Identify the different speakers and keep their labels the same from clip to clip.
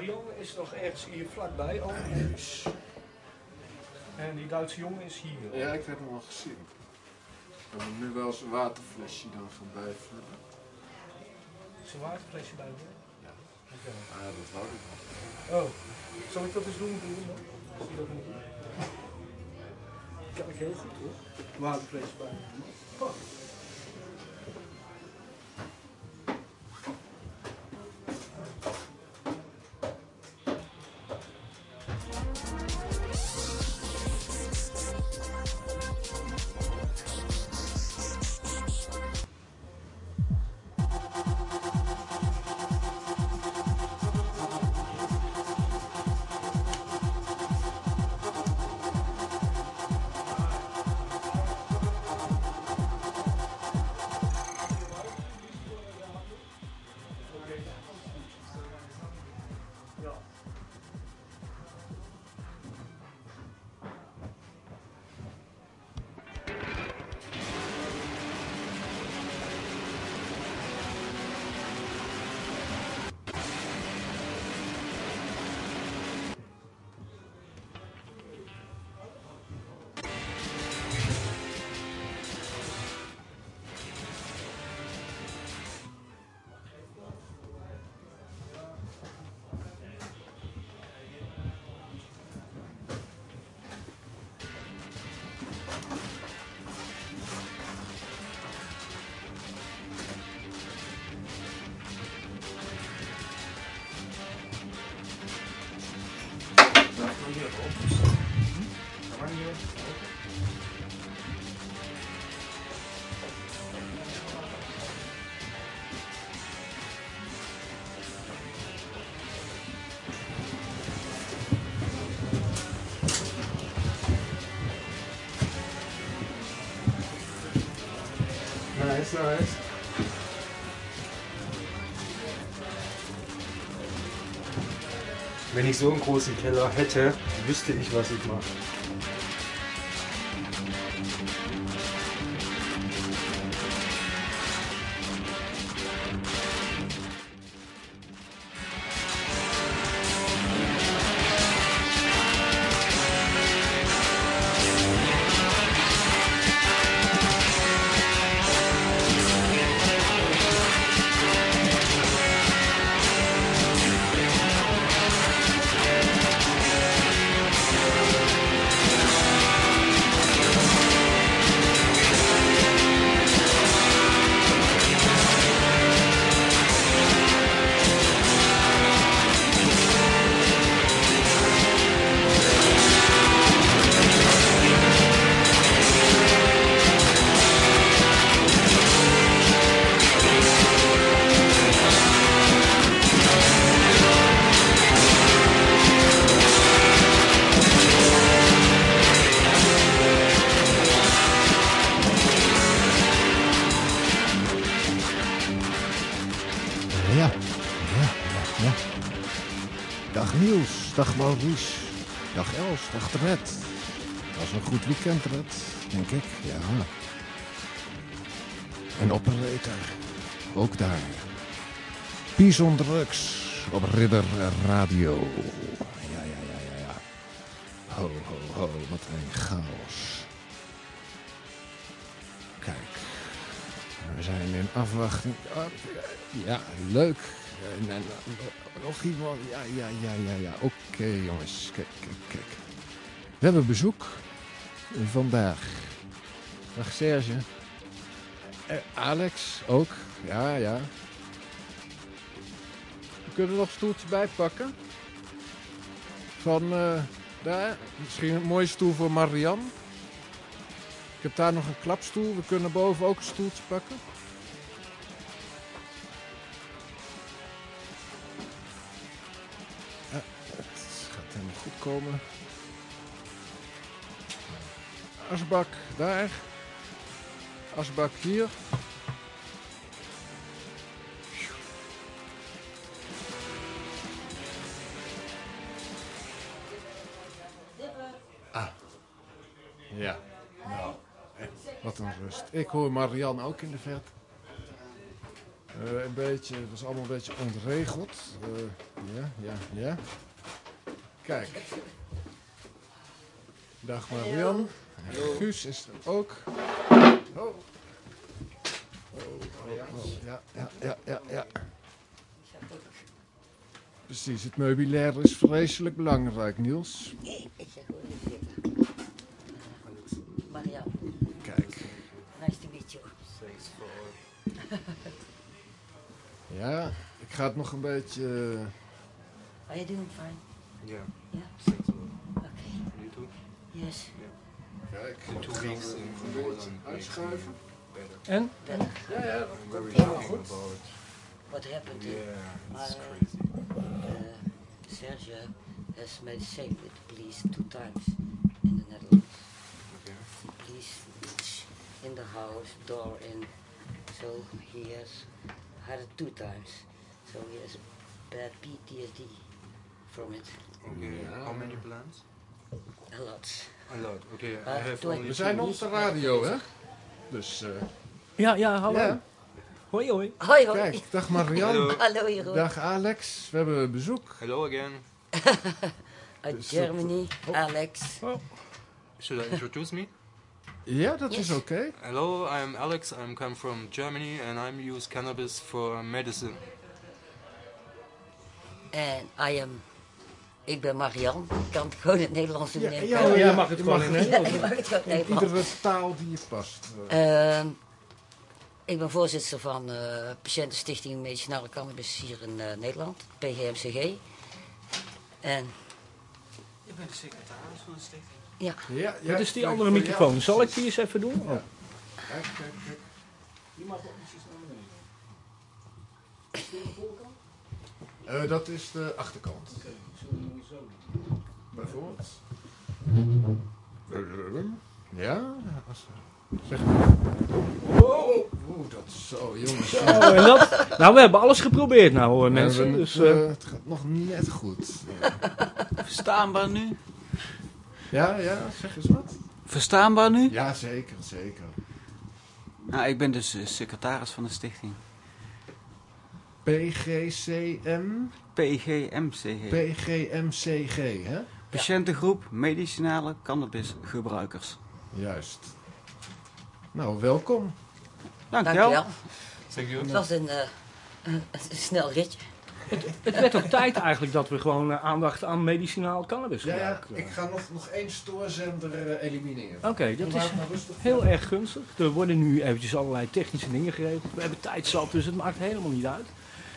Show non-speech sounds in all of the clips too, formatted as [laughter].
Speaker 1: Marianne is nog ergens hier vlakbij, huis. En die Duitse jongen is hier.
Speaker 2: Ja, ik heb hem al gezien. Ik moet nu wel zijn waterflesje dan gaan bijvullen.
Speaker 1: Een waterflesje bij me?
Speaker 2: Ja.
Speaker 1: Oké.
Speaker 2: Ah, dat wou ik wel.
Speaker 1: Oh, zal ik dat eens doen? doen je dat niet? Kan ik heel goed hoor. Waterflesje bij
Speaker 2: Nice.
Speaker 3: Wenn ich so einen großen Keller hätte, wüsste ich, was ich mache.
Speaker 4: Maurice, dag Els, dag Red. Was een goed weekend, Red, denk ik, ja. Een operator, ook daar. On drugs op Ridder Radio. Ja, ja, ja, ja, ja. Ho, ho, ho, wat een chaos. Kijk, we zijn in afwachting. Ah, ja, leuk. En, en, nog iemand. Ja, ja, ja, ja, ja. Oké, jongens. Kijk, kijk, kijk. We hebben bezoek vandaag. Dag Serge. Eh, Alex ook. Ja, ja. We kunnen nog stoeltje bijpakken. Van eh, daar. Misschien een mooie stoel voor Marianne. Ik heb daar nog een klapstoel. We kunnen boven ook een stoeltje pakken. Komen. Asbak daar. Asbak hier. Ah. Ja. Nou, wat een rust. Ik hoor Marianne ook in de verte. Eh, een beetje, het was allemaal een beetje ontregeld. Eh, ja, ja, ja. Kijk. Dag Marian. Guus is er ook. Oh. Oh, oh, oh. Ja, ja, ja, ja, ja. Precies, het meubilair is vreselijk belangrijk, Niels.
Speaker 5: Ik zeg gewoon zitten. Marianne,
Speaker 4: Kijk.
Speaker 5: nice to meet you.
Speaker 4: Ja, ik ga het nog een beetje... eh,
Speaker 5: Are you doing fine?
Speaker 3: Yeah,
Speaker 5: Yeah?
Speaker 3: thanks a lot.
Speaker 5: Okay.
Speaker 3: You too?
Speaker 5: Yes.
Speaker 4: Kijk,
Speaker 3: In two weeks in
Speaker 4: een
Speaker 3: Holland
Speaker 4: beetje
Speaker 3: makes me better.
Speaker 1: En?
Speaker 5: Better.
Speaker 4: Ja, ja,
Speaker 3: I'm very
Speaker 4: helemaal
Speaker 3: about
Speaker 5: What happened?
Speaker 3: Yeah,
Speaker 5: uh,
Speaker 3: it's
Speaker 5: uh,
Speaker 3: crazy.
Speaker 5: Uh, Sergio has made the same with the police two times in the Netherlands.
Speaker 3: Okay.
Speaker 5: Police reach in the house, door in. So he has had it two times. So he has bad PTSD from it.
Speaker 3: Okay.
Speaker 4: Yeah.
Speaker 3: How many plants?
Speaker 5: A lot.
Speaker 3: A lot. Okay,
Speaker 5: Uh,
Speaker 3: I have
Speaker 5: I-
Speaker 3: only
Speaker 4: We zijn op de radio, hè? Dus, eh
Speaker 1: Ja, ja, hallo. Hoi, hoi.
Speaker 5: Hoi hoi.
Speaker 4: Kijk, dag Marian.
Speaker 3: Hallo. [laughs]
Speaker 5: Hallo Jeroen.
Speaker 4: Dag Alex, we hebben bezoek.
Speaker 3: Hello again. [laughs]
Speaker 5: Uit
Speaker 4: Dus,
Speaker 5: Germany,
Speaker 4: oh.
Speaker 5: Alex.
Speaker 3: Should I introduce me?
Speaker 4: Ja, dat is oké.
Speaker 3: Hello, I'm Alex. I'm come from Germany and I'm use cannabis for medicine.
Speaker 5: En I am... Ik ben Marianne. Ik kan het gewoon in het Nederlands doen.
Speaker 4: Ja, ja, ja,
Speaker 1: jij mag het
Speaker 4: je
Speaker 1: gewoon
Speaker 4: mag
Speaker 1: in
Speaker 4: het. [laughs]
Speaker 5: Ja,
Speaker 1: Nederland
Speaker 5: ik
Speaker 1: doen.
Speaker 5: mag het gewoon in
Speaker 4: In
Speaker 5: Nederlands.
Speaker 4: iedere taal die je past. Eh,
Speaker 5: Ehm, ik ben voorzitter van eh Patiëntenstichting Medicinale Cannabis hier in eh, Nederland, PGMCG. En
Speaker 6: Ik ben de secretaris van de stichting.
Speaker 5: ja,
Speaker 4: Ja, ja,
Speaker 1: Dat is die andere microfoon.
Speaker 4: jou.
Speaker 1: Zal ik die eens even doen? Oh.
Speaker 4: Ja. Kijk, kijk, kijk.
Speaker 1: Die mag ook ietsjes naar beneden.
Speaker 4: Eh, dat is de achterkant. Bijvoorbeeld. Ja, zeg maar. Oh, oeh, dat is zo, jongens.
Speaker 1: Oh, en dat, nou, we hebben alles geprobeerd nou, hoor, mensen. Dus,
Speaker 4: het,
Speaker 1: eh,
Speaker 4: eh, het gaat nog net goed.
Speaker 6: Verstaanbaar nu?
Speaker 4: Ja, ja, zeg eens wat.
Speaker 6: Verstaanbaar nu?
Speaker 4: Ja, zeker, zeker.
Speaker 6: Nou, ik ben dus eh, secretaris van de stichting.
Speaker 4: PGCM,
Speaker 6: PGMCG.
Speaker 4: PGMCG, hè?
Speaker 6: Patiëntengroep Medicinale Cannabisgebruikers.
Speaker 4: Juist. Nou, welkom.
Speaker 6: Dankjewel.
Speaker 5: dankjewel.
Speaker 3: Thank you.
Speaker 5: Het was een, eh, een, een snel ritje.
Speaker 1: het werd ook tijd eigenlijk dat we gewoon eh, aandacht aan medicinaal cannabis
Speaker 4: Ja, ja, ik ga nog, nog één stoorzender eh, elimineren.
Speaker 1: Oké, dat is heel erg gunstig. Er worden nu eventjes allerlei technische dingen geregeld. We hebben tijd zat, dus het maakt helemaal niet uit.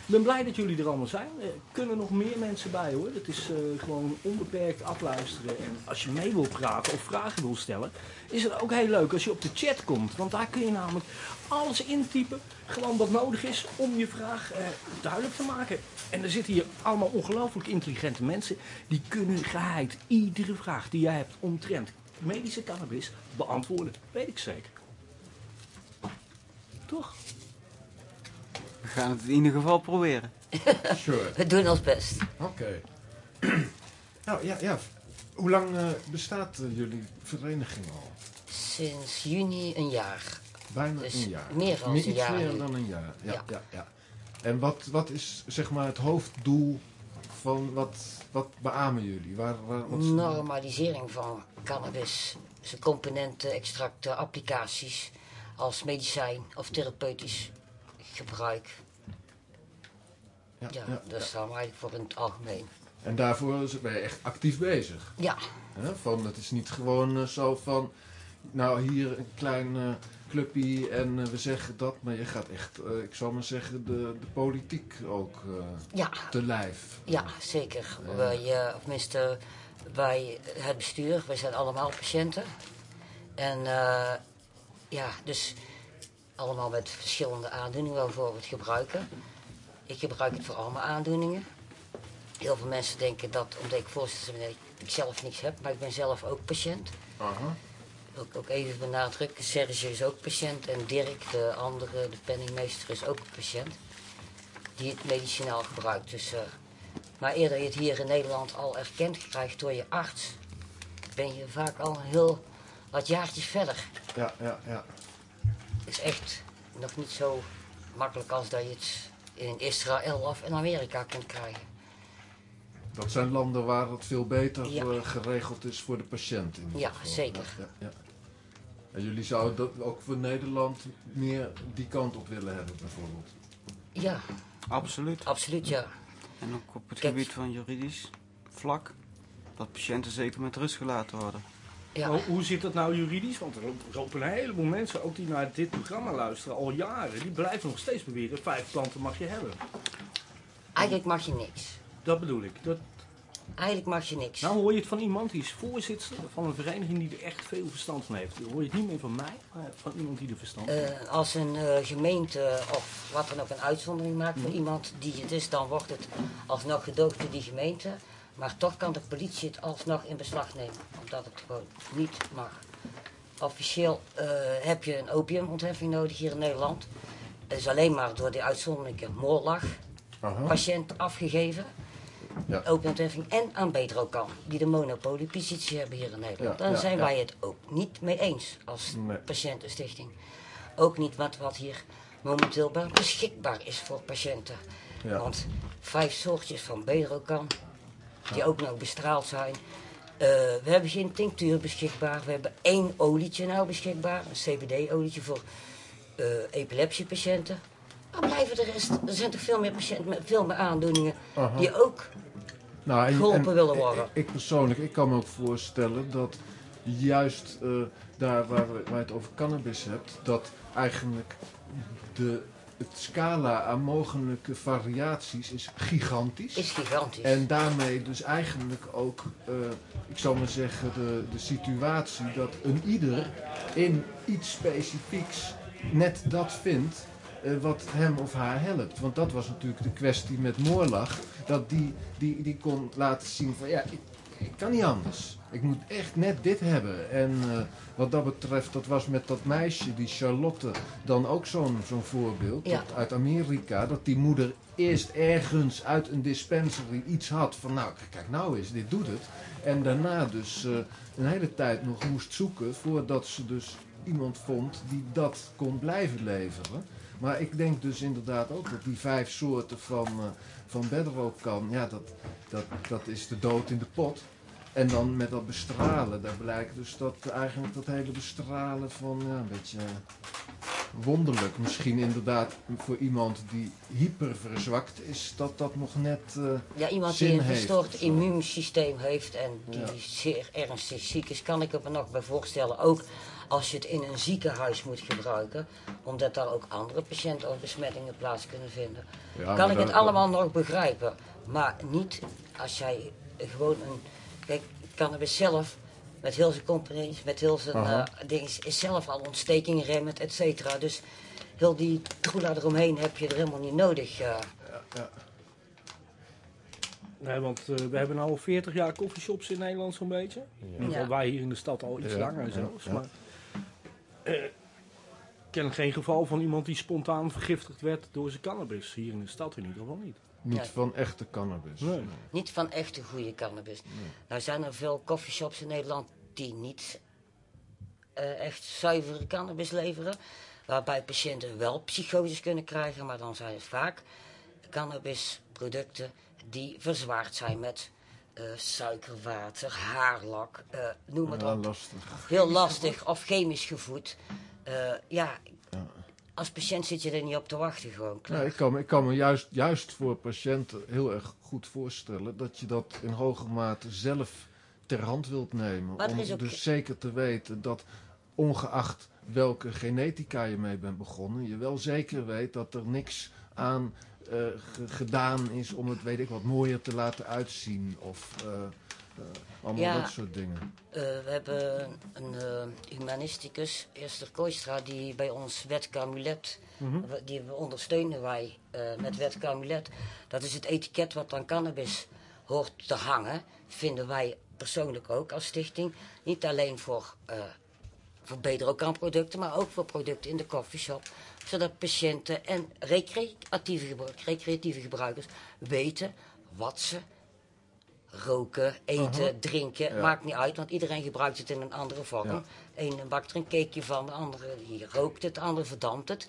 Speaker 1: Ik ben blij dat jullie er allemaal zijn. Er kunnen nog meer mensen bij hoor. Het is eh, gewoon onbeperkt afluisteren. En als je mee wil praten of vragen wil stellen, is het ook heel leuk als je op de chat komt. Want daar kun je namelijk alles intypen. Gewoon wat nodig is om je vraag eh, duidelijk te maken. En er zitten hier allemaal ongelooflijk intelligente mensen. Die kunnen geheid iedere vraag die jij hebt omtrent medische cannabis beantwoorden. Weet ik zeker. Toch?
Speaker 6: We gaan het in ieder geval proberen. [laughs]
Speaker 4: Sure.
Speaker 5: We doen ons best.
Speaker 4: Oké. [clears throat] nou ja, ja. Hoe lang eh, bestaat eh, jullie vereniging al?
Speaker 5: Sinds juni een jaar.
Speaker 4: Bijna
Speaker 5: Dus
Speaker 4: een jaar.
Speaker 5: meer dan een
Speaker 4: iets
Speaker 5: jaar
Speaker 4: meer dan een jaar. Ja, ja.
Speaker 5: Ja.
Speaker 4: ja, En wat, wat is zeg maar het hoofddoel van wat, wat beamen jullie? Waar, waar, wat is-
Speaker 5: Normalisering van cannabis, zijn componenten, extracten, applicaties als medicijn of therapeutisch gebruik.
Speaker 4: ja,
Speaker 5: Ja, staan we eigenlijk voor in het algemeen.
Speaker 4: En daarvoor ben je echt actief bezig.
Speaker 5: Ja?
Speaker 4: Van, het is niet gewoon eh, zo van, nou hier een klein eh, clubje en eh, we zeggen dat. Maar je gaat echt, ik zal maar zeggen, de, de politiek ook
Speaker 5: ja,
Speaker 4: te lijf.
Speaker 5: ja zeker. Wij, of tenminste, wij, het bestuur, wij zijn allemaal patiënten. En ja, dus allemaal met verschillende aandoeningen waarvoor we het gebruiken. Ik gebruik het voor allemaal aandoeningen. Heel veel mensen denken dat omdat ik voorzitter ben, dat ik zelf niks heb, maar ik ben zelf ook patiënt.
Speaker 4: Aha.
Speaker 5: Ook, ook even benadrukken, Serge is ook patiënt en Dirk, de andere, de penningmeester, is ook patiënt. Die het medicinaal gebruikt. Dus, eh, maar eerder je het hier in Nederland al erkend krijgt door je arts, ben je vaak al heel wat jaartjes verder.
Speaker 4: Ja, ja, ja.
Speaker 5: Het is echt nog niet zo makkelijk als dat je het in Israël of in Amerika kunt krijgen.
Speaker 4: Dat zijn landen waar het veel beter
Speaker 5: Ja.
Speaker 4: eh, geregeld is voor de patiënt. In
Speaker 5: Ja,
Speaker 4: geval.
Speaker 5: zeker.
Speaker 4: Ja, ja. En jullie zouden dat ook voor Nederland meer die kant op willen hebben, bijvoorbeeld?
Speaker 5: Ja,
Speaker 6: Absoluut.
Speaker 5: absoluut ja.
Speaker 6: En ook op het
Speaker 5: Kijk.
Speaker 6: gebied van juridisch vlak. Dat patiënten zeker met rust gelaten worden.
Speaker 5: Ja.
Speaker 1: Hoe, hoe zit dat nou juridisch? Want er lopen een heleboel mensen, ook die naar dit programma luisteren, al jaren, die blijven nog steeds beweren, vijf planten mag je hebben.
Speaker 5: Eigenlijk mag je niks.
Speaker 1: Dat bedoel ik. Dat,
Speaker 5: Eigenlijk mag je niks.
Speaker 1: nou hoor je het van iemand die is voorzitter van een vereniging die er echt veel verstand van heeft. Dan hoor je het niet meer van mij, maar van iemand die er verstand van heeft.
Speaker 5: Eh, als een eh, gemeente of wat dan ook een uitzondering maakt
Speaker 1: Mhm.
Speaker 5: voor iemand die het is, dan wordt het alsnog gedoogd door die gemeente. Maar toch kan de politie het alsnog in beslag nemen, omdat het gewoon niet mag. Officieel eh, heb je een opiumontheffing nodig hier in Nederland. Het is alleen maar door die uitzonderlijke moorlag
Speaker 4: Aha.
Speaker 5: patiënt afgegeven.
Speaker 4: Ja.
Speaker 5: Opiumontheffing en aan Bedrocan, die de monopoliepositie hebben hier in Nederland.
Speaker 4: Ja,
Speaker 5: Daar
Speaker 4: ja,
Speaker 5: zijn wij het ook niet mee eens als
Speaker 4: Nee.
Speaker 5: patiëntenstichting. Ook niet wat, wat hier momenteel be- beschikbaar is voor patiënten. Want vijf soortjes van Bedrocan, die ook nog bestraald zijn. Eh, we hebben geen tinctuur beschikbaar. We hebben één olietje nou beschikbaar. Een CBD-olietje voor eh, epilepsiepatiënten. Maar blijven de rest, er zijn toch veel meer patiënten met veel meer aandoeningen
Speaker 4: Aha.
Speaker 5: die ook
Speaker 4: Nou, en-
Speaker 5: geholpen
Speaker 4: en
Speaker 5: willen worden.
Speaker 4: Ik, ik persoonlijk, ik kan me ook voorstellen dat juist eh, daar waar, we, waar je het over cannabis hebt, dat eigenlijk de, het scala aan mogelijke variaties is gigantisch.
Speaker 5: is gigantisch.
Speaker 4: En daarmee dus eigenlijk ook, eh, ik zou maar zeggen, de, de situatie dat een ieder in iets specifieks net dat vindt eh, wat hem of haar helpt. Want dat was natuurlijk de kwestie met Moorlag, dat die, die, die kon laten zien van ja, ik, ik kan niet anders. Ik moet echt net dit hebben. En eh, wat dat betreft, dat was met dat meisje, die Charlotte, dan ook zo'n zo'n voorbeeld.
Speaker 5: Ja.
Speaker 4: Dat uit Amerika, dat die moeder eerst ergens uit een dispensary iets had van nou, kijk nou eens, dit doet het. En daarna dus eh, een hele tijd nog moest zoeken voordat ze dus iemand vond die dat kon blijven leveren. Maar ik denk dus inderdaad ook dat die vijf soorten van, eh van bedrokan, ja, dat, dat, dat is de dood in de pot. En dan met dat bestralen, daar blijkt dus dat eigenlijk dat hele bestralen van ja, een beetje wonderlijk. Misschien inderdaad voor iemand die hyper verzwakt is, dat dat nog net. eh,
Speaker 5: Ja, iemand die een verstoord
Speaker 4: zo.
Speaker 5: immuunsysteem heeft en die
Speaker 4: Ja.
Speaker 5: zeer ernstig ziek is, kan ik me nog bij voorstellen. Ook als je het in een ziekenhuis moet gebruiken, omdat daar ook andere patiënten of besmettingen plaats kunnen vinden.
Speaker 4: ja,
Speaker 5: kan ik het allemaal nog begrijpen. Maar niet als jij gewoon een. Cannabis zelf, met heel zijn componenten, met heel zijn eh dingen, is zelf al ontsteking remmend, et cetera. Dus heel die troela eromheen heb je er helemaal niet nodig. eh.
Speaker 4: ja.
Speaker 1: Nee, want eh, we hebben nu al 40 jaar coffeeshops in Nederland zo'n beetje.
Speaker 5: Ja.
Speaker 1: Wij hier in de stad al iets
Speaker 4: Ja,
Speaker 1: langer
Speaker 4: ja,
Speaker 1: zelfs.
Speaker 4: ja.
Speaker 1: Maar eh, ik ken geen geval van iemand die spontaan vergiftigd werd door zijn cannabis. Hier in de stad in ieder geval niet.
Speaker 4: Niet
Speaker 5: Ja.
Speaker 4: van echte cannabis.
Speaker 1: Nee.
Speaker 5: Niet van echte goede cannabis. Nou zijn er veel coffeeshops in Nederland die niet eh, echt zuivere cannabis leveren. Waarbij patiënten wel psychoses kunnen krijgen, maar dan zijn het vaak cannabisproducten die verzwaard zijn met eh, suikerwater, haarlak, eh, noem het
Speaker 4: Ja,
Speaker 5: op.
Speaker 4: lastig.
Speaker 5: Heel lastig of chemisch gevoed. Eh, ja, als patiënt zit je er niet op te wachten gewoon. klaar.
Speaker 4: Ja, ik kan me, ik kan me juist, juist voor patiënten heel erg goed voorstellen dat je dat in hoge mate zelf ter hand wilt nemen.
Speaker 5: Maar
Speaker 4: om
Speaker 5: ook-
Speaker 4: dus zeker te weten dat ongeacht welke genetica je mee bent begonnen, je wel zeker weet dat er niks aan eh, ge- gedaan is om het weet ik wat mooier te laten uitzien. Of eh, eh, allemaal
Speaker 5: Ja.
Speaker 4: dat soort dingen.
Speaker 5: Eh, we hebben een eh, humanisticus, Esther Kooistra, die bij ons Wet Camulet, we- die ondersteunen wij met Wet Camulet. Dat is het etiket wat aan cannabis hoort te hangen, vinden wij persoonlijk ook als stichting. Niet alleen voor, voor producten, maar ook voor producten in de coffeeshop. Zodat patiënten en recreatieve, recreatieve gebruikers weten wat ze roken, eten, drinken,
Speaker 4: Ja.
Speaker 5: maakt niet uit, want iedereen gebruikt het in een andere vorm.
Speaker 4: Ja.
Speaker 5: Eén bakt er een cakeje van, de andere die rookt het, de andere verdampt het.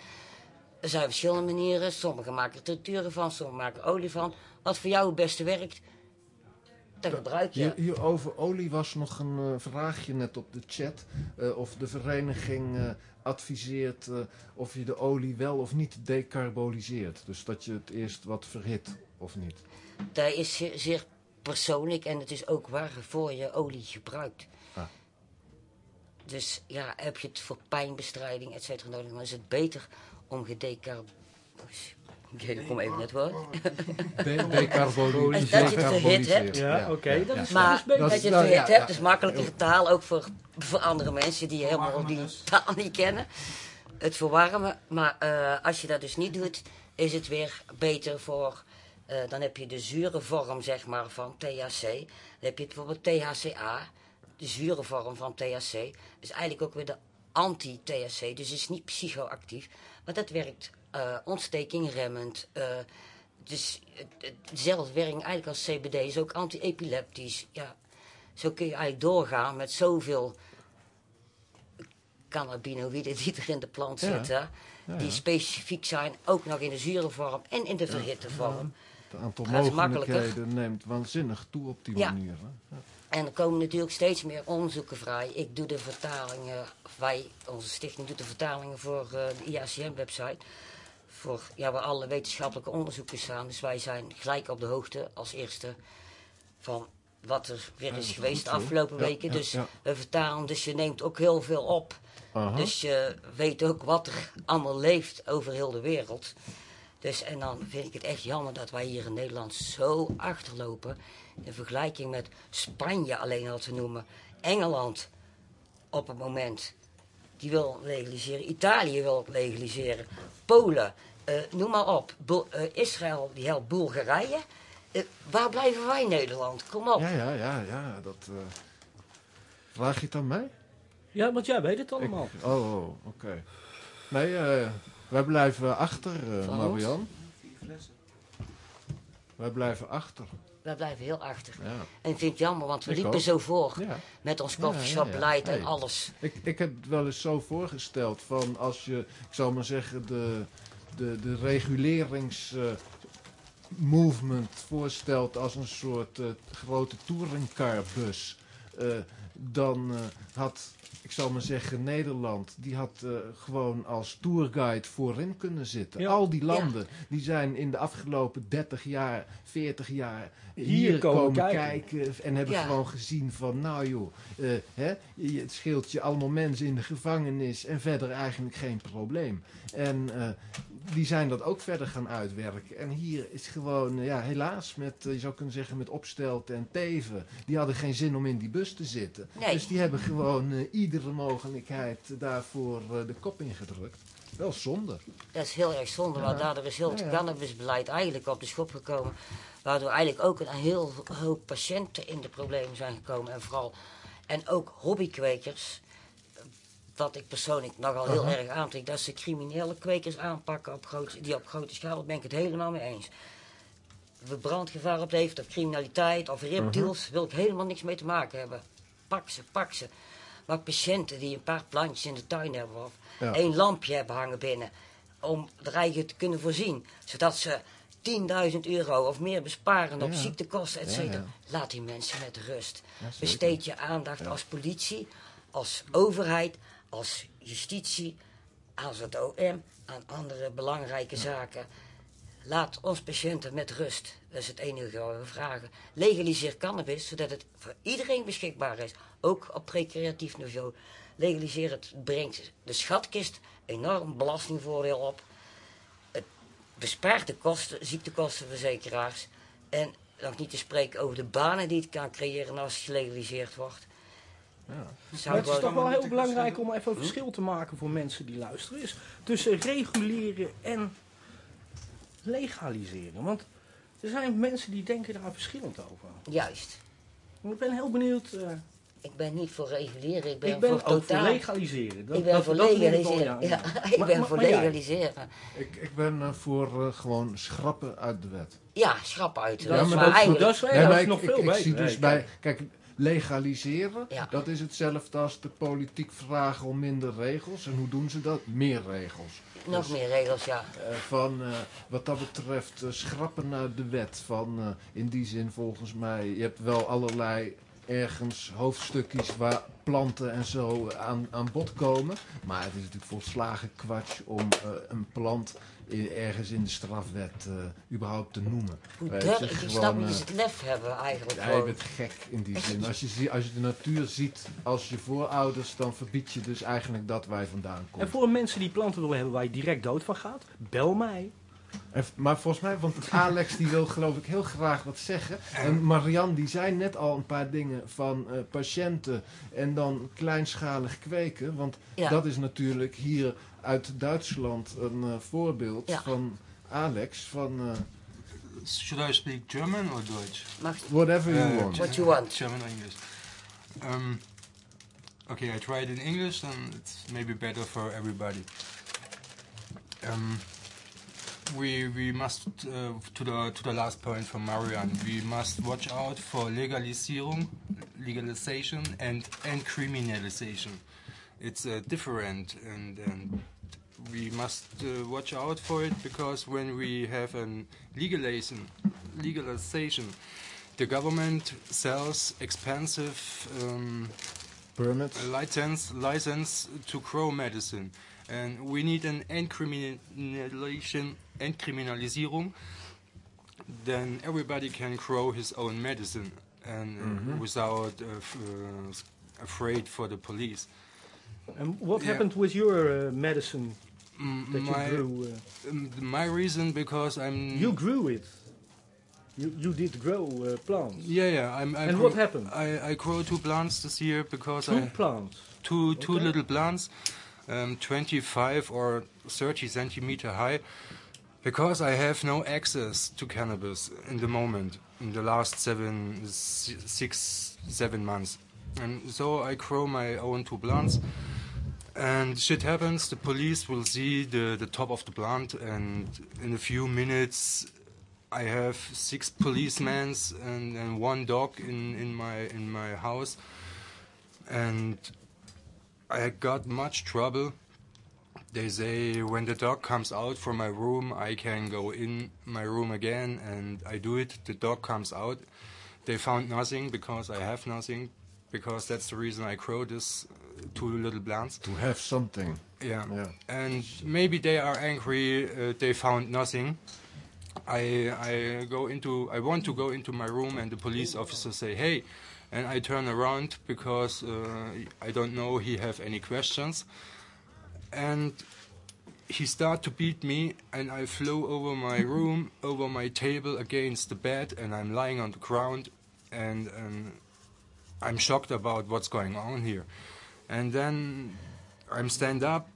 Speaker 5: er zijn verschillende manieren. Sommigen maken er trituren van, sommigen maken olie van. Wat voor jou het beste werkt, dat gebruik je.
Speaker 4: Hier, hier over olie was nog een eh, vraagje net op de chat. eh, of de vereniging eh, adviseert of je de olie wel of niet decarboliseert. Dus dat je het eerst wat verhit of niet.
Speaker 5: Dat is zeer persoonlijk en het is ook waarvoor je olie gebruikt.
Speaker 4: Ah.
Speaker 5: Dus ja, heb je het voor pijnbestrijding, et cetera, nodig, dan is het beter om gedecarboliseerd. Ik kom even net woord.
Speaker 4: De decarboliseerd.
Speaker 5: Dat je het verhit hebt.
Speaker 1: Ja, oké. Dat is
Speaker 5: Maar
Speaker 1: dat
Speaker 5: je het
Speaker 4: nou,
Speaker 5: verhit
Speaker 4: ja,
Speaker 5: hebt, is makkelijker taal, ook voor, voor andere mensen die helemaal die taal niet kennen. Het verwarmen. Maar eh, als je dat dus niet doet, is het weer beter voor. Eh, dan heb je de zure vorm zeg maar, van THC. Dan heb je bijvoorbeeld THCA, de zure vorm van THC. is eigenlijk ook weer de anti-THC, dus is niet psychoactief. Maar dat werkt eh ontstekingremmend. eh, dus dezelfde werking eigenlijk als CBD is ook anti-epileptisch. Ja, zo kun je eigenlijk doorgaan met zoveel cannabinoïden die er in de plant
Speaker 4: Ja.
Speaker 5: zitten. Die specifiek zijn, ook nog in de zure vorm en in de verhitte vorm.
Speaker 4: Het aantal mogelijkheden neemt waanzinnig toe op die
Speaker 5: Ja.
Speaker 4: manier. Hè?
Speaker 5: En er komen natuurlijk steeds meer onderzoeken vrij. Ik doe de vertalingen, wij, onze stichting doet de vertalingen voor eh, de IACM-website. Voor, ja, waar alle wetenschappelijke onderzoeken staan. Dus wij zijn gelijk op de hoogte als eerste van wat er weer is geweest de afgelopen
Speaker 4: Ja,
Speaker 5: weken.
Speaker 4: ja,
Speaker 5: dus
Speaker 4: ja.
Speaker 5: we vertalen, dus je neemt ook heel veel op.
Speaker 4: Aha.
Speaker 5: Dus je weet ook wat er allemaal leeft over heel de wereld. Dus, en dan vind ik het echt jammer dat wij hier in Nederland zo achterlopen. In vergelijking met Spanje alleen al te noemen. Engeland op het moment. Die wil legaliseren. Italië wil legaliseren. Polen. eh, noem maar op. Eh, Israël, die helpt Bulgarije. Eh, waar blijven wij Nederland? Kom op.
Speaker 4: Ja, ja, ja, ja. Dat, eh, Vraag je het aan mij?
Speaker 1: Ja, want jij weet het allemaal.
Speaker 4: Ik- oh, oh, oké. Nee, eh, wij blijven achter,
Speaker 5: Van
Speaker 4: Marian. Wij blijven achter.
Speaker 5: Wij blijven heel achter.
Speaker 4: Ja.
Speaker 5: En ik vind het jammer, want we
Speaker 4: Ik
Speaker 5: liepen
Speaker 4: ook.
Speaker 5: zo voor.
Speaker 4: Ja.
Speaker 5: Met ons
Speaker 4: Ja, ja,
Speaker 5: koffieshopbeleid en
Speaker 4: Hey.
Speaker 5: alles.
Speaker 4: Ik, ik heb het wel eens zo voorgesteld van als je, ik zal maar zeggen, de, de, de regulerings movement voorstelt als een soort eh, grote touringcarbus, eh, dan had, ik zal maar zeggen, Nederland, die had eh, gewoon als tourguide voorin kunnen zitten.
Speaker 1: Ja.
Speaker 4: Al die landen, die zijn in de afgelopen 30 jaar, 40 jaar hier,
Speaker 1: Hier komen
Speaker 4: komen,
Speaker 1: kijken.
Speaker 4: kijken. en hebben
Speaker 5: Ja.
Speaker 4: gewoon gezien van, nou joh, eh, hè, je- het scheelt je allemaal mensen in de gevangenis en verder eigenlijk geen probleem. En eh, die zijn dat ook verder gaan uitwerken. En hier is gewoon, eh, ja, helaas, met, eh, je zou kunnen zeggen, met Opstelten en Teven, die hadden geen zin om in die bus te zitten.
Speaker 5: Nee.
Speaker 4: Dus die hebben gewoon eh, iedere mogelijkheid daarvoor de kop ingedrukt. Wel zonde.
Speaker 5: Dat is heel erg zonde, want daardoor is heel het
Speaker 4: Ja, ja.
Speaker 5: cannabisbeleid eigenlijk op de schop gekomen. Waardoor eigenlijk ook een heel hoop patiënten in de problemen zijn gekomen. En vooral, en ook hobbykwekers. Wat ik persoonlijk nogal heel erg aantrek, dat ze criminele kwekers aanpakken op grote, die op grote schaal, daar ben ik het helemaal mee eens. We brandgevaar op heeft, of criminaliteit, of ripdeals, wil ik helemaal niks mee te maken hebben. Pak ze, pak ze. Maar patiënten die een paar plantjes in de tuin hebben, of
Speaker 4: Ja.
Speaker 5: één lampje hebben hangen binnen, om er eigen te kunnen voorzien, zodat ze 10.000 euro of meer besparen op
Speaker 4: Ja.
Speaker 5: ziektekosten, et cetera.
Speaker 4: ja.
Speaker 5: Laat die mensen met rust. Besteed je aandacht als politie, als overheid, als justitie, als het OM, aan andere belangrijke zaken. Laat ons patiënten met rust. Dat is het enige wat we vragen. Legaliseer cannabis, zodat het voor iedereen beschikbaar is. Ook op recreatief niveau. Legaliseer het brengt de schatkist enorm belastingvoordeel op. Het bespaart de kosten, ziektekostenverzekeraars. En nog niet te spreken over de banen die het kan creëren als het gelegaliseerd wordt. Zou
Speaker 1: Maar het is toch wel heel belangrijk om even een verschil te maken voor mensen die luisteren. Is tussen reguleren en legaliseren. Want er zijn mensen die denken daar verschillend over.
Speaker 5: Juist.
Speaker 1: Ik ben heel benieuwd. eh,
Speaker 5: Ik ben niet voor reguleren, ik ben,
Speaker 1: ik ben
Speaker 5: voor
Speaker 1: ook voor
Speaker 5: totaal.
Speaker 1: legaliseren. Dat-
Speaker 5: ik ben
Speaker 1: dat-
Speaker 5: voor
Speaker 1: dat
Speaker 5: legaliseren. Ja, [laughs] ik
Speaker 1: Maar-
Speaker 5: ben
Speaker 1: maar-
Speaker 5: voor
Speaker 1: maar
Speaker 5: legaliseren.
Speaker 4: Ik, ik ben eh, voor eh, gewoon schrappen uit de wet.
Speaker 5: Ja, schrap uit.
Speaker 1: Ja,
Speaker 5: dat is
Speaker 1: maar
Speaker 5: maar
Speaker 1: dat,
Speaker 5: eigenlijk.
Speaker 1: dat is,
Speaker 4: Nee,
Speaker 1: dat
Speaker 4: maar
Speaker 1: is
Speaker 4: ik,
Speaker 1: nog
Speaker 4: ik,
Speaker 1: veel
Speaker 4: ik
Speaker 1: beter.
Speaker 4: zie dus
Speaker 1: Nee,
Speaker 4: bij, kijk, legaliseren.
Speaker 5: Ja.
Speaker 4: Dat is hetzelfde als de politiek vragen om minder regels. En hoe doen ze dat? Meer regels.
Speaker 5: Nog meer regels, ja.
Speaker 4: Eh, van eh, wat dat betreft eh, schrappen naar de wet. Van in die zin volgens mij, je hebt wel allerlei ergens hoofdstukjes waar planten en zo aan, aan bod komen. Maar het is natuurlijk volslagen kwatsch om een plant i- ergens in de strafwet eh, überhaupt te noemen.
Speaker 5: Hoe
Speaker 4: Weet
Speaker 5: durf
Speaker 4: je,
Speaker 5: ik
Speaker 4: gewoon,
Speaker 5: snap niet
Speaker 4: eh,
Speaker 5: eens het lef hebben eigenlijk. gewoon.
Speaker 4: bent gek in die zin. Als je, als je de natuur ziet als je voorouders, dan verbied je dus eigenlijk dat je vandaan
Speaker 1: En
Speaker 4: komt.
Speaker 1: voor mensen die planten willen hebben waar je direct dood van gaat, bel mij.
Speaker 4: Maar volgens mij, want Alex die wil geloof ik heel graag wat zeggen. En Marianne die zei net al een paar dingen van eh, patiënten en dan kleinschalig kweken. Want
Speaker 5: Ja.
Speaker 4: dat is natuurlijk hier uit Duitsland een eh, voorbeeld
Speaker 5: Ja.
Speaker 4: van Alex. Van eh,
Speaker 3: Should I speak German or Deutsch?
Speaker 4: Whatever you
Speaker 3: Uh,
Speaker 4: want.
Speaker 5: What you want.
Speaker 3: German or English. Um, okay, I tried in English, and it's maybe better for everybody. Um, we we must uh, to the to the last point from Marian. We must watch out for legalisierung, legalization, and and criminalization. It's uh, different, and and we must uh, watch out for it because when we have an legalization, legalization, the government sells expensive um,
Speaker 4: Permits.
Speaker 3: license license to grow medicine, and we need an encriminalization, encriminalisierung. Then everybody can grow his own medicine, and uh, without uh, uh, afraid for the police.
Speaker 1: And what
Speaker 3: Yeah.
Speaker 1: happened with your uh, medicine
Speaker 3: Mm,
Speaker 1: that you
Speaker 3: my,
Speaker 1: grew? Uh,
Speaker 3: um, my reason because I'm
Speaker 1: you grew it. You, you did grow uh, plants.
Speaker 3: yeah yeah I'm I
Speaker 1: And what happened?
Speaker 3: I, I grow two plants this year because
Speaker 1: Two
Speaker 3: I
Speaker 1: plants.
Speaker 3: two two
Speaker 1: Okay.
Speaker 3: little plants, um, 25 or 30 centimeter high, because I have no access to cannabis in the moment in the last seven, six, seven months, and so I grow my own two plants. And shit happens. The police will see the the top of the plant, and in a few minutes, I have six policemen and, and one dog in, in my in my house, and I got much trouble. They say when the dog comes out from my room, I can go in my room again, and I do it. The dog comes out. They found nothing because I have nothing, because that's the reason I grow this uh, two little plants.
Speaker 4: To have something.
Speaker 3: Yeah.
Speaker 4: Yeah.
Speaker 3: And maybe they are angry. Uh, they found nothing. I I go into I want to go into my room and the police officer say hey, and I turn around because uh, I don't know he have any questions, and he start to beat me and I flew over my [laughs] room over my table against the bed and I'm lying on the ground and um, I'm shocked about what's going on here, and then I'm stand up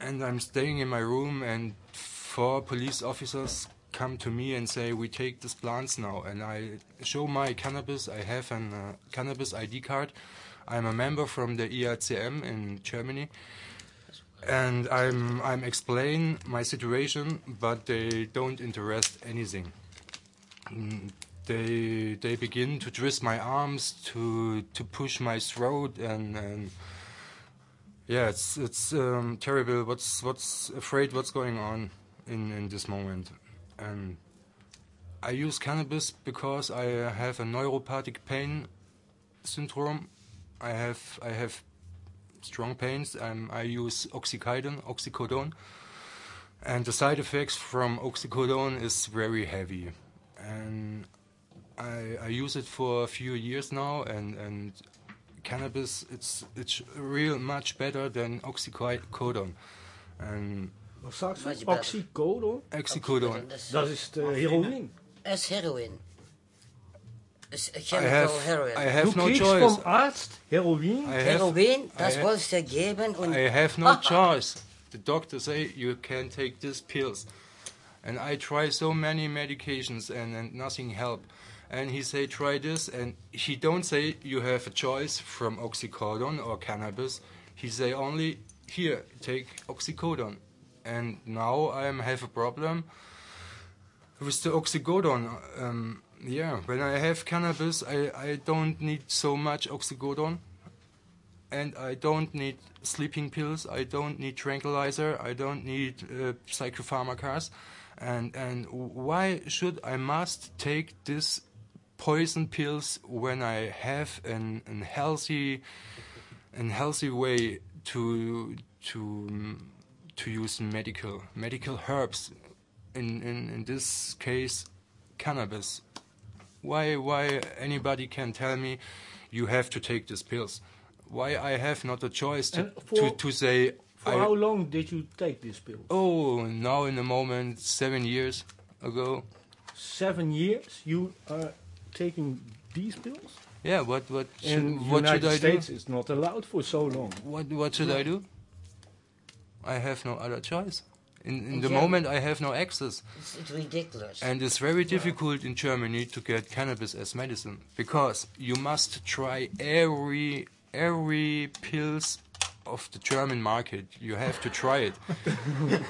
Speaker 3: and I'm staying in my room, and four police officers come to me and say, "We take these plants now." And I show my cannabis. I have a uh, cannabis ID card. I'm a member from the IACM in Germany, and I'm I'm explain my situation, but they don't interest anything. Mm, They they begin to twist my arms, to to push my throat, and. and yeah, it's it's um, terrible. What's what's afraid what's going on in in this moment, and I use cannabis because I have a neuropathic pain syndrome. I have I have strong pains. Um, I use oxycodone, oxycodone, and the side effects from oxycodone is very heavy, and I I use it for a few years now, and and cannabis it's it's real much better than oxycodone and
Speaker 1: Wat staat
Speaker 5: Much
Speaker 1: er?
Speaker 5: better.
Speaker 1: Oxycodon?
Speaker 3: oxycodone
Speaker 5: Dat is,
Speaker 1: Dat is uh, heroïne.
Speaker 5: dat is heroin. is
Speaker 3: I
Speaker 5: chemical heroin.
Speaker 3: I have
Speaker 1: du
Speaker 3: no
Speaker 1: kriegst
Speaker 3: choice
Speaker 1: vom Arzt Heroin.
Speaker 3: I have
Speaker 5: Heroin, das
Speaker 3: I-
Speaker 5: wolltest du geben und
Speaker 3: I have no [laughs] choice the doctor say you can take these pills and I try so many medications and, and nothing help and he say try this and he don't say you have a choice from oxycodone or cannabis he say only here take oxycodone and now I have a problem with the oxycodone um, Yeah, when I have cannabis, I, I don't need so much oxycodone, and I don't need sleeping pills. I don't need tranquilizer. I don't need uh, psychopharmacas, and and why should I must take this poison pills when I have an, an healthy an healthy way to to um, to use medical medical herbs in, in, in this case cannabis why why anybody can tell me you have to take these pills why I have not a choice to
Speaker 1: for-
Speaker 3: to, to say
Speaker 1: For
Speaker 3: I-
Speaker 1: how long did you take these pills?
Speaker 3: oh now in the moment seven years ago
Speaker 1: Seven years you are taking these pills?
Speaker 3: yeah what what should,
Speaker 1: In
Speaker 3: what
Speaker 1: United
Speaker 3: should I
Speaker 1: States
Speaker 3: do
Speaker 1: it's not allowed for so long.
Speaker 3: what what should I do I have no other choice in, in the
Speaker 5: Yeah.
Speaker 3: moment I have no access
Speaker 5: It's, it's ridiculous.
Speaker 3: And it's very difficult in Germany to get cannabis as medicine because you must try every every pills of the German market. You have to try it.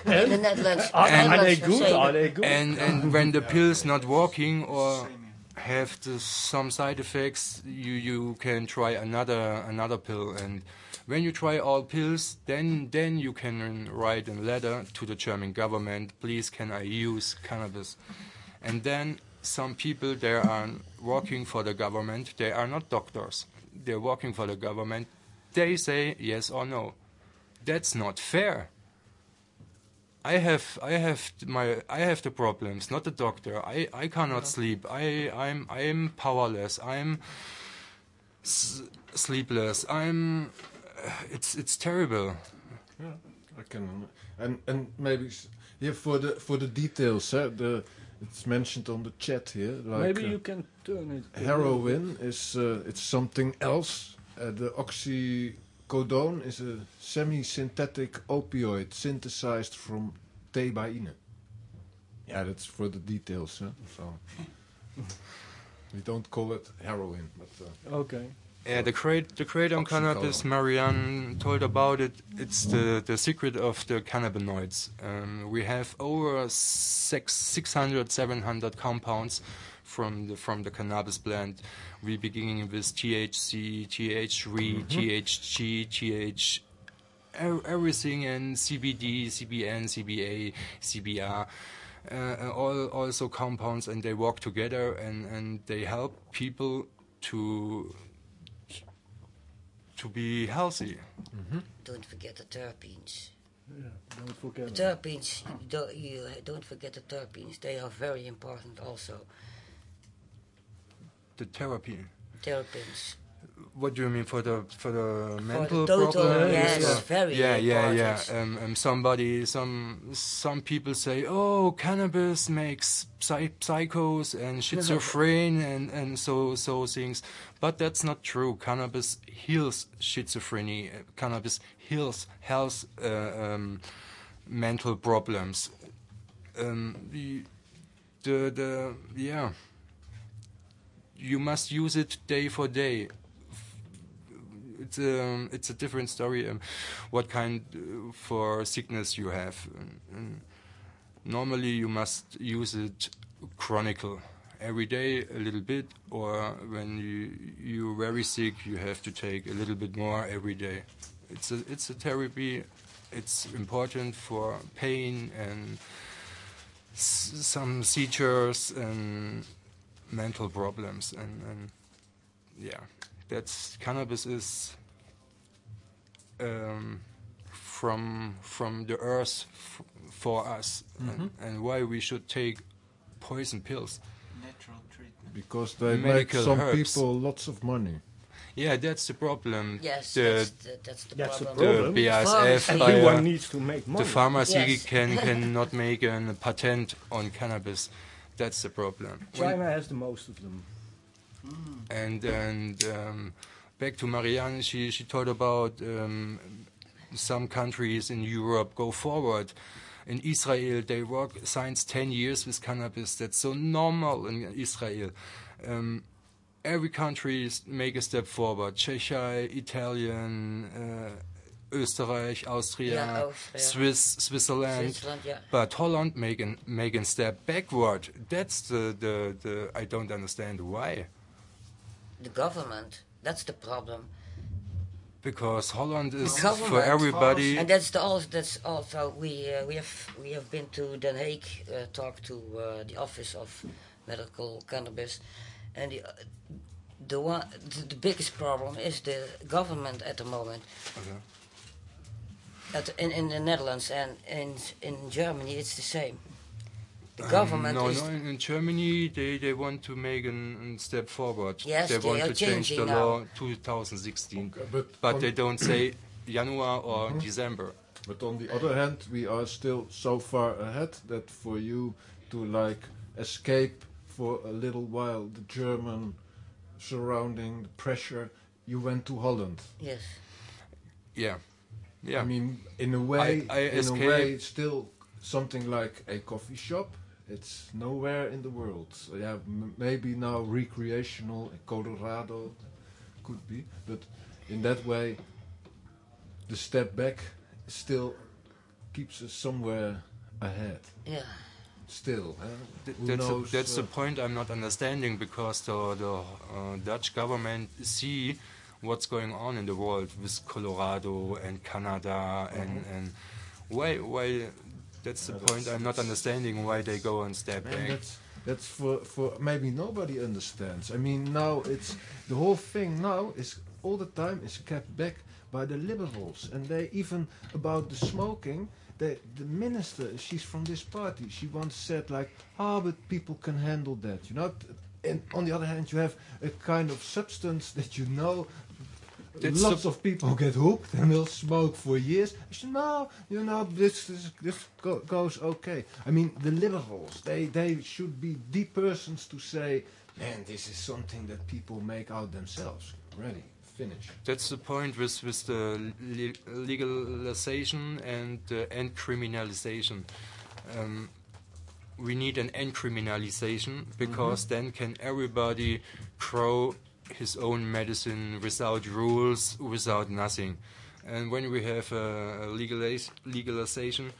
Speaker 5: in the Netherlands,
Speaker 1: Are, are they good? Are they good?
Speaker 3: And and when the pills not working or have the, some side effects, you you can try another another pill. And when you try all pills, then then you can write a letter to the German government. Please, can I use cannabis? And then some people they are working for the government. They are not doctors. They're working for the government. They say yes or no. That's not fair. I have I have my I have the problems, not the doctor. I, I cannot sleep. I I'm I'm powerless. I'm sleepless. I'm it's it's terrible.
Speaker 4: Yeah, I can, and and maybe s- here for the for the details. eh, the it's mentioned on the chat here. Like
Speaker 1: Maybe
Speaker 4: uh,
Speaker 1: you can turn it.
Speaker 4: heroin is uh, it's something else. Uh, the oxycodone is a semi-synthetic opioid synthesized from thebaine. Yeah, that's for the details. Huh? So [laughs] we don't call it heroin, but uh,
Speaker 1: Okay.
Speaker 3: Yeah, the great the great on cannabis, Marianne told about it. It's the the secret of the cannabinoids. Um, we have over six, 600, 700 compounds from the from the cannabis plant. We beginning with THC, TH3, THG, TH, everything, and CBD, CBN, CBA, CBR. Uh, all also compounds, and they work together, and, and they help people to to be healthy. Mm-hmm.
Speaker 5: Don't forget the terpenes.
Speaker 1: Yeah, don't forget.
Speaker 5: The terpenes, you don't, you don't forget the terpenes. They are very important also.
Speaker 3: The therapy.
Speaker 5: Terpenes.
Speaker 3: What do you mean for the for the
Speaker 5: For
Speaker 3: mental
Speaker 5: the total,
Speaker 3: problem?
Speaker 5: yes,
Speaker 1: Yeah.
Speaker 5: very
Speaker 3: yeah, yeah, yeah. Um, um, somebody, some some people say, "Oh, cannabis makes psy- psychos and [laughs] schizophrenia and and so so things," but that's not true. Cannabis heals schizophrenia. Cannabis heals health uh, um, mental problems. Um, the, the the yeah. You must use it day for day it's a it's a different story. Um, what kind uh, for sickness you have? Normally, you must use it chronicle every day a little bit, or when you you're very sick, you have to take a little bit more every day. It's a it's a therapy. It's important for pain and some seizures and mental problems and, and yeah that's cannabis is um, from from the earth f- for us and, and why we should take poison pills
Speaker 6: Natural treatment.
Speaker 4: because they
Speaker 3: Medical
Speaker 4: make some
Speaker 3: herbs.
Speaker 4: people lots of money.
Speaker 3: yeah that's the problem
Speaker 5: Yes,
Speaker 3: the
Speaker 5: that's the, that's the
Speaker 1: That's the
Speaker 5: problem.
Speaker 3: the
Speaker 1: problem.
Speaker 3: BASF
Speaker 5: Pharmacy.
Speaker 1: Everyone
Speaker 3: uh,
Speaker 1: needs to make money.
Speaker 3: the pharmacy
Speaker 5: Yes.
Speaker 3: can [laughs] cannot make a patent on cannabis that's the problem When-
Speaker 1: China has the most of them.
Speaker 3: And and um, back to Marianne, she she told about um, some countries in Europe go forward. In Israel, they work since 10 years with cannabis. That's so normal in Israel. Um, every country is make a step forward. Czechia, Italian, uh, Österreich, Austria,
Speaker 5: Yeah, Austria.
Speaker 3: Swiss, Switzerland.
Speaker 5: Switzerland, yeah.
Speaker 3: But Holland making making step backward. That's the, the, the I don't understand why.
Speaker 5: The government. That's the problem.
Speaker 3: Because Holland is for everybody.
Speaker 5: And that's the also that's also we uh, we have we have been to Den Haag, uh, talked to uh, the office of medical cannabis, and the uh, the one the, the biggest problem is the government at the moment.
Speaker 3: Okay.
Speaker 5: At, in in the Netherlands and in in Germany it's the same. The
Speaker 3: Um,
Speaker 5: government
Speaker 3: no,
Speaker 5: is
Speaker 3: no. In, in Germany, they, they want to make an, an step forward.
Speaker 5: Yes,
Speaker 3: they
Speaker 5: they
Speaker 3: want
Speaker 5: are
Speaker 3: to change the
Speaker 5: changing
Speaker 3: law
Speaker 5: now.
Speaker 3: 2016,
Speaker 4: Okay, but
Speaker 3: but they don't say [coughs] January or
Speaker 4: Mm-hmm.
Speaker 3: December.
Speaker 4: But on the other hand, we are still so far ahead that for you to like escape for a little while the German surrounding the pressure, you went to Holland.
Speaker 5: yes.
Speaker 3: Yeah, yeah.
Speaker 4: I mean, in a way,
Speaker 3: I
Speaker 4: in a way, still something like a coffee shop. It's nowhere in the world. So yeah, m- maybe now recreational in Colorado could be, but in that way, the step back still keeps us somewhere ahead.
Speaker 5: Yeah.
Speaker 4: Still, huh?
Speaker 3: Th-
Speaker 4: Who
Speaker 3: that's
Speaker 4: knows,
Speaker 3: the, that's
Speaker 4: uh,
Speaker 3: the point I'm not understanding because the the uh, Dutch government see what's going on in the world with Colorado and Canada and and why why that's the
Speaker 4: Yeah,
Speaker 3: point
Speaker 4: that's-
Speaker 3: I'm not understanding why they go on step back.
Speaker 4: that's that's for for maybe nobody understands. I mean, now it's the whole thing. Now is all the time is kept back by the liberals, and they even about the smoking. They, the minister, she's from this party. She once said like, "Ah, but people can handle that," you know. And on the other hand, you have a kind of substance that you know
Speaker 3: That's
Speaker 4: lots of people get hooked and will smoke for years. I said, no, you know, this this, this go, goes okay. I mean, the liberals, they, they should be the persons to say, man, this is something that people make out themselves. Ready, finish.
Speaker 3: That's the point with with the le- legalization and the end criminalization. Um, we need an end criminalization because then can everybody grow his own medicine without rules, without nothing. And when we have legalization,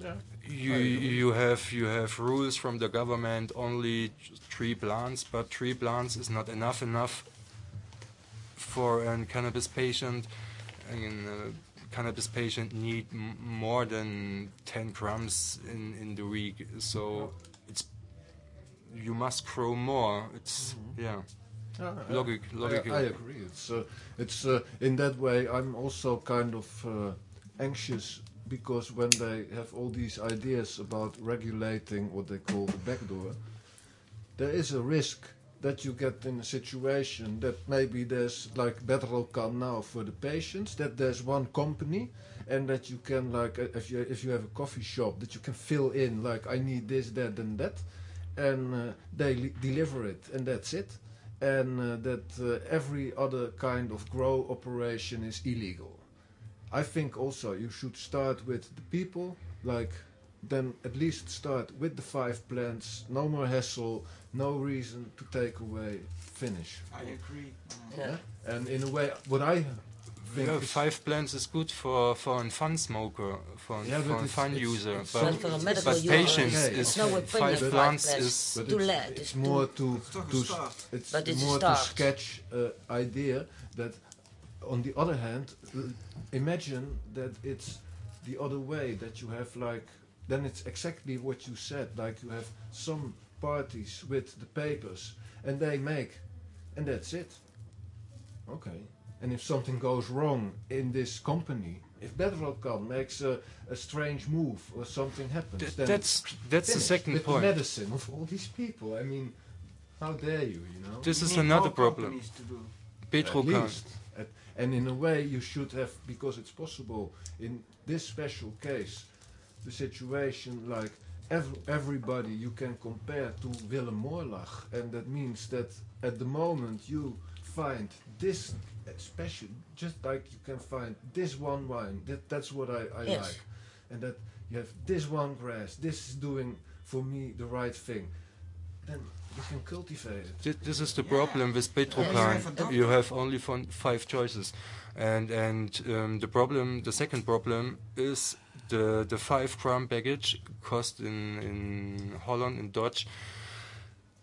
Speaker 4: Yeah.
Speaker 3: you you have you have rules from the government only three plants, but three plants is not enough enough for a cannabis patient. And a cannabis patient need m- more than 10 grams in, in the week, so it's you must grow more. It's mm-hmm. yeah,
Speaker 4: Yeah, I-
Speaker 3: logic,
Speaker 4: I,
Speaker 3: logical.
Speaker 4: I agree. It's uh, it's uh, in that way. I'm also kind of uh, anxious because when they have all these ideas about regulating what they call the backdoor, there is a risk that you get in a situation that maybe there's like Betrolcan now for the patients, that there's one company and that you can like uh, if you if you have a coffee shop that you can fill in like I need this, that and that and uh, they li- deliver it and that's it and uh, that uh, every other kind of grow operation is illegal. I think also you should start with the people, like then at least start with the five plants, no more hassle, no reason to take away, finish.
Speaker 6: I agree.
Speaker 5: Yeah.
Speaker 4: And in a way, what I think
Speaker 3: Yeah, five plants is good for for a fun smoker, for,
Speaker 4: Yeah,
Speaker 3: for a
Speaker 4: it's-
Speaker 3: fun
Speaker 4: it's-
Speaker 3: user.
Speaker 4: it's
Speaker 3: but
Speaker 5: But for a medical
Speaker 3: but
Speaker 5: user,
Speaker 3: patients
Speaker 4: Okay,
Speaker 3: is
Speaker 5: no
Speaker 4: okay.
Speaker 3: five
Speaker 5: five
Speaker 3: plants
Speaker 5: plants.
Speaker 3: is
Speaker 4: but
Speaker 5: too
Speaker 4: it's,
Speaker 5: late,
Speaker 4: it's
Speaker 5: it's
Speaker 4: more to to
Speaker 6: een
Speaker 4: s-
Speaker 6: start.
Speaker 4: it's
Speaker 5: it's
Speaker 4: more to sketch uh, idea that on the other hand imagine that it's the other way that you have like then it's exactly what you said like you have some parties with the papers and they make and that's it okay and if something goes wrong in this company if Bedrocan makes a, a strange move or something happens
Speaker 3: Th-
Speaker 4: then
Speaker 3: that's that's the second
Speaker 4: with
Speaker 3: point.
Speaker 4: the medicine of all these people I mean how dare you you know
Speaker 3: This
Speaker 6: You
Speaker 3: is
Speaker 6: need
Speaker 3: another
Speaker 6: more
Speaker 3: problem.
Speaker 6: companies to do.
Speaker 4: at
Speaker 3: Petrocan.
Speaker 4: and in a way, you should have, because it's possible in this special case, the situation like ev- everybody you can compare to Willem Moorlach, and that means that at the moment you find this special, just like you can find this one wine. That that's what I, I
Speaker 5: Yes.
Speaker 4: like, and that you have this one grass. This is doing for me the right thing. then you can cultivate it.
Speaker 3: Thi- This is the problem with Petrocan. You have only fun- five choices, and and um, the problem, the second problem is the the five gram baggage cost in in Holland in Dutch.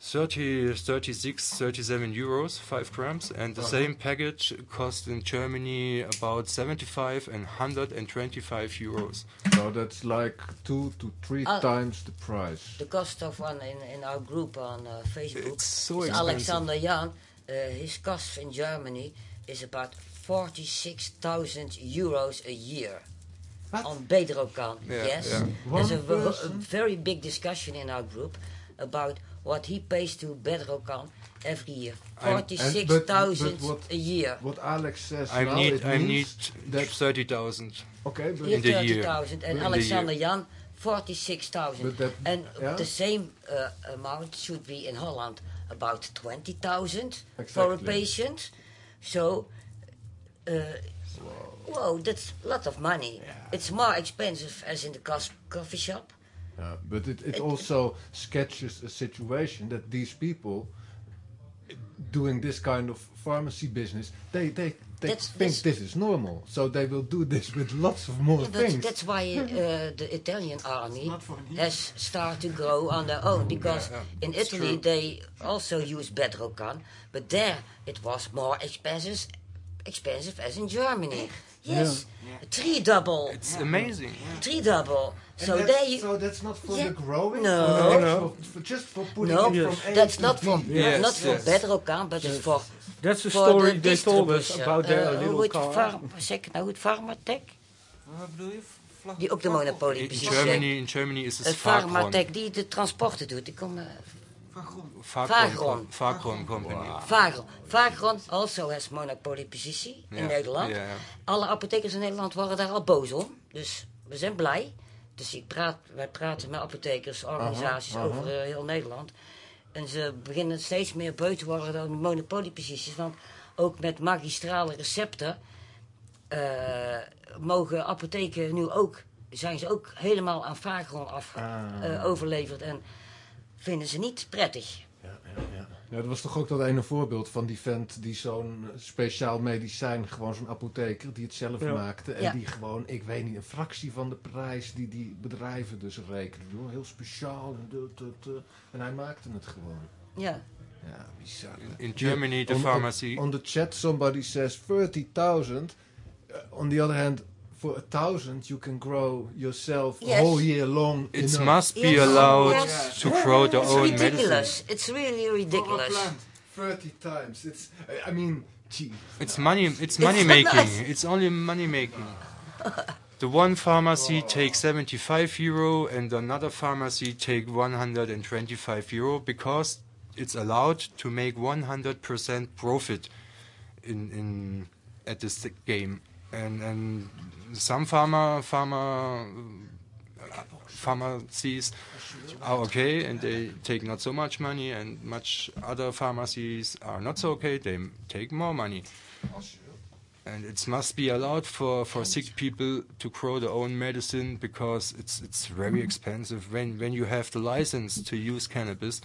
Speaker 3: 30, 36, 37 euros, 5 grams, and the same package cost in Germany about 75 and 125 euros.
Speaker 4: So that's like two to three
Speaker 5: Uh,
Speaker 4: times the price.
Speaker 5: The cost of one in, in our group on uh, Facebook
Speaker 3: It's so
Speaker 5: is
Speaker 3: expensive.
Speaker 5: Alexander Jan. Uh, his cost in Germany is about 46,000 euros a year
Speaker 4: What?
Speaker 5: on Bedrocan.
Speaker 3: Yeah,
Speaker 5: yes,
Speaker 3: yeah.
Speaker 5: there's a,
Speaker 4: One
Speaker 5: v- a
Speaker 4: person?
Speaker 5: very big discussion in our group about what he pays to Bedrocan every year.
Speaker 3: I'm-
Speaker 4: And- but-
Speaker 5: 46,000
Speaker 4: but what-
Speaker 5: a year.
Speaker 4: What Alex says
Speaker 3: I
Speaker 4: now,
Speaker 3: need
Speaker 4: it
Speaker 3: I need
Speaker 4: means that
Speaker 3: 30,000.
Speaker 4: okay, but
Speaker 3: in the year.
Speaker 5: 30,000 and Alexander. Jan 46,000.
Speaker 4: But that-
Speaker 5: and
Speaker 4: yeah.
Speaker 5: the same uh, amount should be in Holland about 20,000 for a
Speaker 4: Exactly.
Speaker 5: patient. So, uh, whoa, that's a lot of money. It's more expensive as in the coffee shop.
Speaker 4: Yeah, but it, it also sketches a situation that these people doing this kind of pharmacy business, they they, they
Speaker 5: That's-
Speaker 4: think
Speaker 5: that's-
Speaker 4: this is normal. So they will do this with lots of more
Speaker 5: Yeah, that's,
Speaker 4: things.
Speaker 5: that's why uh, the Italian army
Speaker 6: not for an
Speaker 5: has started to grow on their own because
Speaker 3: Yeah, yeah,
Speaker 5: in Italy
Speaker 3: true.
Speaker 5: they also use Bedrocan, but there it was more expensive, expensive as in Germany. Yes, three double,
Speaker 3: It's amazing.
Speaker 5: three double. So
Speaker 4: that's-
Speaker 5: there you,
Speaker 4: so that's not for
Speaker 5: Yeah.
Speaker 4: the growing.
Speaker 5: No.
Speaker 4: for the
Speaker 1: No.
Speaker 4: actual- for- just for putting
Speaker 5: no,
Speaker 4: it
Speaker 1: Yes.
Speaker 4: from A
Speaker 5: that's
Speaker 4: to
Speaker 5: not
Speaker 4: B.
Speaker 5: for
Speaker 3: Yes,
Speaker 5: not for
Speaker 3: yes.
Speaker 5: Bedrocan, but it's for
Speaker 1: That's the
Speaker 5: for
Speaker 1: story
Speaker 5: the
Speaker 1: they told us about their
Speaker 5: Uh,
Speaker 1: little
Speaker 5: die
Speaker 1: car.
Speaker 5: farm- zeg ik nou goed, Pharmatech?
Speaker 6: Wat bedoel je?
Speaker 5: Die ook de monopolie
Speaker 3: In
Speaker 5: precies
Speaker 3: Germany, in Germany is
Speaker 5: Het
Speaker 3: het.
Speaker 5: Pharmatech die de transporten doet. Die komt, uh,
Speaker 6: Vagron.
Speaker 3: Fagron,
Speaker 5: Fagron.
Speaker 3: Fagron company.
Speaker 5: Vagron. Vagron also has monopoliepositie in Nederland.
Speaker 3: ja, ja.
Speaker 5: Alle apothekers in Nederland worden daar al boos om. Dus we zijn blij. Dus ik praat, wij praten met apothekers, organisaties over eh, heel Nederland. En ze beginnen steeds meer beu te worden dan de monopolieposities. Want ook met magistrale recepten eh, mogen apotheken nu ook, zijn ze ook helemaal aan Vagron af, eh, overleverd. En vinden ze niet prettig.
Speaker 4: Ja, dat was toch ook dat ene voorbeeld van die vent die zo'n eh, speciaal medicijn, gewoon zo'n apotheker, die het zelf
Speaker 1: Ja.
Speaker 4: maakte. En
Speaker 5: Ja.
Speaker 4: die gewoon, ik weet niet, een fractie van de prijs die die bedrijven dus rekenen. Joh, heel speciaal. En, dat, dat, eh, en hij maakte het gewoon.
Speaker 5: Ja.
Speaker 4: Ja, bizar.
Speaker 3: In Germany, the
Speaker 4: on-
Speaker 3: pharmacy.
Speaker 4: On, the chat somebody says 30,000. Uh, on the other hand, for a thousand you can grow yourself a
Speaker 5: Yes.
Speaker 4: whole year long.
Speaker 3: It
Speaker 4: enough.
Speaker 3: must be
Speaker 5: Yes.
Speaker 3: allowed
Speaker 5: Yes.
Speaker 3: to grow their
Speaker 5: It's
Speaker 3: own medicine.
Speaker 5: ridiculous. It's really ridiculous.
Speaker 6: For a plant.
Speaker 4: 30 times. It's, I- I mean, gee.
Speaker 3: It's money. It's money making. It's only money making. The one pharmacy oh. takes 75 euro, and another pharmacy take 125 euro because it's allowed to make 100% profit in in at this game. And and some pharma pharma pharmacies are oh, okay and they take not so much money, and much other pharmacies are not so okay. They take more money. And it must be allowed for, for sick people to grow their own medicine because it's it's very expensive. When when you have the license to use cannabis,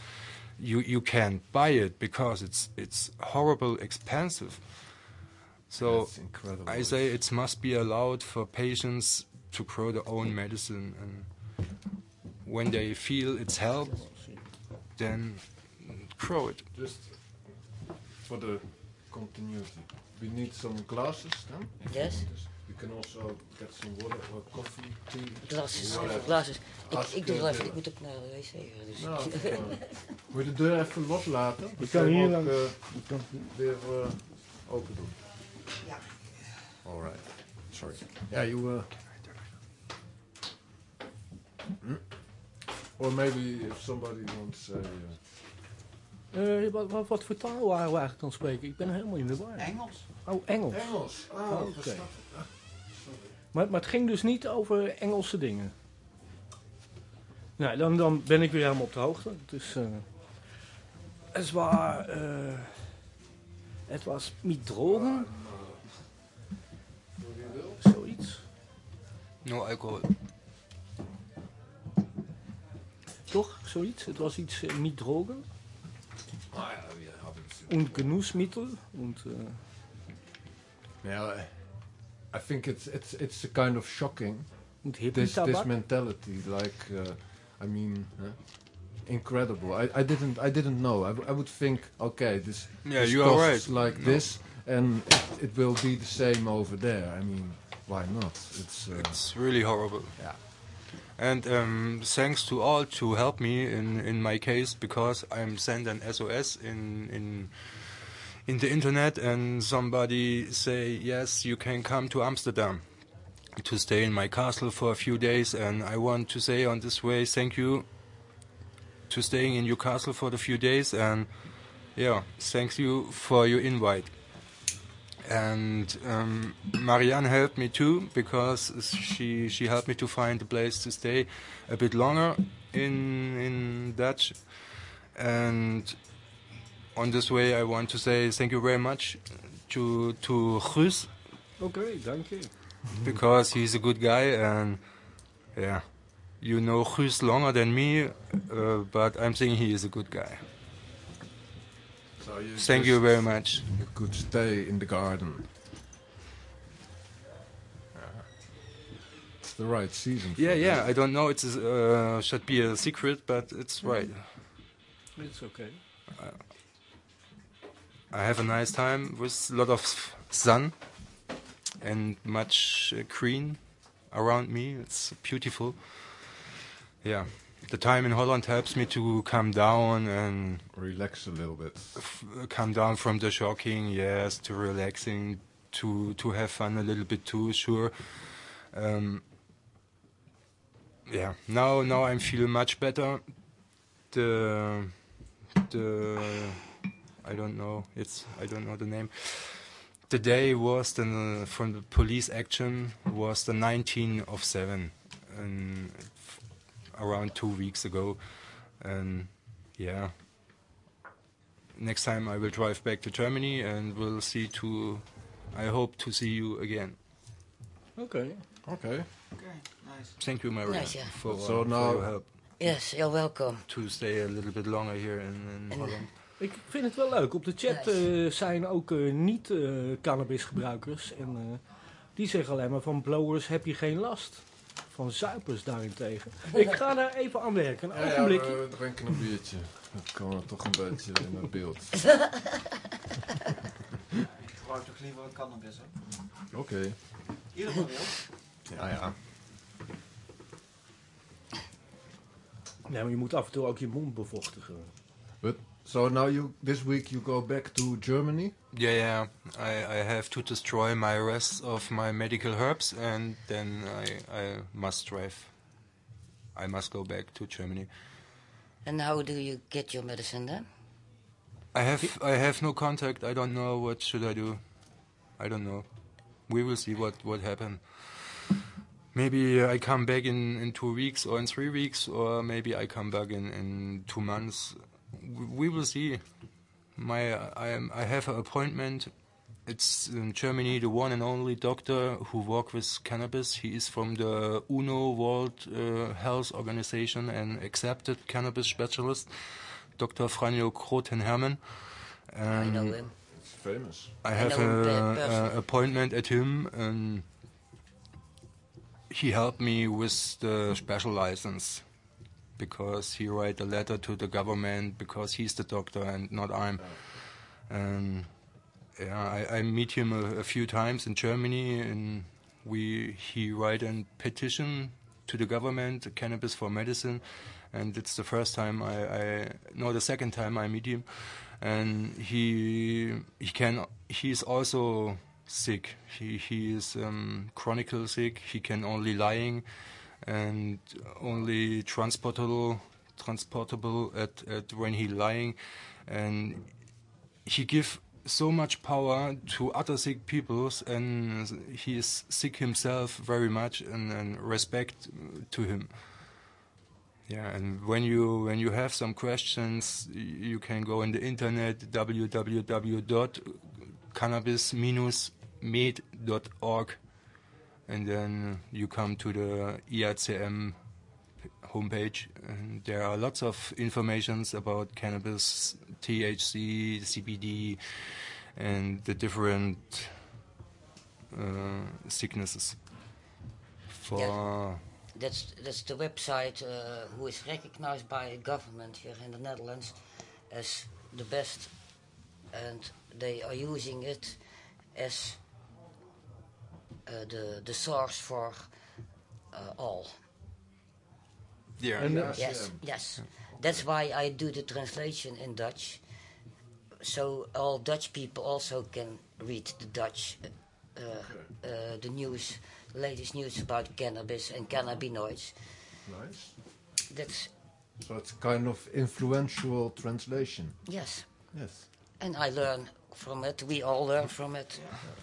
Speaker 3: you, you can't buy it because it's it's horrible expensive. So
Speaker 4: That's incredible.
Speaker 3: I say it must be allowed for patients to grow their own medicine, and when they feel it's help, then grow it.
Speaker 4: Just for the continuity. We need some glasses then.
Speaker 5: Yes.
Speaker 4: We can also get some water or coffee, tea.
Speaker 5: Glasses,
Speaker 4: whatever.
Speaker 5: glasses. Ik,
Speaker 4: Als
Speaker 5: ik doe
Speaker 4: ik,
Speaker 5: wel even, ik moet ook naar de wc. Dus.
Speaker 4: Nou, [laughs] gewoon. Moet je de deur even loslaten?
Speaker 1: Je kan hier
Speaker 4: ook
Speaker 1: dan-
Speaker 4: eh, weer eh, open doen. Ja. Alright. Sorry. Ja, you... Uh, hmm? Or maybe if somebody wants to say... Uh,
Speaker 1: Eh, wat, wat, wat voor taal waren we eigenlijk aan het spreken? Ik ben helemaal in de war.
Speaker 6: Engels.
Speaker 1: Oh, Engels.
Speaker 4: Engels. Oh,
Speaker 1: Oké.
Speaker 4: versta-
Speaker 1: Maar, maar het ging dus niet over Engelse dingen. Nou, dan, dan ben ik weer helemaal op de hoogte. Dus, eh het was, eh het was met drogen, zoiets.
Speaker 3: No alcohol.
Speaker 1: Toch? Zoiets? Het was iets uh, niet drogen.
Speaker 4: Ah ja, wir haben
Speaker 1: Und Genussmittel. Und, uh,
Speaker 4: Yeah, I think it's it's it's a kind of shocking
Speaker 1: und
Speaker 4: this this mentality. Like, uh, I mean, huh? incredible. I, I didn't I didn't know. I, w- I would think, okay, this
Speaker 3: Yeah,
Speaker 4: this
Speaker 3: you are
Speaker 4: costs
Speaker 3: right.
Speaker 4: like
Speaker 3: No.
Speaker 4: this, and it, it will be the same over there. I mean, why not? It's uh,
Speaker 3: It's really horrible.
Speaker 4: Yeah.
Speaker 3: And um, thanks to all to help me in, in my case because I'm sent an SOS in in in the internet and somebody say yes you can come to Amsterdam to stay in my castle for a few days and I want to say on this way thank you to staying in your castle for the few days and yeah thanks you for your invite and um, Marianne helped me too because she she helped me to find a place to stay a bit longer in in Dutch. And on this way I want to say thank you very much to to Guus.
Speaker 1: Oké, dank je.
Speaker 3: because he's a good guy and yeah you know Guus longer than me uh, but I'm saying he is a good guy
Speaker 4: so you
Speaker 3: thank you very much
Speaker 4: You could stay in the garden. It's the right season. for
Speaker 3: yeah yeah
Speaker 4: that.
Speaker 3: I don't know It uh, should be a secret but it's right
Speaker 1: It's oké.
Speaker 3: I have a nice time with a lot of sun and much uh, green around me. It's beautiful. Yeah, the time in Holland helps me to calm down and
Speaker 4: Relax a little bit.
Speaker 3: f- come down from the shocking. Yes, to relaxing, to to have fun a little bit too. Sure. Um, yeah. Now now I'm feeling much better. The the I don't know. It's I don't know the name. The day was the from the police action was the 19 of seven, and around two weeks ago, and yeah. Next time I will drive back to Germany and we'll see to. I hope to see you again.
Speaker 1: Oké.
Speaker 4: Okay.
Speaker 6: Oké, nice.
Speaker 3: Thank you, Maria,
Speaker 5: Nice, yeah.
Speaker 3: for,
Speaker 4: So now-
Speaker 3: your help
Speaker 5: Yes, you're welcome.
Speaker 3: to stay a little bit longer here in, in
Speaker 5: En-
Speaker 3: Holland.
Speaker 1: Ik vind het wel leuk. Op de chat eh, zijn ook eh, niet-cannabisgebruikers. en eh, die zeggen alleen maar van blowers heb je geen last. Van zuipers daarentegen. Ik ga daar even aan werken. Een
Speaker 4: Ja, ja,
Speaker 1: ogenblikje.
Speaker 4: we drinken een biertje. Dat kan er toch een beetje in het beeld. [laughs]
Speaker 6: Ik gebruik toch liever een cannabis, hè?
Speaker 4: Oké.
Speaker 6: Iedereen wil.
Speaker 4: Ja, ja.
Speaker 1: Nee, maar je moet af en toe ook je mond bevochtigen.
Speaker 4: So now you this week you go back to Germany.
Speaker 3: Yeah, yeah. I, I have to destroy my rest of my medical herbs and then I, I must drive. I must go back to Germany.
Speaker 5: And how do you get your medicine then?
Speaker 3: I have I have no contact. I don't know what should I do. I don't know. We will see what what happen. Maybe I come back in, in two weeks or in three weeks, or maybe I come back in, in two months. W- We will see. My I am I have an appointment. It's in Germany, the one and only doctor who work with cannabis. He is from the UNO World uh, Health Organization and accepted cannabis specialist. Dr. Franjo Kroten-Hermann.
Speaker 5: I know
Speaker 3: Um,
Speaker 5: him.
Speaker 4: It's famous.
Speaker 3: I
Speaker 5: I
Speaker 3: have an appointment at him, and he helped me with the special license because he write a letter to the government because he's the doctor and not I'm. And yeah, I, I meet him a, a few times in Germany, and we he write a petition to the government, cannabis for medicine, and it's the first time I, I no the second time I meet him, and he he can he's also sick. He he is um, chronicle sick. He can only lying, and only transportable transportable at, at when he lying, and he give so much power to other sick peoples and he is sick himself very much and, and respect to him. Yeah and when you when you have some questions you can go in the internet www.cannabis-med.org and then you come to the IACM homepage, and there are lots of informations about cannabis, THC, CBD, and the different uh, sicknesses. For
Speaker 5: That's that's the website uh, who is recognized by government here in the Netherlands as the best, and they are using it as the the source for uh, all.
Speaker 3: yeah,
Speaker 1: And,
Speaker 4: Yes,
Speaker 5: Yes,
Speaker 4: yeah.
Speaker 5: yes. That's why I do the translation in Dutch, so all Dutch people also can read the Dutch, uh, uh, the news, latest news about cannabis and cannabinoids.
Speaker 4: Nice.
Speaker 5: That's
Speaker 4: So it's kind of influential translation.
Speaker 5: yes,
Speaker 4: Yes.
Speaker 5: and I learn from it. We all learn from it.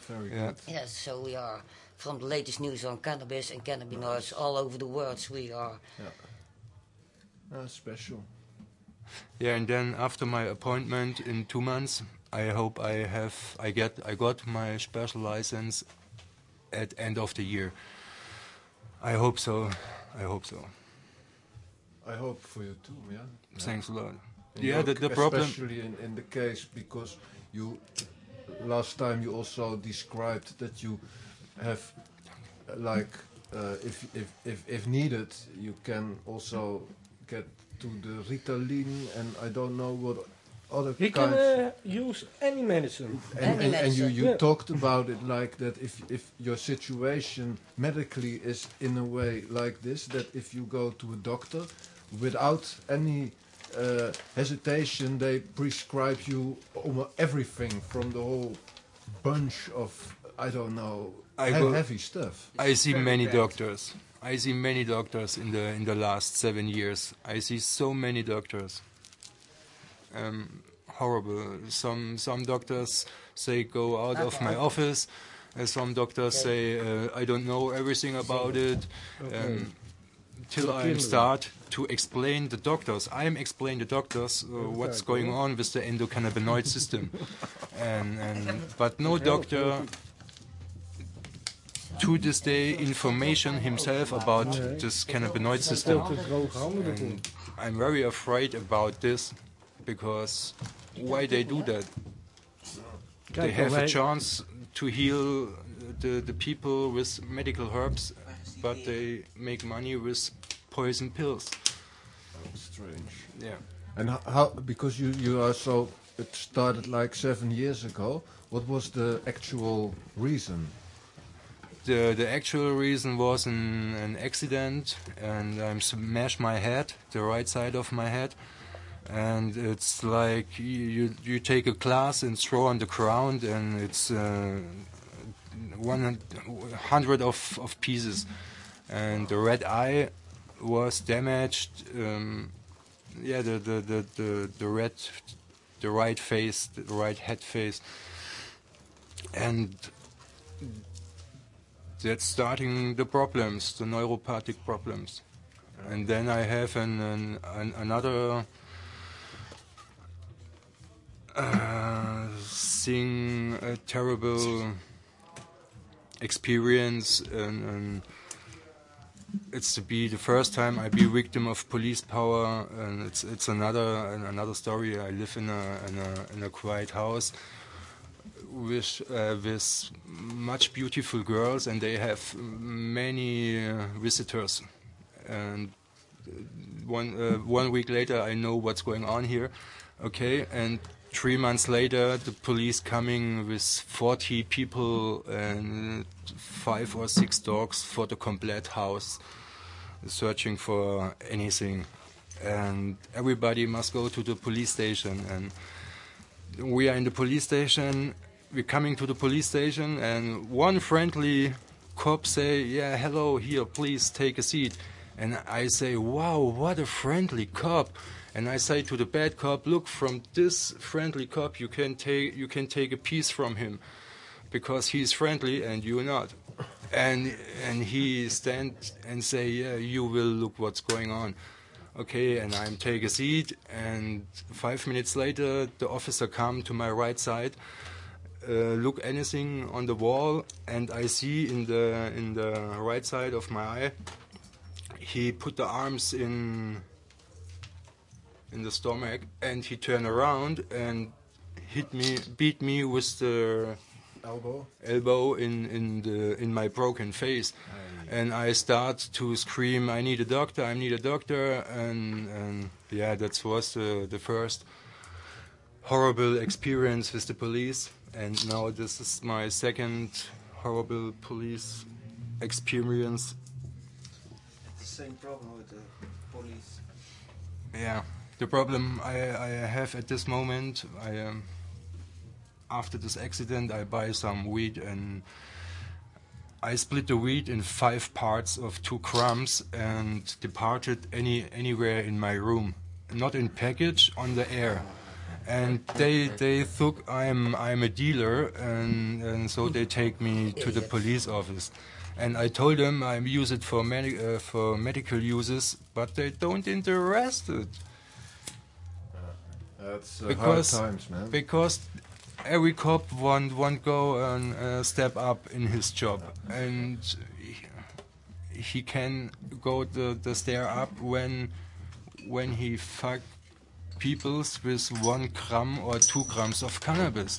Speaker 4: Very
Speaker 3: Yeah.
Speaker 4: good.
Speaker 5: Yes, so we are from the latest news on cannabis and cannabinoids all over the world. We are Yeah.
Speaker 4: Uh, special.
Speaker 3: Yeah, and then after my appointment in two months, I hope I have I get I got my special license at end of the year. I hope so. I hope so.
Speaker 4: I hope for you too, yeah.
Speaker 3: Thanks a lot.
Speaker 4: In
Speaker 3: Yeah, the, the problem.
Speaker 4: Especially in, in the case because you, last time you also described that you have, uh, like, uh, if, if, if, if needed, you can also get to the Ritalin and I don't know what other
Speaker 1: You can uh, use any medicine.
Speaker 4: and,
Speaker 5: any
Speaker 4: and, and you, you
Speaker 1: Yeah.
Speaker 4: talked about it like that if, if your situation medically is in a way like this, that if you go to a doctor without any uh, hesitation, they prescribe you almost everything from the whole bunch of, I don't know,
Speaker 3: I
Speaker 4: he-
Speaker 3: go-
Speaker 4: heavy stuff.
Speaker 3: I see many
Speaker 2: bad.
Speaker 3: doctors. I see many doctors in the in the last seven years. I see so many doctors. Um, horrible. Some some doctors say go out of my office. Uh, some doctors say uh, I don't know everything about it. Um, till I start to explain the doctors. I'm explaining the doctors uh, what's going on with the endocannabinoid system, and, and but no doctor to this day information himself about this cannabinoid system.
Speaker 1: Veel te droge handen ervoor.
Speaker 3: And I'm very afraid about this because why they do that? they have a chance to heal the, the people with medical herbs, but they make money with poison pills.
Speaker 4: Strange.
Speaker 3: Yeah.
Speaker 4: And how, because you, you are so, it started like seven years ago, what was the actual reason?
Speaker 3: The the actual reason was an, an accident, and I smashed my head, the right side of my head, and it's like you you, you take a glass and throw on the ground, and it's uh, one hundred of, of pieces, and the red eye was damaged. Um, yeah, the, the, the, the, the red, the right face, the right head face, and that's starting the problems, the neuropathic problems. And then I have an, an, an another uh, thing, a terrible experience, and, and it's to be the first time I be victim of police power, and it's it's another another story. I live in a in a, in a quiet house with uh, with much beautiful girls, and they have many uh, visitors. And one uh, one week later, I know what's going on here. Okay, and three months later, the police coming with 40 people and five or six dogs for the complete house, searching for anything. And everybody must go to the police station. And we are in the police station. We're coming to the police station, and one friendly cop say, "Yeah, hello, here, please take a seat." And I say, "Wow, what a friendly cop!" And I say to the bad cop, "Look, from this friendly cop, you can take you can take a piece from him, because he's friendly and you're not." And and he stand and say, "Yeah, you will look what's going on." Okay, and I'm take a seat, and five minutes later, the officer come to my right side, uh, look anything on the wall, and I see in the in the right side of my eye, he put the arms in in the stomach and he turned around and hit me, beat me with the
Speaker 4: Elbow.
Speaker 3: elbow in in the in my broken face, and I start to scream, "I need a doctor! I need a doctor!" And and yeah, that was the the first horrible experience with the police, and now this is my second horrible police experience.
Speaker 6: The same problem with the police.
Speaker 3: Yeah, the problem I, I have at this moment, I um, after this accident, I buy some weed and I split the weed in five parts of two crumbs and departed any anywhere in my room, not in package, on the air. And they they think I'm I'm a dealer, and and so they take me to the police office. And I told them I use it for medi- uh, for medical uses, but they don't interest it
Speaker 4: That's uh,
Speaker 3: Because-
Speaker 4: hard times, man.
Speaker 3: because every cop want want go and uh, step up in his job, and he, he can go the the stair up when when he fuck peoples with one gram or two grams of cannabis.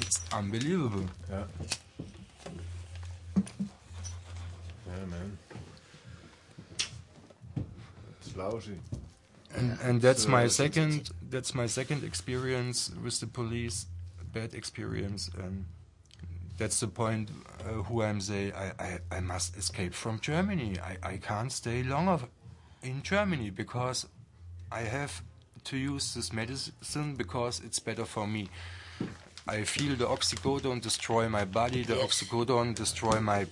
Speaker 3: It's unbelievable.
Speaker 4: Yeah. Yeah, man. It's lousy.
Speaker 3: And, and that's
Speaker 4: So-
Speaker 3: my second that's my second experience with the police. Bad experience and that's the point uh, who I'm say I, I, I must escape from Germany. I, I can't stay longer in Germany because I have to use this medicine because it's better for me. I feel the oxycodone destroy my body the
Speaker 5: Yes.
Speaker 3: oxycodone destroy my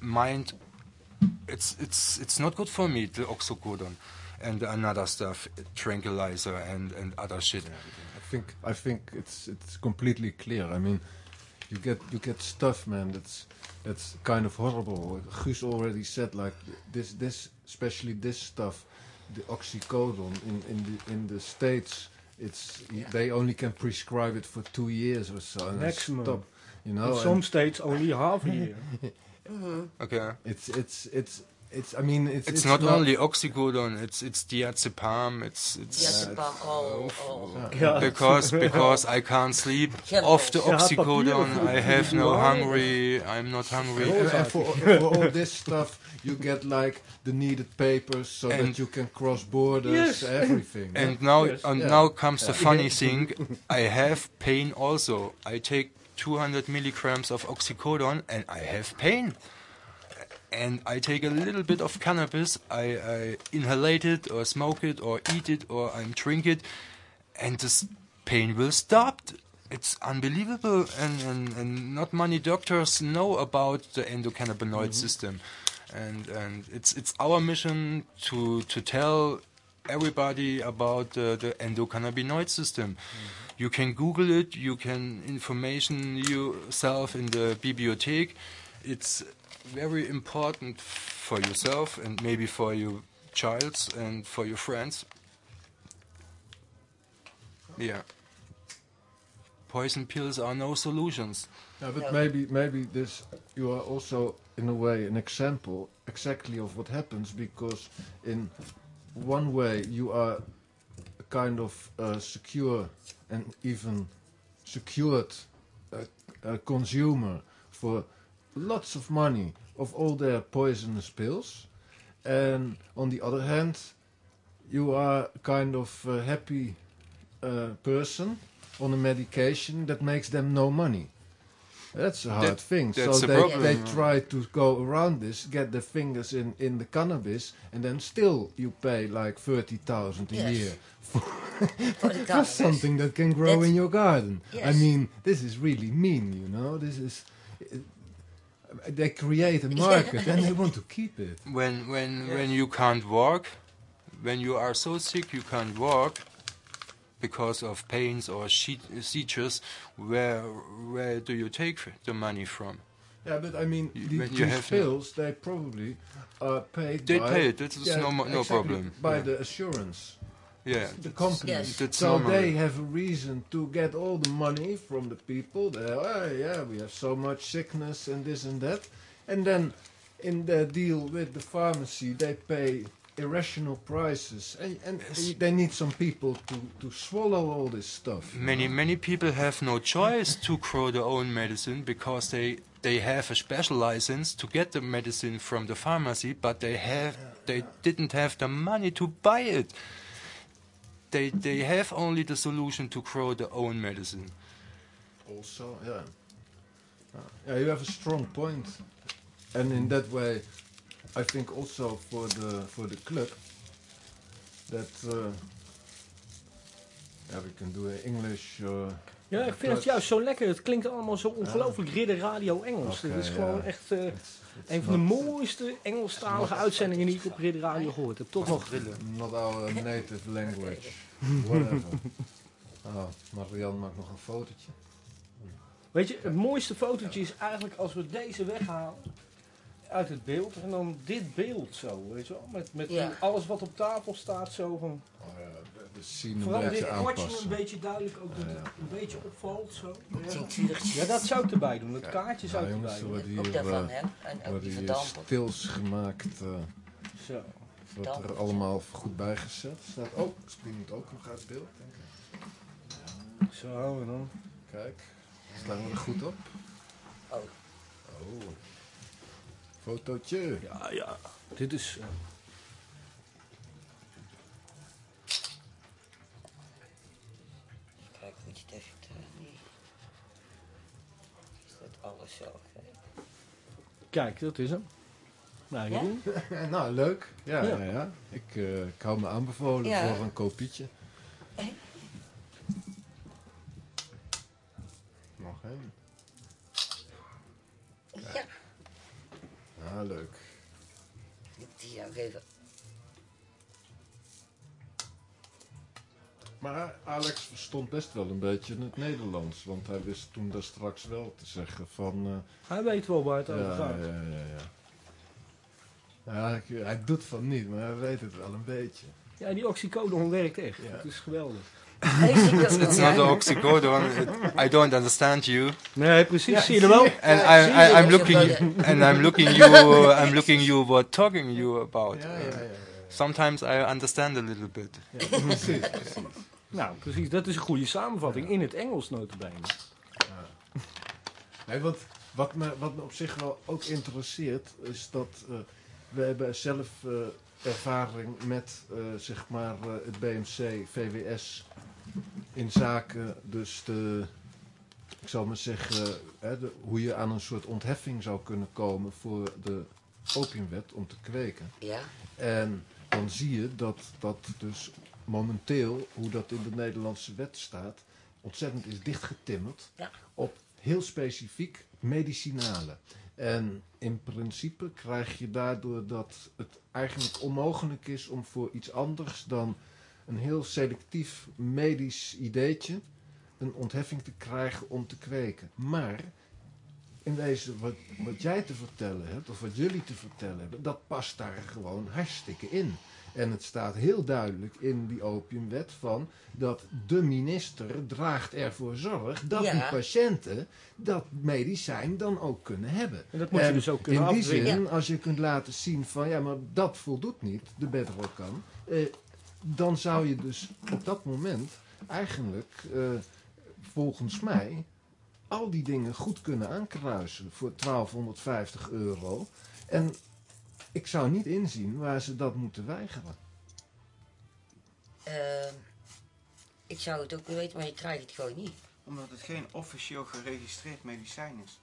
Speaker 3: mind. It's it's it's not good for me the oxycodone and another stuff tranquilizer and and other shit
Speaker 4: I think I think it's it's completely clear. I mean, you get you get stuff, man. That's that's kind of horrible. Guus already said like this this especially this stuff, the oxycodone in in the in the states. It's they only can prescribe it for two years or so. And
Speaker 1: Maximum.
Speaker 4: Stop, you know. and-
Speaker 1: some states only half a year. [laughs]
Speaker 3: okay
Speaker 4: It's it's it's it's. I mean, it's
Speaker 3: it's, not, only oxycodone it's it's diazepam it's it's
Speaker 5: Diazepam, all, all.
Speaker 1: Ja.
Speaker 3: because because I can't sleep off the
Speaker 1: Ja,
Speaker 3: oxycodone I have no
Speaker 1: voor-
Speaker 3: hungry I'm not hungry
Speaker 4: And, and for, for [laughs] all this stuff, you get like the needed papers so
Speaker 3: And-
Speaker 4: that you can cross borders,
Speaker 1: Yes.
Speaker 4: everything.
Speaker 3: And now,
Speaker 1: Yes.
Speaker 3: and
Speaker 4: Yeah.
Speaker 3: now comes the funny [laughs] thing. I have pain also. I take 200 milligrams of oxycodone, and I have pain. And I take a little bit of cannabis. I, I inhalate it, or smoke it, or eat it, or I drink it, and this pain will stop. It's unbelievable, and, and, and not many doctors know about the endocannabinoid mm-hmm. system, and and it's it's our mission to to tell everybody about the, the endocannabinoid system. Mm-hmm. You can Google it. You can information yourself in the bibliothek. It's very important for yourself and maybe for your childs and for your friends. Yeah. Poison pills are no solutions.
Speaker 4: Yeah, but
Speaker 5: No.
Speaker 4: maybe maybe this you are also in a way an example exactly of what happens because in one way you are a kind of uh, secure and even secured uh, uh, consumer for lots of money of all their poisonous pills, and on the other hand, you are kind of a happy uh, person on a medication that makes them no money. That's a hard
Speaker 3: That-
Speaker 4: thing. so they,
Speaker 3: problem.
Speaker 4: they try to go around this, get their fingers in, in the cannabis, and then still you pay like 30,000 a
Speaker 5: Yes.
Speaker 4: year
Speaker 5: For [laughs] the [laughs]
Speaker 4: for something that can grow
Speaker 5: That's-
Speaker 4: in your garden. I mean, this is really mean, you know. This is. They create a [laughs] market and they want to keep it.
Speaker 3: When when when you can't walk, when you are so sick you can't walk because of pains or seizures, where where do you take the money from?
Speaker 4: Yeah, but I mean,
Speaker 3: You-
Speaker 4: the,
Speaker 3: when you
Speaker 4: these
Speaker 3: have no-
Speaker 4: they probably are paid
Speaker 3: They
Speaker 4: by...
Speaker 3: pay it, that is no no
Speaker 4: exactly,
Speaker 3: problem.
Speaker 4: By
Speaker 3: Yeah.
Speaker 4: the assurance,
Speaker 3: Yeah,
Speaker 4: the company.
Speaker 5: Yes.
Speaker 4: So
Speaker 3: normal.
Speaker 4: they have a reason to get all the money from the people. They, oh, yeah, we have so much sickness and this and that. And then in their deal with the pharmacy, they pay irrational prices, and, and they need some people to, to swallow all this stuff.
Speaker 3: Many many people have no choice to grow their own medicine because they they have a special license to get the medicine from the pharmacy, but they have they didn't have the money to buy it. They they have only the solution to grow their own medicine.
Speaker 4: Also, yeah. Uh, yeah, you have a strong point, and in that way, I think also for the for the club that uh, yeah we can do in English. Uh,
Speaker 1: Ja, ik vind het juist zo lekker. Het klinkt allemaal zo ongelooflijk Ridder Radio Engels. Dit is
Speaker 4: ja.
Speaker 1: gewoon echt eh, een van de mooiste Engelstalige uitzendingen die ik op Ridder Radio gehoord heb. Tot nog.
Speaker 4: Not our native language. Whatever. Oh, Marianne maakt nog een fotootje.
Speaker 1: Weet je, het mooiste fotootje is eigenlijk als we deze weghalen uit het beeld. En dan dit beeld zo, weet je wel. Met, met
Speaker 5: Ja.
Speaker 1: alles wat op tafel staat zo van...
Speaker 4: Oh ja, een
Speaker 1: Vooral dit
Speaker 4: beetje aanpassen.
Speaker 1: een beetje duidelijk ook dat het een beetje opvalt zo. Ja, dat zou ik erbij doen. Dat kaartje zou
Speaker 4: nou,
Speaker 1: ik erbij
Speaker 4: er
Speaker 1: doen.
Speaker 4: wordt hier,
Speaker 5: Ook daarvan,
Speaker 4: eh,
Speaker 5: hè? En ook
Speaker 4: worden
Speaker 5: die verdampen.
Speaker 4: stils gemaakt. eh,
Speaker 1: Zo.
Speaker 4: wordt er allemaal goed bijgezet. Staat ook, die moet ook nog uit beeld, denk ik.
Speaker 1: Zo, en dan...
Speaker 4: Kijk, staan we er goed op.
Speaker 5: Oh.
Speaker 4: Oh. Fotootje.
Speaker 1: Ja, ja. Dit is... eh,
Speaker 5: Kijk hoe je het even te- nee. Is dat alles zo? hè?
Speaker 1: Kijk, dat is hem. Nou? Jeroen. [laughs]
Speaker 4: nou, leuk. Ja,
Speaker 1: Ja.
Speaker 4: ja. ja, Ik, eh, ik hou me aanbevolen
Speaker 5: Ja.
Speaker 4: voor een kopietje. Nog één.
Speaker 5: Ja.
Speaker 4: Ja, leuk.
Speaker 5: Ik moet die nog even.
Speaker 4: Maar Alex verstond best wel een beetje het Nederlands. Want hij wist toen daar straks wel te zeggen van... eh,
Speaker 1: Hij weet wel waar het over
Speaker 4: ja,
Speaker 1: gaat.
Speaker 4: ja, ja, ja. Ja, ik- hij doet van niet, maar hij weet het wel een beetje.
Speaker 1: Ja, die oxycodon werkt echt.
Speaker 4: Ja.
Speaker 1: Het is geweldig.
Speaker 3: It's not an oxycodon. It, I don't understand you,
Speaker 1: Nee, precies. Zie je er wel?
Speaker 3: and
Speaker 5: Ja,
Speaker 3: I, I'm looking and I'm looking you [laughs] I'm looking you what talking you about.
Speaker 4: Ja. ja.
Speaker 3: Sometimes I understand a little bit.
Speaker 4: ja precies, precies.
Speaker 1: Nou, precies. Dat is een goede samenvatting. In het Engels notabene.
Speaker 4: Nee, want wat me, wat me op zich wel ook interesseert, is dat eh, we hebben zelf eh, ervaring met eh, zeg maar eh, het BMC, VWS in zaken dus de, ik zal maar zeggen, hè, de, hoe je aan een soort ontheffing zou kunnen komen voor de opiumwet om te kweken.
Speaker 5: Ja,
Speaker 4: En dan zie je dat dat dus momenteel, hoe dat in de Nederlandse wet staat, ontzettend is dichtgetimmerd
Speaker 5: Ja.
Speaker 4: op heel specifiek medicinale. En in principe krijg je daardoor dat het eigenlijk onmogelijk is om voor iets anders dan een heel selectief medisch ideetje een ontheffing te krijgen om te kweken. Maar in wezen, wat, wat jij te vertellen hebt, of wat jullie te vertellen hebben, dat past daar gewoon hartstikke in. En het staat heel duidelijk in die opiumwet van dat de minister draagt ervoor zorg dat
Speaker 5: Ja.
Speaker 4: die patiënten dat medicijn dan ook kunnen hebben.
Speaker 1: En dat moet je
Speaker 4: En
Speaker 1: dus ook kunnen
Speaker 4: In die
Speaker 1: afdwingen.
Speaker 4: zin, als je kunt laten zien van ja, maar dat voldoet niet, de bedrokan, eh, dan zou je dus op dat moment eigenlijk, eh, volgens mij, al die dingen goed kunnen aankruisen voor 1250 euro. En ik zou niet inzien waar ze dat moeten weigeren.
Speaker 5: Ehm, ik zou het ook niet weten, maar je krijgt het gewoon niet.
Speaker 6: Omdat het geen officieel geregistreerd medicijn is.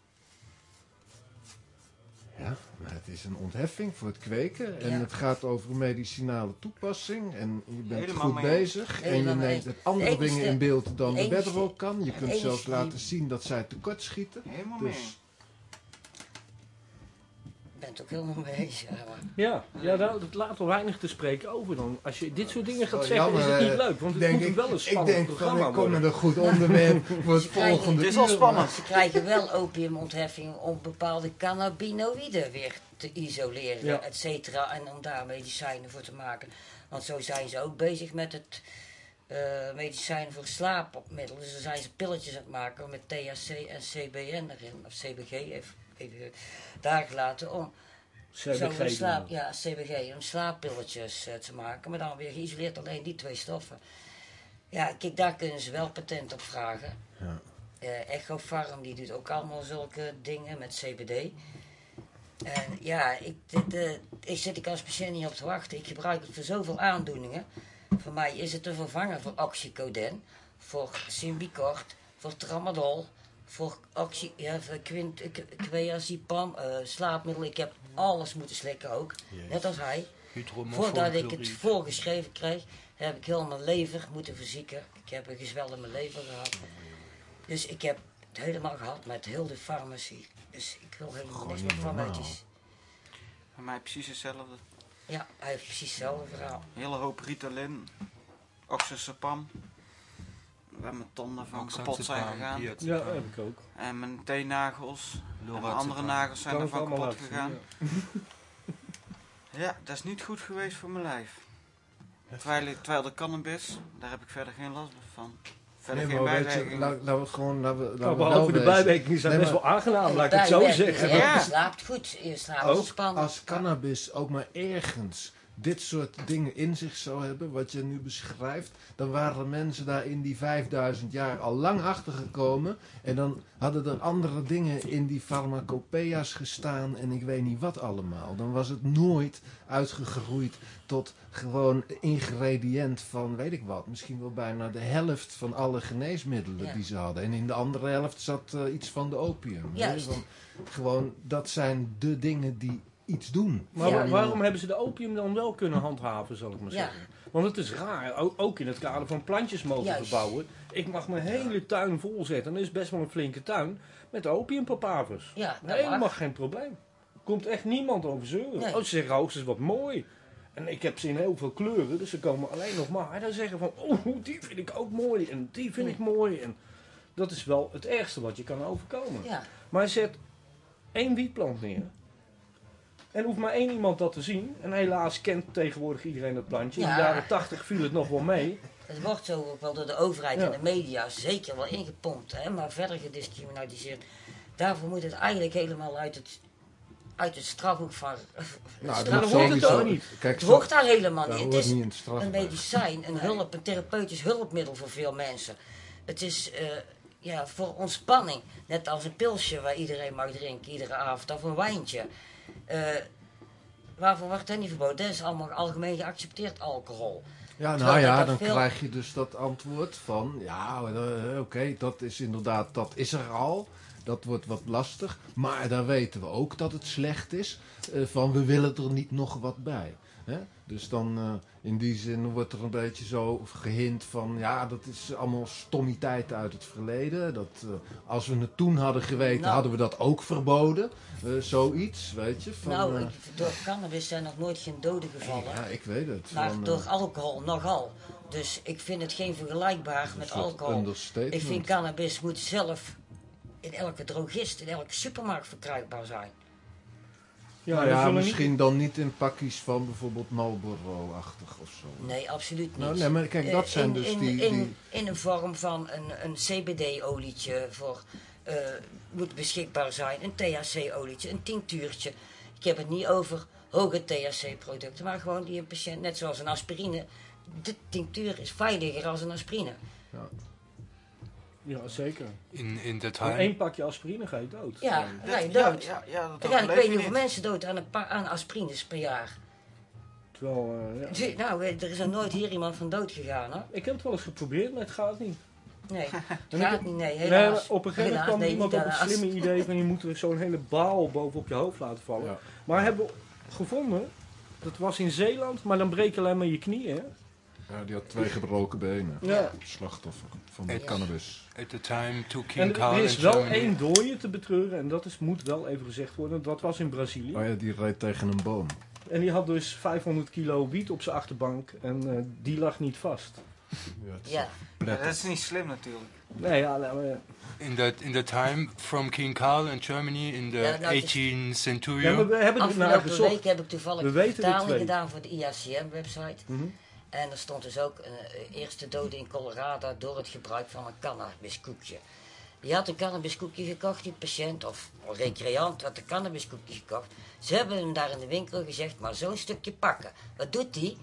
Speaker 4: Ja, maar het is een ontheffing voor het kweken. En
Speaker 5: Ja.
Speaker 4: het gaat over medicinale toepassing. En je bent
Speaker 6: Helemaal
Speaker 4: goed
Speaker 6: mee
Speaker 4: bezig. En je neemt het andere dingen in beeld dan de bedrol kan. Je kunt zelfs laten zien dat zij tekortschieten.
Speaker 6: Helemaal mee.
Speaker 4: Dus
Speaker 5: Ik ben het ook helemaal mee eens. Ja, maar
Speaker 1: Ja, ja dat, dat laat er weinig te spreken over dan. Als je dit soort dingen gaat zeggen, is het niet leuk. Want het
Speaker 4: denk
Speaker 1: moet
Speaker 4: ik,
Speaker 1: wel een
Speaker 4: ik
Speaker 1: spannend
Speaker 4: denk van,
Speaker 1: programma
Speaker 4: ik kom
Speaker 1: worden.
Speaker 4: met een goed onderwerp voor het volgende
Speaker 6: Het is al spannend.
Speaker 5: ze krijgen wel opiumontheffing om bepaalde cannabinoïden weer te isoleren,
Speaker 1: Ja.
Speaker 5: et cetera. En om daar medicijnen voor te maken. Want zo zijn ze ook bezig met het eh medicijn voor slaapmiddelen. Dus dan zijn ze pilletjes aan het maken met THC en CBN erin. Of CBG, even, daar gelaten. Om
Speaker 1: CBG
Speaker 5: een slaap, ja, CBG, om slaappilletjes eh, te maken, maar dan weer geïsoleerd alleen die twee stoffen. Ja, kijk, daar kunnen ze wel patent op vragen.
Speaker 4: Ja.
Speaker 5: Eh, Echofarm, die doet ook allemaal zulke dingen met CBD. En ja, ik, dit, eh, ik zit ik als patiënt niet op te wachten. Ik gebruik het voor zoveel aandoeningen. Voor mij is het te vervangen voor oxycodon, voor Symbicort, voor tramadol, voor, oxy, ja, voor quint, queazepam, eh, slaapmiddel. Ik heb alles moeten slikken ook, net als hij. Voordat ik het voorgeschreven kreeg, heb ik heel mijn lever moeten verzieken. Ik heb een gezwel in mijn lever gehad. Dus ik heb het helemaal gehad met heel de farmacie. Dus ik wil helemaal niks meer farmaceutisch.
Speaker 6: Bij mij precies hetzelfde.
Speaker 5: Ja, hij heeft precies hetzelfde verhaal.
Speaker 6: Een hele hoop Ritalin, oxazepam. Waar mijn tanden van kapot zijn gegaan.
Speaker 1: Ja, dat heb ik ook.
Speaker 6: En mijn teennagels. En mijn andere nagels zijn ervan kapot
Speaker 1: laten
Speaker 6: gegaan. [laughs] Ja, dat is niet goed geweest voor mijn lijf. Terwijl, terwijl de cannabis, daar heb ik verder geen last van. Verder
Speaker 4: Nee,
Speaker 6: geen bijwerkingen.
Speaker 4: laten we gewoon... Laten we, laten
Speaker 1: Nou,
Speaker 4: we
Speaker 1: de
Speaker 4: wezen.
Speaker 1: bijwerkingen zijn
Speaker 4: Nee,
Speaker 1: best wel aangenaam, laat ik het zo zeggen.
Speaker 5: Ja,
Speaker 6: Ja.
Speaker 5: je slaapt goed. Je slaapt
Speaker 4: Ook
Speaker 5: ontspannen.
Speaker 4: als cannabis ook maar ergens dit soort dingen in zich zou hebben, wat je nu beschrijft, dan waren mensen daar in die 5000 jaar al lang achter gekomen. En dan hadden er andere dingen in die farmacopea's gestaan en ik weet niet wat allemaal. Dan was het nooit uitgegroeid tot gewoon ingrediënt van, weet ik wat, misschien wel bijna de helft van alle geneesmiddelen
Speaker 5: Ja.
Speaker 4: die ze hadden. En in de andere helft zat eh, iets van de opium. hè?
Speaker 5: Juist.
Speaker 4: Want gewoon, dat zijn de dingen die iets doen.
Speaker 1: Maar
Speaker 5: Ja.
Speaker 1: waarom hebben ze de opium dan wel kunnen handhaven, zal ik maar
Speaker 5: Ja.
Speaker 1: zeggen? Want het is raar, ook, in het kader van plantjes mogen
Speaker 5: Juist.
Speaker 1: verbouwen. Ik mag mijn hele tuin volzetten, en dat is best wel een flinke tuin, met opiumpapavers.
Speaker 5: Ja, dat
Speaker 1: Helemaal
Speaker 5: mag.
Speaker 1: geen probleem. Komt echt niemand over zeuren.
Speaker 5: Nee.
Speaker 1: Oh, ze zeggen hoogstens wat mooi. En ik heb ze in heel veel kleuren, dus ze komen alleen nog maar. En dan zeggen van, oh, [laughs] die vind ik ook mooi en die vind ik mooi. En dat is wel het ergste wat je kan overkomen.
Speaker 5: Ja,
Speaker 1: Maar zet één wietplant neer. En hoeft maar één iemand dat te zien. En helaas kent tegenwoordig iedereen dat plantje. In
Speaker 5: Ja.
Speaker 1: de jaren tachtig viel het nog wel mee.
Speaker 5: het wordt zo ook wel door de overheid
Speaker 1: Ja.
Speaker 5: en de media zeker wel ingepompt, hè, maar verder gediscriminaliseerd. Daarvoor moet het eigenlijk helemaal uit het, uit het strafhoek van. [laughs]
Speaker 4: Nou,
Speaker 1: dat hoort het ook niet.
Speaker 4: Kijk,
Speaker 5: Het hoort daar helemaal niet.
Speaker 4: hoort
Speaker 5: Het is
Speaker 4: niet in het strafrecht.
Speaker 5: een medicijn, een hulp, een therapeutisch hulpmiddel voor veel mensen. Het is eh, ja, voor ontspanning, net als een pilsje waar iedereen mag drinken iedere avond, of een wijntje. Eh, waarvoor wordt dat niet verboden? Dat is allemaal algemeen geaccepteerd alcohol.
Speaker 4: Ja, nou ja, dan
Speaker 5: veel-
Speaker 4: krijg je dus dat antwoord van, ja, eh, oké, dat is inderdaad, dat is er al. Dat wordt wat lastig. Maar dan weten we ook dat het slecht is. eh, van, we willen er niet nog wat bij. Hè? Dus dan, eh, in die zin wordt er een beetje zo gehint van, ja, dat is allemaal stommiteit uit het verleden. Dat, eh, als we het toen hadden geweten,
Speaker 5: Nou.
Speaker 4: hadden we dat ook verboden. Eh, zoiets, weet je. Van,
Speaker 5: nou, door cannabis zijn nog nooit geen doden gevallen.
Speaker 4: ja, ik weet het.
Speaker 5: Maar
Speaker 4: van,
Speaker 5: door alcohol nogal. Dus ik vind het geen vergelijkbaar met alcohol. Ik vind cannabis moet zelf in elke drogist, in elke supermarkt verkrijgbaar zijn.
Speaker 1: Ja,
Speaker 4: nou ja,
Speaker 1: niet-
Speaker 4: misschien dan niet in pakjes van bijvoorbeeld Marlboro-achtig of zo.
Speaker 5: Nee, absoluut niet.
Speaker 4: Nou, nee, maar kijk, dat
Speaker 5: Eh,
Speaker 4: zijn
Speaker 5: in,
Speaker 4: dus
Speaker 5: in,
Speaker 4: die-
Speaker 5: In,
Speaker 4: die-
Speaker 5: in een vorm van een, een CBD-olietje voor, eh, moet beschikbaar zijn. Een THC-olietje, een tinctuurtje. Ik heb het niet over hoge THC-producten, maar gewoon die een patiënt, net zoals een aspirine. De tinctuur is veiliger als een aspirine.
Speaker 1: Ja, zeker.
Speaker 3: In, in
Speaker 1: Aan
Speaker 3: time,
Speaker 1: één pakje aspirine ga je dood.
Speaker 5: Ja, dan ga je
Speaker 6: Ja,
Speaker 5: dood.
Speaker 6: ja, ja, dat
Speaker 5: Ik, weet
Speaker 6: je
Speaker 5: niet hoeveel mensen dood aan, een paar, aan aspirines per jaar.
Speaker 1: Terwijl, eh, ja.
Speaker 5: Zie- Nou, eh, er is nog nooit hier iemand van dood gegaan, hoor.
Speaker 1: Ik heb het wel eens geprobeerd, maar het gaat niet.
Speaker 5: Nee, [laughs] het
Speaker 1: En
Speaker 5: gaat niet, nee,
Speaker 1: Nee,
Speaker 5: helaas.
Speaker 1: maar op een gegeven moment kwam
Speaker 5: nee,
Speaker 1: iemand op het
Speaker 5: helaas.
Speaker 1: slimme idee van je moet er zo'n hele baal bovenop je hoofd laten vallen.
Speaker 4: Ja.
Speaker 1: Maar hebben we gevonden, dat was in Zeeland, maar dan breek je alleen maar je knieën.
Speaker 4: Ja, die had twee gebroken benen.
Speaker 1: Ja.
Speaker 4: Slachtoffer van de cannabis.
Speaker 3: at the time to
Speaker 1: En
Speaker 3: King
Speaker 1: er
Speaker 3: Carl in
Speaker 1: is wel
Speaker 3: Germany.
Speaker 1: één dooie te betreuren en dat is, moet wel even gezegd worden. Dat was in Brazilië.
Speaker 4: Oh ja, die reed tegen een boom.
Speaker 1: En die had dus 500 kilo wiet op zijn achterbank en eh, die lag niet vast.
Speaker 4: Ja, het
Speaker 5: Ja,
Speaker 6: Ja, dat is niet slim natuurlijk.
Speaker 1: Nee, ja, nou, eh,
Speaker 3: In the in the time from King Carl in Germany in the
Speaker 5: Ja, nou, het is-
Speaker 3: 18th
Speaker 1: ja,
Speaker 3: century.
Speaker 1: maar we hebben er naar
Speaker 5: afgelopen
Speaker 1: gezocht.
Speaker 5: week heb ik toevallig
Speaker 1: We er
Speaker 5: vertaling gedaan voor de IACM-website.
Speaker 1: Mhm.
Speaker 5: En er stond dus ook een eh, eerste dode in Colorado door het gebruik van een cannabiskoekje. Die had een cannabiskoekje gekocht, die patiënt, of recreant had een cannabiskoekje gekocht. Ze hebben hem daar in de winkel gezegd, maar zo'n stukje pakken. Wat doet hij?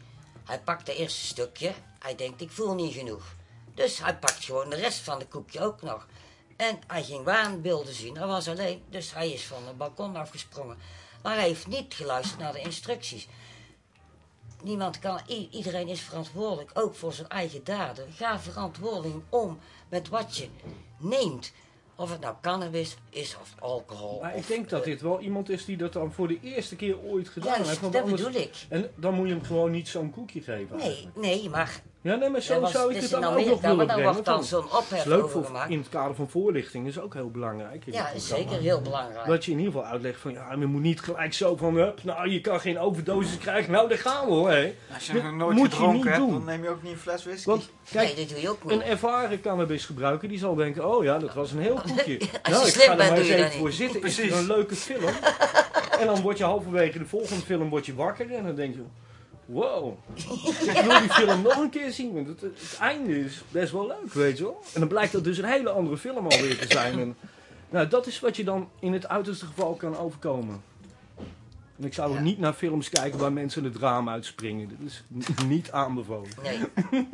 Speaker 5: Hij pakt het eerste stukje, hij denkt, ik voel niet genoeg. Dus hij pakt gewoon de rest van de koekje ook nog. En hij ging waanbeelden zien, hij was alleen, dus hij is van het balkon afgesprongen. Maar hij heeft niet geluisterd naar de instructies. Niemand kan, iedereen is verantwoordelijk, ook voor zijn eigen daden. Ga verantwoording om met wat je neemt. Of het nou cannabis is of alcohol.
Speaker 1: Maar
Speaker 5: of,
Speaker 1: ik denk dat
Speaker 5: eh,
Speaker 1: dit wel iemand is die dat dan voor de eerste keer ooit gedaan
Speaker 5: Juist,
Speaker 1: heeft. want
Speaker 5: dat
Speaker 1: anders-
Speaker 5: bedoel ik.
Speaker 1: En dan moet je hem gewoon niet zo'n koekje geven.
Speaker 5: Nee,
Speaker 1: eigenlijk.
Speaker 5: nee, maar
Speaker 1: Ja, nee, maar zo
Speaker 5: was-
Speaker 1: zou ik
Speaker 5: het
Speaker 1: dan
Speaker 5: in
Speaker 1: ook nog
Speaker 5: Amerika,
Speaker 1: willen brengen.
Speaker 5: wordt dan zo'n ophef
Speaker 1: in het kader van voorlichting is ook heel belangrijk.
Speaker 5: Ja, is zeker heel belangrijk.
Speaker 1: Dat je in ieder geval uitlegt van ja, je moet niet gelijk zo van hup, nou je kan geen overdosis krijgen. Nou, daar gaan we hoor. Hé.
Speaker 6: Als je nog nooit
Speaker 1: moet je
Speaker 6: gedronken
Speaker 1: niet
Speaker 6: hebt,
Speaker 1: doen.
Speaker 6: dan neem je ook niet een fles whisky.
Speaker 1: Want kijk,
Speaker 5: nee, dat doe je ook niet.
Speaker 1: een ervaren cannabisgebruiker die zal denken, oh ja, dat was een heel [laughs] koekje.
Speaker 5: Als
Speaker 1: nou,
Speaker 5: je
Speaker 1: ik ga er
Speaker 5: bent,
Speaker 1: maar eens
Speaker 5: je
Speaker 1: even voor
Speaker 5: niet.
Speaker 1: zitten. Is een leuke film? [laughs] en dan word je halverwege de volgende film word je wakker en dan denk je, wow, [laughs] ik wil die film nog een keer zien. Want het, het einde is best wel leuk, weet je wel. En dan blijkt dat dus een hele andere film alweer te zijn. En, nou, dat is wat je dan in het uiterste geval kan overkomen. En ik zou
Speaker 5: Ja.
Speaker 1: niet naar films kijken waar mensen het raam uitspringen. Dat is niet aanbevolen.
Speaker 5: Nee, [laughs]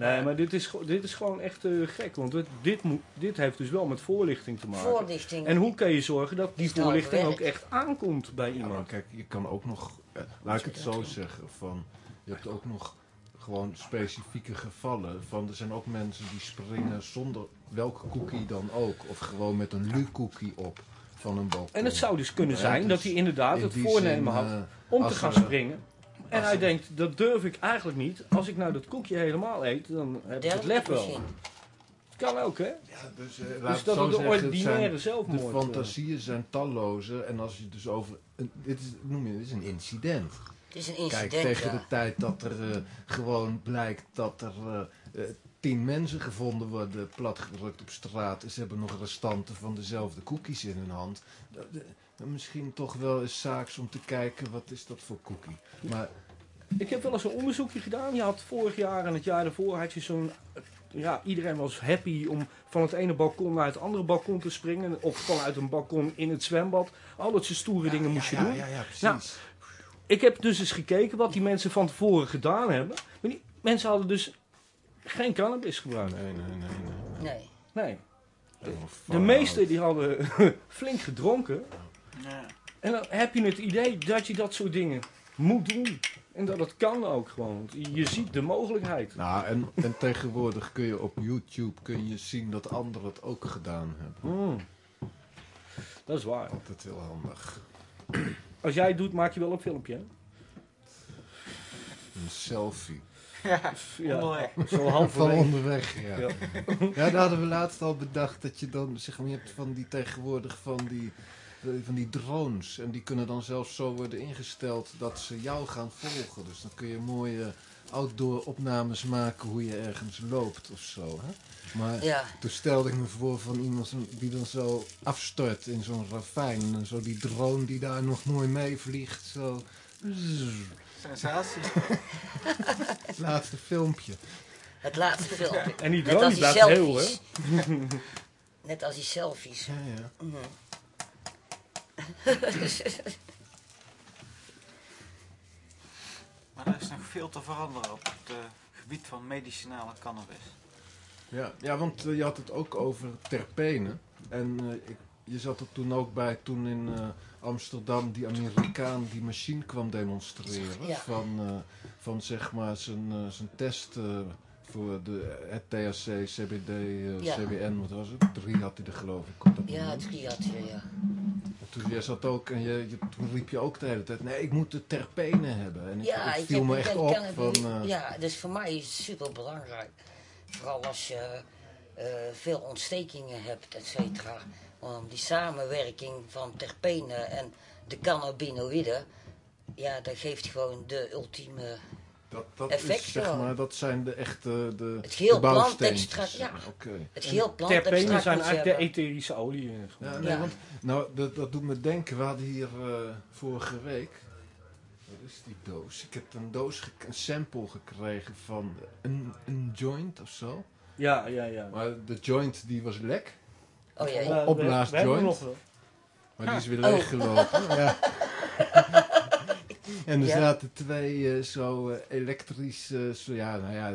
Speaker 1: Nee, maar dit is, gewoon- dit is gewoon echt eh, gek. Want dit, dit, moet, dit heeft dus wel met voorlichting te maken.
Speaker 5: voorlichting.
Speaker 1: En hoe kan je zorgen dat die voorlichting ook echt aankomt bij
Speaker 4: Ja,
Speaker 1: iemand?
Speaker 4: kijk, je kan ook nog, eh, laat ik het zo zeggen, van, je hebt ook nog gewoon specifieke gevallen. Van, er zijn ook mensen die springen zonder welke cookie dan ook. Of gewoon met een lu-cookie op van een balkon.
Speaker 1: En het zou dus kunnen
Speaker 4: Ja,
Speaker 1: zijn
Speaker 4: dus
Speaker 1: dat hij inderdaad
Speaker 4: in
Speaker 1: het voornemen
Speaker 4: zin,
Speaker 1: had
Speaker 4: eh,
Speaker 1: om te gaan
Speaker 4: er-
Speaker 1: springen. En hij denkt, dat durf ik eigenlijk niet. Als ik nou dat koekje helemaal eet, dan heb ik het lef wel. Kan ook, hè?
Speaker 4: Ja, dus, eh,
Speaker 1: Dus dat
Speaker 4: zo
Speaker 1: het de ordinaire zelfmoord...
Speaker 4: De
Speaker 1: eh,
Speaker 4: fantasieën zijn talloze. En als je dus over... een- dit is, noem je, dit is een incident.
Speaker 5: Het is een incident,
Speaker 4: Kijk, tegen
Speaker 5: ja.
Speaker 4: de tijd dat er eh, gewoon blijkt dat er tien mensen gevonden worden platgedrukt op straat. Ze hebben nog restanten van dezelfde cookies in hun hand. Misschien toch wel eens zaaks om te kijken, wat is dat voor cookie? Maar
Speaker 1: Ik heb wel eens een onderzoekje gedaan. Je had vorig jaar en het jaar daarvoor had je zo'n... Ja, iedereen was happy om van het ene balkon naar het andere balkon te springen. Of vanuit een balkon in het zwembad. Al dat soort stoere dingen moest je
Speaker 4: ja,
Speaker 1: doen.
Speaker 4: Ja, ja, precies.
Speaker 1: Nou, Ik heb dus eens gekeken wat die mensen van tevoren gedaan hebben. Maar die mensen hadden dus geen cannabis gebruikt.
Speaker 4: nee, nee, nee, nee.
Speaker 5: Nee.
Speaker 1: Nee. De
Speaker 4: fout.
Speaker 1: meesten die hadden [laughs] flink gedronken. En dan heb je het idee dat je dat soort dingen moet doen. En dat het kan ook gewoon. Je ziet de mogelijkheid.
Speaker 4: Nou, en, en tegenwoordig kun je op YouTube kun je zien dat anderen het ook gedaan hebben.
Speaker 1: Hmm. Dat is waar.
Speaker 4: Altijd heel handig.
Speaker 1: Als jij het doet, maak je wel een filmpje. hè?
Speaker 4: Een selfie.
Speaker 6: Ja,
Speaker 1: zo
Speaker 4: Van
Speaker 1: halverwege.
Speaker 4: onderweg, ja.
Speaker 1: Ja.
Speaker 4: ja. daar hadden we laatst al bedacht dat je dan, zeg maar, je hebt van die tegenwoordig van die, van die drones. En die kunnen dan zelfs zo worden ingesteld dat ze jou gaan volgen. Dus dan kun je mooie outdoor opnames maken hoe je ergens loopt of zo. Hè? Maar
Speaker 5: Ja,
Speaker 4: toen stelde ik me voor van iemand die dan zo afstort in zo'n ravijn. En zo die drone die daar nog mooi meevliegt. Zo.
Speaker 6: Sensatie.
Speaker 4: Het [laughs] laatste filmpje.
Speaker 5: het laatste filmpje.
Speaker 1: En die
Speaker 5: Net
Speaker 1: drone
Speaker 5: als
Speaker 1: die blijft heel, hè? [laughs]
Speaker 5: Net als die selfies.
Speaker 4: Ja, ja.
Speaker 5: Mhm. [laughs]
Speaker 6: Maar er is nog veel te veranderen op het eh, gebied van medicinale cannabis.
Speaker 4: Ja, ja want eh, je had het ook over terpenen. En eh, ik, je zat er toen ook bij toen in eh, Amsterdam die Amerikaan die machine kwam demonstreren.
Speaker 5: Ja.
Speaker 4: Van, eh, van zeg maar zijn, zijn test eh, voor de, het THC, CBD,
Speaker 5: Ja.
Speaker 4: CBN, wat was het? Drie had hij er geloof ik op dat
Speaker 5: Ja,
Speaker 4: moment.
Speaker 5: drie had je, ja.
Speaker 4: En Toen jij zat ook en je, je, toen riep je ook de hele tijd, nee ik moet de terpenen hebben. En ik,
Speaker 5: Ja, ik
Speaker 4: viel
Speaker 5: heb
Speaker 4: me echt op van... eh,
Speaker 5: Ja, dus voor mij is het super belangrijk. Vooral als je eh, veel ontstekingen hebt, et cetera. Om die samenwerking van terpenen en de cannabinoïden, ja, dat geeft gewoon de ultieme.
Speaker 4: Dat, dat,
Speaker 5: effect
Speaker 4: is, zeg maar, dat zijn de echte de,
Speaker 5: Het
Speaker 4: bouwsteentjes.
Speaker 5: plantextract, ja.
Speaker 4: Oké.
Speaker 5: Het plantextract
Speaker 1: zijn eigenlijk de etherische olie.
Speaker 4: Ja, nee,
Speaker 5: Ja.
Speaker 4: want nou, dat, dat doet me denken. We hadden hier eh, vorige week. Wat is die doos? Ik heb een doos, een sample gekregen van een, een joint of zo.
Speaker 1: Ja, ja, ja.
Speaker 4: Maar de joint die was lek.
Speaker 5: Oh ja,
Speaker 1: Eh,
Speaker 5: ja.
Speaker 1: wel.
Speaker 4: Maar die is weer
Speaker 5: Oh.
Speaker 4: leeggelopen. Ja. [laughs] en er
Speaker 5: Ja.
Speaker 4: zaten twee eh, zo eh, elektrische, zo, ja, nou ja,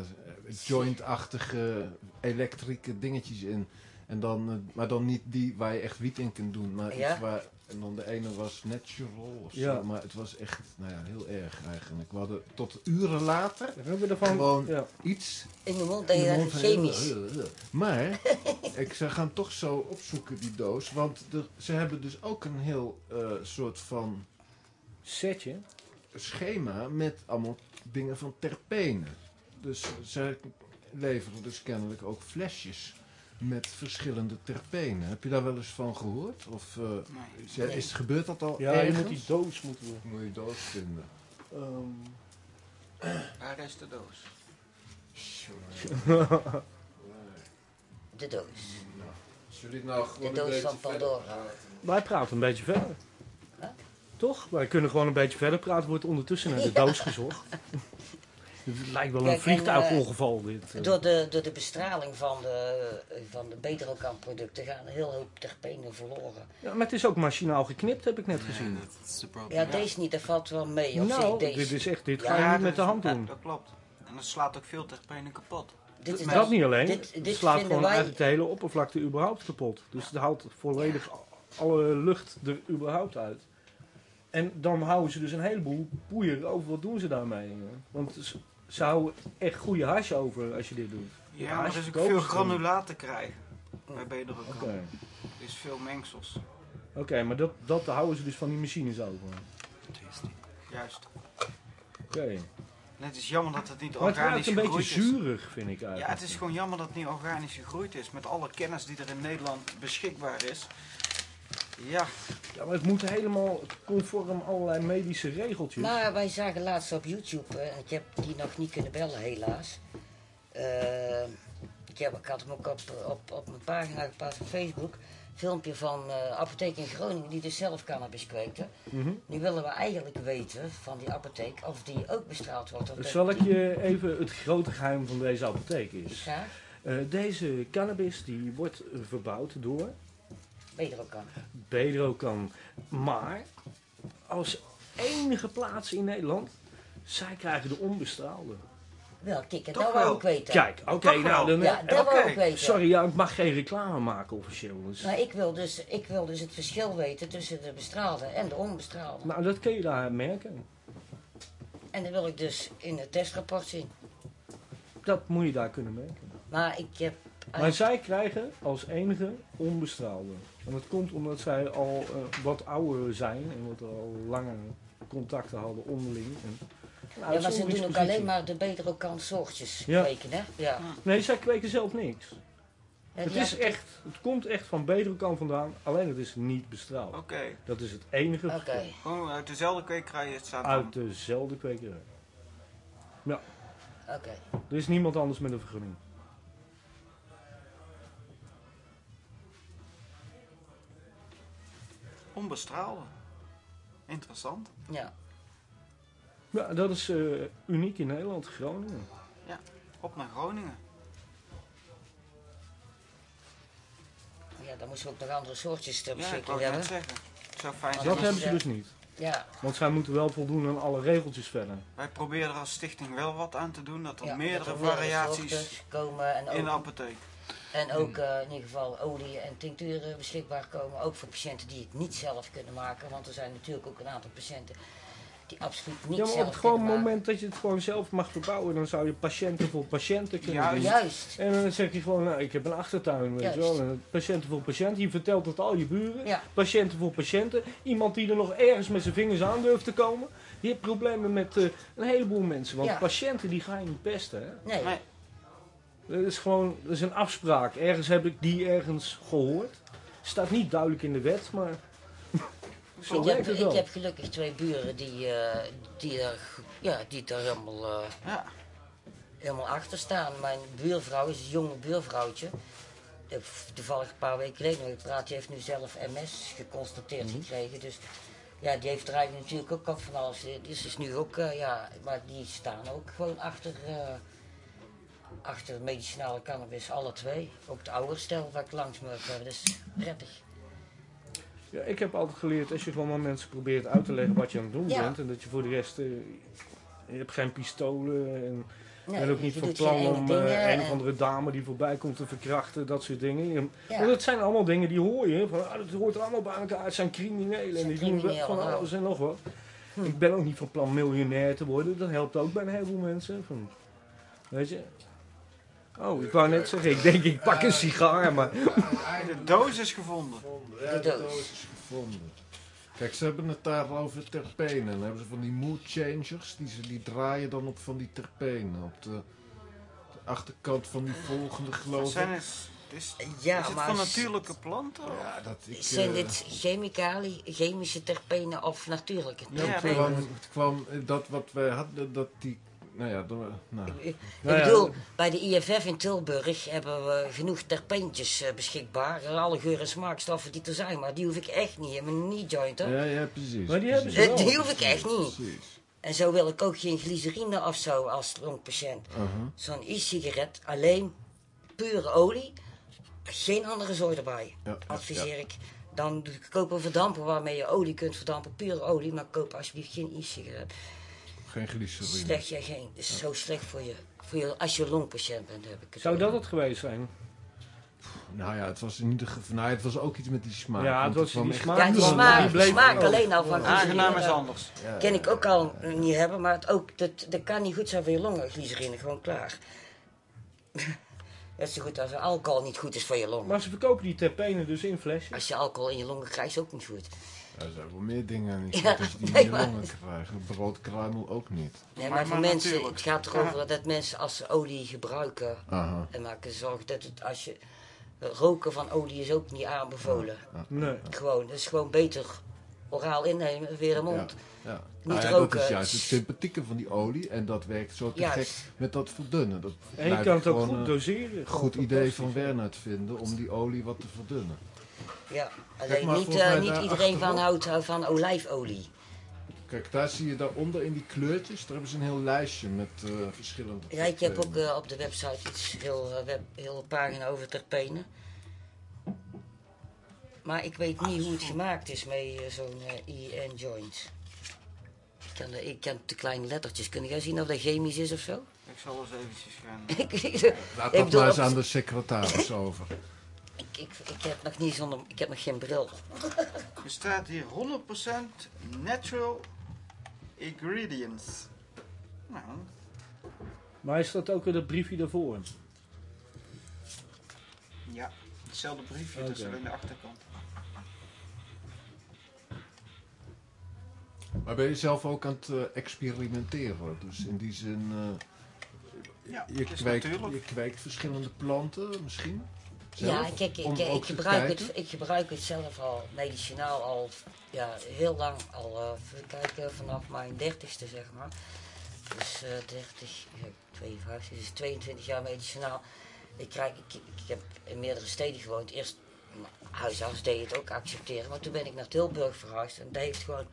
Speaker 4: joint-achtige elektrische dingetjes in. En dan, eh, maar dan niet die waar je echt wiet in kunt doen. Maar
Speaker 5: Ja?
Speaker 4: iets waar, en dan de ene was natural of zo.
Speaker 1: Ja.
Speaker 4: Maar het was echt nou ja, heel erg eigenlijk. We hadden tot uren later
Speaker 1: ervan.
Speaker 4: Gewoon-
Speaker 1: Ja.
Speaker 4: iets
Speaker 5: In de mond dat
Speaker 4: in de mond
Speaker 5: chemisch.
Speaker 4: Maar [laughs] ik zou gaan toch zo opzoeken die doos. Want de- ze hebben dus ook een heel eh, soort van
Speaker 1: Setje.
Speaker 4: Schema met allemaal dingen van terpenen. Dus ze leveren dus kennelijk ook flesjes met verschillende terpenen. Heb je daar wel eens van gehoord? Of eh,
Speaker 6: Nee.
Speaker 4: is, is, gebeurt dat al
Speaker 1: Ja, je
Speaker 4: ergens?
Speaker 1: moet die doos moeten we.
Speaker 4: Moet je doos vinden.
Speaker 1: Ehm,
Speaker 6: Waar is de doos?
Speaker 5: De doos.
Speaker 4: Zullen we nou gewoon
Speaker 5: De
Speaker 4: een
Speaker 5: doos van Pandora.
Speaker 1: wij praten een beetje verder. Toch? Wij kunnen gewoon een beetje verder praten. Wordt ondertussen naar de [laughs] doos gezocht. Het lijkt wel een
Speaker 5: en,
Speaker 1: vliegtuigongeval dit. eh.
Speaker 5: Door de, door de bestraling van de, van de producten gaan een heel hoop terpenen verloren.
Speaker 1: Ja, maar het is ook machinaal geknipt, heb ik net gezien.
Speaker 5: Ja, deze niet, dat valt wel mee. Of
Speaker 1: Nou,
Speaker 5: deze.
Speaker 1: dit is echt, dit
Speaker 5: Ja,
Speaker 1: ga je niet met de hand
Speaker 6: ja,
Speaker 1: doen.
Speaker 6: dat klopt. En dat slaat ook veel terpenen kapot.
Speaker 5: dit is
Speaker 6: dat
Speaker 1: niet alleen,
Speaker 5: dit-
Speaker 1: het
Speaker 5: dit
Speaker 1: slaat
Speaker 5: vinden
Speaker 1: gewoon
Speaker 5: wij-
Speaker 1: eigenlijk de hele oppervlakte überhaupt kapot. Dus het haalt volledig alle lucht er überhaupt uit. En dan houden ze dus een heleboel poeier over. Wat doen ze daarmee? Want ze, ze houden echt goede hash over als je dit doet.
Speaker 6: Ja, maar er is ook veel te krijgen. Bij.
Speaker 1: Oké,
Speaker 6: Er is veel mengsels.
Speaker 1: Oké, maar dat, dat houden ze dus van die machines over.
Speaker 6: Juist.
Speaker 1: Oké.
Speaker 6: Het is jammer dat het niet
Speaker 1: Maar het ruikt
Speaker 6: organisch
Speaker 1: een beetje
Speaker 6: gegroeid is.
Speaker 1: zuurig, vind ik eigenlijk.
Speaker 6: Ja, het is gewoon jammer dat het niet organisch gegroeid is. Met alle kennis die er in Nederland beschikbaar is. Ja,
Speaker 1: Ja, maar het moet helemaal conform allerlei medische regeltjes.
Speaker 5: Maar wij zagen laatst op YouTube, en ik heb die nog niet kunnen bellen helaas. Eh, ik, heb, ik had hem ook op, op, op mijn pagina geplaatst op Facebook. Filmpje van eh apotheek in Groningen die dus zelf cannabis kweekte.
Speaker 1: Mhm.
Speaker 5: Nu willen we eigenlijk weten van die apotheek of die ook bestraald wordt. Of dat
Speaker 1: Zal ik
Speaker 5: die-
Speaker 1: je even het grote geheim van deze apotheek is? Eh, deze cannabis die wordt verbouwd door
Speaker 5: Beter ook kan.
Speaker 1: Bedrocan. Maar als enige plaats in Nederland, zij krijgen de onbestraalde.
Speaker 5: Wel, kijk,
Speaker 6: Toch
Speaker 5: dat wil
Speaker 6: wel.
Speaker 5: ik weten.
Speaker 1: Kijk, oké, nou dan...
Speaker 5: Ja,
Speaker 1: eh,
Speaker 5: dat wil
Speaker 6: oké.
Speaker 5: ik weten.
Speaker 1: Sorry, ja, ik mag geen reclame maken officieel. Dus.
Speaker 5: Maar ik wil, dus, ik wil dus het verschil weten tussen de bestraalde en de onbestraalde.
Speaker 1: Nou, dat kun je daar merken.
Speaker 5: En dat wil ik dus in het testrapport zien.
Speaker 1: Dat moet je daar kunnen merken.
Speaker 5: Maar ik heb...
Speaker 1: Maar zij krijgen als enige onbestraalde. En dat komt omdat zij al eh, wat ouder zijn en wat al langer contacten hadden onderling. En, Nou,
Speaker 5: ja, maar ze doen ook alleen maar de betere kant soortjes
Speaker 1: Ja.
Speaker 5: kweken, hè? Ja.
Speaker 1: Nee, zij kweken zelf niks.
Speaker 5: Ja,
Speaker 1: Het is echt, het komt echt van Bedrocan vandaan, alleen het is niet bestraald.
Speaker 6: oké.
Speaker 1: Dat is het enige
Speaker 5: Oké.
Speaker 6: Gewoon uit dezelfde kwekerij het staat
Speaker 1: Uit dezelfde kwekerij.
Speaker 5: Oké.
Speaker 1: Er is niemand anders met een vergunning.
Speaker 6: Onbestraalde. Interessant.
Speaker 5: Ja.
Speaker 1: Ja, dat is eh, uniek in Nederland, Groningen.
Speaker 6: Op naar Groningen.
Speaker 5: ja, dan moesten we ook nog andere soortjes ter
Speaker 6: Ja, ik
Speaker 5: beschikking
Speaker 6: net
Speaker 5: hebben.
Speaker 6: zeggen. Zou fijn
Speaker 5: Dat
Speaker 6: zijn
Speaker 1: Dat hebben ze
Speaker 5: ja.
Speaker 1: dus niet.
Speaker 5: Ja,
Speaker 1: Want zij moeten wel voldoen aan alle regeltjes verder.
Speaker 6: Wij proberen er als stichting wel wat aan te doen. Dat er
Speaker 5: ja,
Speaker 6: meerdere
Speaker 5: dat er
Speaker 6: variaties
Speaker 5: komen en
Speaker 6: in de apotheek.
Speaker 5: En ook eh, in ieder geval olie en tincturen beschikbaar komen. Ook voor patiënten die het niet zelf kunnen maken. Want er zijn natuurlijk ook een aantal patiënten die absoluut niet
Speaker 1: Ja, maar op
Speaker 5: zelf
Speaker 1: het gewoon
Speaker 5: kunnen maken.
Speaker 1: moment dat je het gewoon zelf mag verbouwen, dan zou je patiënten voor patiënten kunnen
Speaker 6: Juist.
Speaker 1: doen.
Speaker 5: Juist.
Speaker 1: En dan zeg je gewoon, nou, ik heb een achtertuin, weet je wel. En patiënten voor patiënten, je vertelt het al je buren.
Speaker 5: Ja.
Speaker 1: Patiënten voor patiënten. Iemand die er nog ergens met zijn vingers aan durft te komen. Je hebt problemen met eh, een heleboel mensen. Want
Speaker 5: Ja.
Speaker 1: patiënten die ga je niet pesten. Hè?
Speaker 5: Nee.
Speaker 6: Nee.
Speaker 1: Dat is gewoon, dat is een afspraak. Ergens heb ik die ergens gehoord. Staat niet duidelijk in de wet, maar [laughs] zo
Speaker 5: Ik
Speaker 1: werkt
Speaker 5: heb,
Speaker 1: het
Speaker 5: ik
Speaker 1: wel.
Speaker 5: heb gelukkig twee buren die, eh, die, er, ja, die er helemaal, eh,
Speaker 6: Ja.
Speaker 5: helemaal achter staan. Mijn buurvrouw is een jonge buurvrouwtje. Ik toevallig een paar weken geleden nog gepraat. Die heeft nu zelf MS geconstateerd
Speaker 1: Mhm.
Speaker 5: gekregen. Dus ja, die heeft er eigenlijk natuurlijk ook al van alles. Dus is nu ook, eh, ja, maar die staan ook gewoon achter, eh, achter de medicinale cannabis, alle twee. Ook de ouderstel waar ik langs moet hebben, dat is prettig.
Speaker 1: Ja, ik heb altijd geleerd, als je gewoon maar mensen probeert uit te leggen wat je aan het doen
Speaker 5: Ja.
Speaker 1: bent. En dat je voor de rest, eh, je hebt geen pistolen en,
Speaker 5: Nee,
Speaker 1: en ook niet van plan om eh, een of
Speaker 5: en-
Speaker 1: andere dame die voorbij komt te verkrachten, dat soort dingen.
Speaker 5: Ja.
Speaker 1: Want dat zijn allemaal dingen die hoor je. Van, ah, dat hoort er allemaal bij elkaar. Het zijn criminelen en
Speaker 5: zijn
Speaker 1: die doen
Speaker 5: criminelen,
Speaker 1: van alles en nog wat. Ik ben ook niet van plan miljonair te worden. Dat helpt ook bij een heleboel mensen. Van, weet je. Oh, ik wou net zeggen, ik denk ik pak een sigaar, maar...
Speaker 6: De doos is gevonden.
Speaker 4: Ja,
Speaker 5: De doos.
Speaker 4: is gevonden. Kijk, ze hebben het daar over terpenen. Dan hebben ze van die mood changers, die, ze, die draaien dan op van die terpenen. Op de, de achterkant van die volgende geloof
Speaker 6: zijn
Speaker 4: ik.
Speaker 6: het? Is,
Speaker 5: Ja,
Speaker 6: is het
Speaker 5: maar
Speaker 6: van natuurlijke planten?
Speaker 4: Ja, dat ik...
Speaker 5: Zijn
Speaker 4: eh,
Speaker 5: dit chemicaliën, chemische terpenen of natuurlijke
Speaker 4: Ja,
Speaker 6: Ja,
Speaker 4: het,
Speaker 6: nee.
Speaker 4: kwam, het kwam eh, dat wat wij hadden, dat die... Nou ja, dat, nou,
Speaker 5: Ik
Speaker 1: Nou ja,
Speaker 5: bedoel, bij de IFF in Tilburg hebben we genoeg terpeentjes eh, beschikbaar. Alle geur- en smaakstoffen die er zijn, maar die hoef ik echt niet in mijn knee-joint. hoor.
Speaker 4: ja, ja, precies.
Speaker 1: Maar die hebben ze
Speaker 5: Eh,
Speaker 1: wel.
Speaker 5: die hoef ik echt niet.
Speaker 4: Precies.
Speaker 5: En zo wil ik ook geen glycerine of zo als longpatiënt.
Speaker 4: Uh-huh.
Speaker 5: Zo'n e-sigaret, alleen pure olie, geen andere zooi erbij.
Speaker 4: Ja, ja,
Speaker 5: Adviseer ik. Dan koop een verdamper waarmee je olie kunt verdampen, pure olie, maar koop alsjeblieft geen e-sigaret.
Speaker 4: Geen glycerine.
Speaker 5: Slecht jij geen, het is zo slecht voor je, voor je als je longpatiënt bent. Heb ik het
Speaker 1: Zou dat het geweest zijn?
Speaker 4: Nou ja, het was in ieder geval... Nou, het was ook iets met die smaak.
Speaker 1: Ja, het was die smaak.
Speaker 5: Ja, die smaak, die
Speaker 1: bleef
Speaker 5: smaak alleen al van
Speaker 6: Aangenaam is anders.
Speaker 4: Ja,
Speaker 5: Ken ik ook al niet hebben, maar het ook, dat, dat kan niet goed zijn voor je longen, glycerine, gewoon klaar. [laughs] Net zo goed als alcohol niet goed is voor je longen.
Speaker 1: Maar ze verkopen die terpenen dus in flesjes.
Speaker 5: Als je alcohol in je longen krijgt, is ook niet goed.
Speaker 4: Ja, er zijn wel meer dingen niet
Speaker 5: Ja,
Speaker 4: je die
Speaker 5: nee,
Speaker 4: krijgt. Broodkruimel ook niet.
Speaker 5: Nee,
Speaker 6: Maar-
Speaker 5: maar voor
Speaker 6: maar
Speaker 5: mensen,
Speaker 6: natuurlijk.
Speaker 5: het gaat erover dat mensen als ze olie gebruiken
Speaker 4: Aha.
Speaker 5: en maken zorg dat het als je roken van olie is ook niet aanbevolen.
Speaker 1: Nee.
Speaker 5: Gewoon, het is gewoon beter oraal innemen, weer de mond.
Speaker 4: Ja.
Speaker 5: Niet
Speaker 4: Nou ja,
Speaker 5: roken.
Speaker 4: Dat is juist het sympathieke van die olie. En dat werkt zo te
Speaker 5: Juist.
Speaker 4: gek met dat verdunnen. Dat
Speaker 1: En je kan het ook goed doseren.
Speaker 4: goed idee van Wernert vinden om die olie wat te verdunnen.
Speaker 5: Ja, alleen
Speaker 4: maar
Speaker 5: niet, eh, niet iedereen van houdt eh, van olijfolie.
Speaker 4: Kijk, daar zie je daaronder in die kleurtjes, daar hebben ze een heel lijstje met eh, verschillende.
Speaker 5: Ja, ik heb ook op de website iets heel, web, heel pagina over terpenen. Maar ik weet niet hoe het gemaakt is met zo'n eh EN joint. Ik kan, de, ik kan de kleine lettertjes. Kun jij zien of dat chemisch is of zo?
Speaker 6: Ik zal eens eventjes gaan. [laughs]
Speaker 5: ik,
Speaker 4: Laat dat maar eens aan de secretaris over.
Speaker 5: Ik, ik, ik heb nog niet zonder, ik heb nog geen bril.
Speaker 6: Er staat hier 100% natural ingredients. Nou,
Speaker 1: Maar is dat ook weer dat briefje daarvoor?
Speaker 6: ja, hetzelfde briefje, dat is alleen de achterkant.
Speaker 4: Maar ben je zelf ook aan het eh, experimenteren? Dus in die zin, eh,
Speaker 6: Ja,
Speaker 4: je,
Speaker 6: het
Speaker 4: kweekt, je kweekt verschillende planten misschien?
Speaker 5: Ja, kijk, ik, ik, gebruik het, ik gebruik het zelf al medicinaal al ja, heel lang. Al even kijken, vanaf mijn dertigste zeg maar. Dus eh 30, ja, 52, dus 22 jaar medicinaal. Ik, krijg, ik, ik heb in meerdere steden gewoond. Eerst huisarts deed het ook accepteren. Maar toen ben ik naar Tilburg verhuisd. En dat heeft gewoon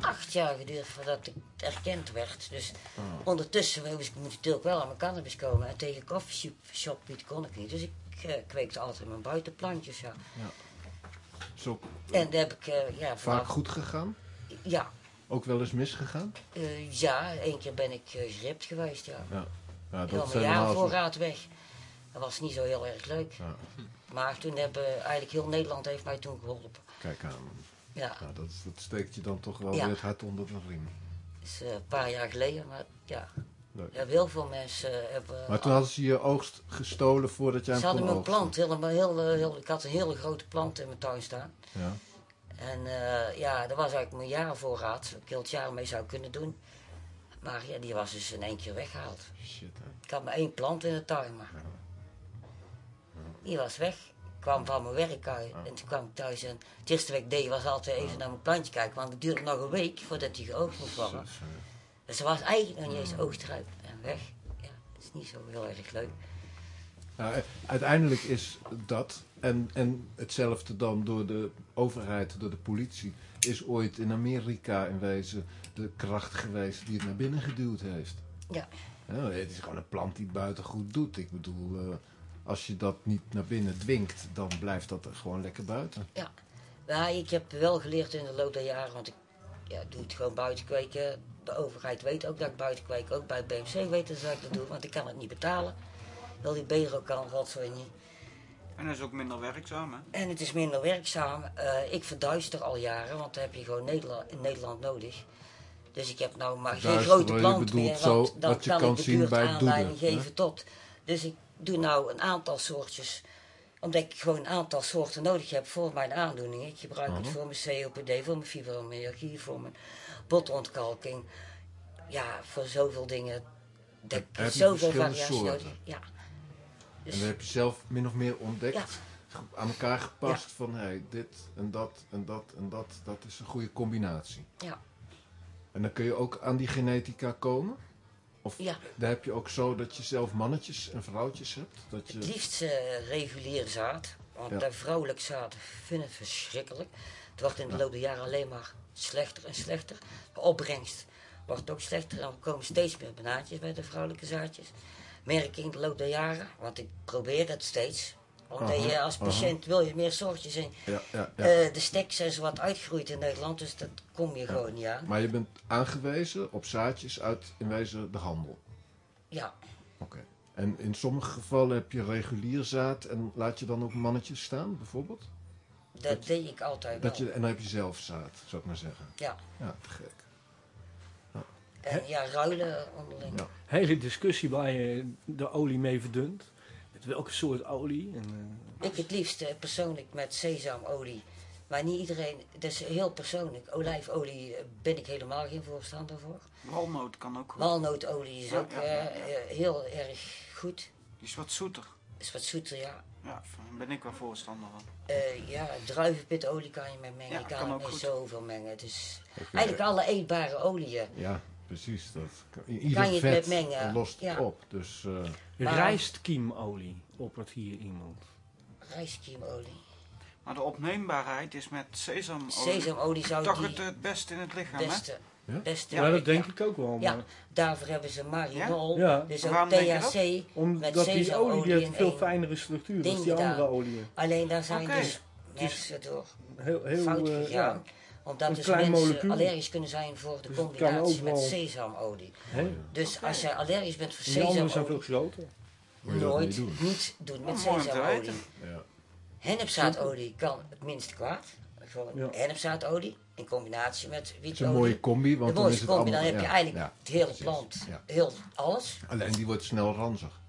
Speaker 5: acht jaar geduurd voordat ik erkend werd. Dus
Speaker 4: Oh.
Speaker 5: ondertussen moest ik natuurlijk wel aan mijn cannabis komen. En tegen koffieshop kon ik niet. Dus ik kweekte altijd mijn buitenplantjes, ja.
Speaker 4: Is ook
Speaker 5: En daar heb ik, eh, ja,
Speaker 4: vaak goed gegaan?
Speaker 5: ja,
Speaker 4: Ook wel eens misgegaan?
Speaker 5: eh, ja, één keer ben ik geript geweest, ja.
Speaker 4: Ja, ja
Speaker 5: Heel
Speaker 4: dat zo-
Speaker 5: jarenvoorraad weg. Dat was niet zo heel erg leuk.
Speaker 4: Ja,
Speaker 5: Maar toen hebben eigenlijk heel Nederland heeft mij toen geholpen.
Speaker 4: kijk aan.
Speaker 5: Ja,
Speaker 4: dat, dat steekt je dan toch wel
Speaker 5: Ja.
Speaker 4: weer het hart onder de riem.
Speaker 5: dat is eh, een paar jaar geleden, maar ja.
Speaker 4: Leuk.
Speaker 5: ja heel veel mensen eh, hebben...
Speaker 4: Maar toen hadden ze je oogst gestolen voordat jij
Speaker 5: ze
Speaker 4: hem kon
Speaker 5: hadden mijn plant, helemaal heel, eh, heel, ik had een hele grote plant in mijn tuin staan.
Speaker 4: Ja.
Speaker 5: En eh, ja, dat was eigenlijk mijn jarenvoorraad. Ik heel het jaar mee zou kunnen doen. Maar ja, die was dus in één keer weggehaald.
Speaker 4: Shit, hè.
Speaker 5: Ik had maar één plant in de tuin, maar die was weg. Ik kwam van mijn werk uit en toen kwam ik thuis en het eerste wat ik deed was altijd even naar mijn plantje kijken, want het duurde nog een week voordat die geoogst moest worden. Ze was eigenlijk nog niet eens en weg. Ja, dat is niet zo heel erg leuk.
Speaker 4: Nou, eh, uiteindelijk is dat, en, en hetzelfde dan door de overheid, door de politie, is ooit in Amerika in wezen de kracht geweest die het naar binnen geduwd heeft.
Speaker 5: Ja.
Speaker 4: Ja, het is gewoon een plant die het buiten goed doet. Ik bedoel, eh, als je dat niet naar binnen dwingt, dan blijft dat er gewoon lekker buiten.
Speaker 5: Ja, ik heb wel geleerd in de loop der jaren, want ik ja, doe het gewoon buiten kweken. De overheid weet ook dat ik buiten kweek, ook bij het BMC weten ze dat ik dat doe, want ik kan het niet betalen. Wel die Bero kan rotzooi niet.
Speaker 6: En dat is ook minder werkzaam, hè?
Speaker 5: En het is minder werkzaam. Eh, ik verduister al jaren, want dat heb je gewoon Nederland, in Nederland nodig. Dus ik heb nou maar geen grote plant meer,
Speaker 4: zo
Speaker 5: want dan
Speaker 4: dat je
Speaker 5: kan
Speaker 4: kan
Speaker 5: ik de
Speaker 4: zien
Speaker 5: buurt aanleiding
Speaker 4: doeden,
Speaker 5: geven tot. Dus ik doe nou een aantal soortjes, omdat ik gewoon een aantal soorten nodig heb voor mijn aandoeningen. Ik gebruik het voor mijn COPD, voor mijn fibromyalgie, voor mijn botontkalking. Ja, voor zoveel dingen. Dat
Speaker 4: Heb je
Speaker 5: zoveel
Speaker 4: verschillende
Speaker 5: variatie
Speaker 4: soorten?
Speaker 5: nodig Ja. Dus,
Speaker 4: En dan heb je zelf min of meer ontdekt,
Speaker 5: Ja.
Speaker 4: aan elkaar gepast van hey, dit en dat en dat en dat, dat is een goede combinatie.
Speaker 5: Ja.
Speaker 4: En dan kun je ook aan die genetica komen? Of
Speaker 5: ja.
Speaker 4: daar heb je ook zo dat je zelf mannetjes en vrouwtjes hebt? Dat
Speaker 5: Het
Speaker 4: je,
Speaker 5: liefst eh, regulier zaad. Want
Speaker 4: Ja.
Speaker 5: vrouwelijk zaad vind ik verschrikkelijk. Het wordt in de loop der jaren alleen maar slechter en slechter. De opbrengst wordt ook slechter en er komen steeds meer banaatjes bij de vrouwelijke zaadjes. Merk ik in de loop der jaren, want ik probeer het steeds. Omdat
Speaker 4: Aha,
Speaker 5: je als
Speaker 4: aha.
Speaker 5: patiënt wil je meer soortjes in.
Speaker 4: ja, ja, ja.
Speaker 5: Eh, de stek zijn zo wat uitgegroeid in Nederland, dus dat kom je gewoon niet aan.
Speaker 4: maar je bent aangewezen op zaadjes uit in wezen de handel.
Speaker 5: Ja,
Speaker 4: Oké. En in sommige gevallen heb je regulier zaad en laat je dan ook mannetjes staan, bijvoorbeeld?
Speaker 5: Dat deed ik altijd wel.
Speaker 4: Dat je, en dan heb je zelf zaad, zou ik maar zeggen.
Speaker 5: Ja,
Speaker 4: Ja, te gek.
Speaker 5: en ja, ruilen onderling.
Speaker 4: Ja.
Speaker 1: Hele discussie waar je de olie mee verdunt. Met welke soort olie. En, eh,
Speaker 5: Ik het liefst eh, persoonlijk met sesamolie. Maar niet iedereen, dat is heel persoonlijk. Olijfolie eh, ben ik helemaal geen voorstander voor.
Speaker 6: Walnoot kan ook goed.
Speaker 5: Walnootolie is
Speaker 6: Ja,
Speaker 5: ook
Speaker 6: ja, ja, ja.
Speaker 5: heel erg goed.
Speaker 6: Die is wat zoeter.
Speaker 5: Is wat zoeter, ja.
Speaker 6: Ja, daar ben ik wel voorstander van.
Speaker 5: Eh, ja, druivenpitolie kan je met mengen.
Speaker 6: Ja,
Speaker 5: je kan,
Speaker 6: kan ook
Speaker 5: met zoveel mengen. Dus
Speaker 4: eh,
Speaker 5: eigenlijk alle eetbare oliën.
Speaker 4: Ja, precies. Dat kan,
Speaker 5: Kan
Speaker 4: ieder
Speaker 5: je het
Speaker 4: vet
Speaker 5: met mengen,
Speaker 4: lost
Speaker 5: ja.
Speaker 4: op. Dus eh,
Speaker 5: Maar-
Speaker 1: Rijstkiemolie, oppert hier iemand.
Speaker 5: Rijstkiemolie.
Speaker 6: Maar de opneembaarheid is met sesamolie
Speaker 5: Sesamolie zou
Speaker 6: toch
Speaker 5: die
Speaker 6: het, het beste in het lichaam, hè?
Speaker 4: Ja?
Speaker 5: beste...
Speaker 1: Ja, dat denk ik ook wel.
Speaker 5: Ja,
Speaker 1: Maar
Speaker 5: daarvoor hebben ze marinol,
Speaker 1: Ja? Ja.
Speaker 5: dus ook? THC. met
Speaker 1: omdat die olie die
Speaker 5: sesamolie
Speaker 1: heeft een veel fijnere structuur dan
Speaker 5: ding
Speaker 1: die andere oliën.
Speaker 5: Alleen daar zijn dus mensen door
Speaker 1: Heel, heel,
Speaker 5: fout
Speaker 1: eh,
Speaker 5: gegaan.
Speaker 1: ja.
Speaker 5: Omdat dus
Speaker 1: klein
Speaker 5: mensen
Speaker 1: molecuul.
Speaker 5: allergisch kunnen zijn voor de
Speaker 1: Dus
Speaker 5: combinatie met sesamolie.
Speaker 1: Hè?
Speaker 5: Dus als jij allergisch bent voor
Speaker 1: Die anderen zijn veel
Speaker 5: sesamolie,
Speaker 1: groter.
Speaker 5: Nooit
Speaker 4: niet doen.
Speaker 5: niet doen met sesamolie.
Speaker 4: Ja.
Speaker 5: Hennepzaadolie kan het minst kwaad. Gewoon
Speaker 1: Ja.
Speaker 5: in combinatie met
Speaker 4: Het is een
Speaker 5: wietolie.
Speaker 4: mooie combi, want
Speaker 5: de
Speaker 4: dan is
Speaker 5: mooiste
Speaker 4: het
Speaker 5: combi,
Speaker 4: allemaal...
Speaker 5: dan heb je
Speaker 4: ja,
Speaker 5: eigenlijk
Speaker 4: ja,
Speaker 5: het hele
Speaker 4: precies.
Speaker 5: plant,
Speaker 4: Ja.
Speaker 5: heel alles.
Speaker 4: Alleen die wordt snel ranzig.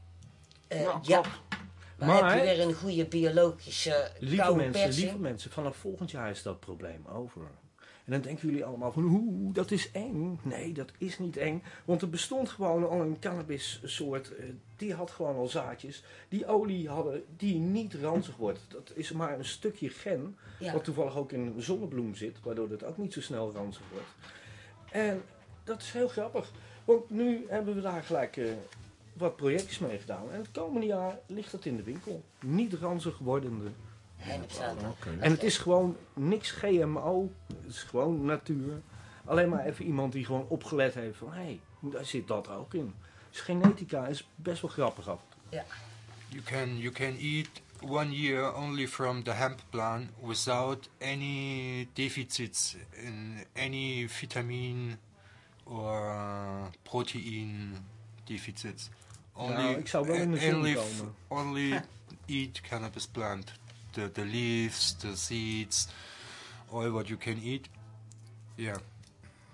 Speaker 5: Eh,
Speaker 6: Ja,
Speaker 5: ja, maar,
Speaker 1: Maar,
Speaker 5: heb je weer een goede biologische
Speaker 1: Lieve mensen,
Speaker 5: persing.
Speaker 1: lieve mensen, vanaf volgend jaar is dat probleem over. En dan denken jullie allemaal van, hoe, dat is eng. Nee, dat is niet eng. Want er bestond gewoon al een cannabissoort, eh, die had gewoon al zaadjes. Die olie hadden, die niet ranzig wordt. Dat is maar een stukje gen,
Speaker 5: Ja.
Speaker 1: wat toevallig ook in zonnebloem zit, waardoor het ook niet zo snel ranzig wordt. En dat is heel grappig. Want nu hebben we daar gelijk eh, wat projectjes mee gedaan. En het komende jaar ligt het in de winkel. Niet ranzig wordende En het is gewoon niks GMO. Het is gewoon natuur. Alleen maar even iemand die gewoon opgelet heeft van... Hé, hey, daar zit dat ook in. Dus genetica is best wel grappig af.
Speaker 3: You can you can eat one year only from the hemp plant without any deficits in any vitamin or uh, protein deficits. Only
Speaker 1: Nou, ik zou wel in de
Speaker 3: only,
Speaker 1: komen.
Speaker 3: only eat cannabis plant. The the leaves, the seeds, all what you can eat. Yeah,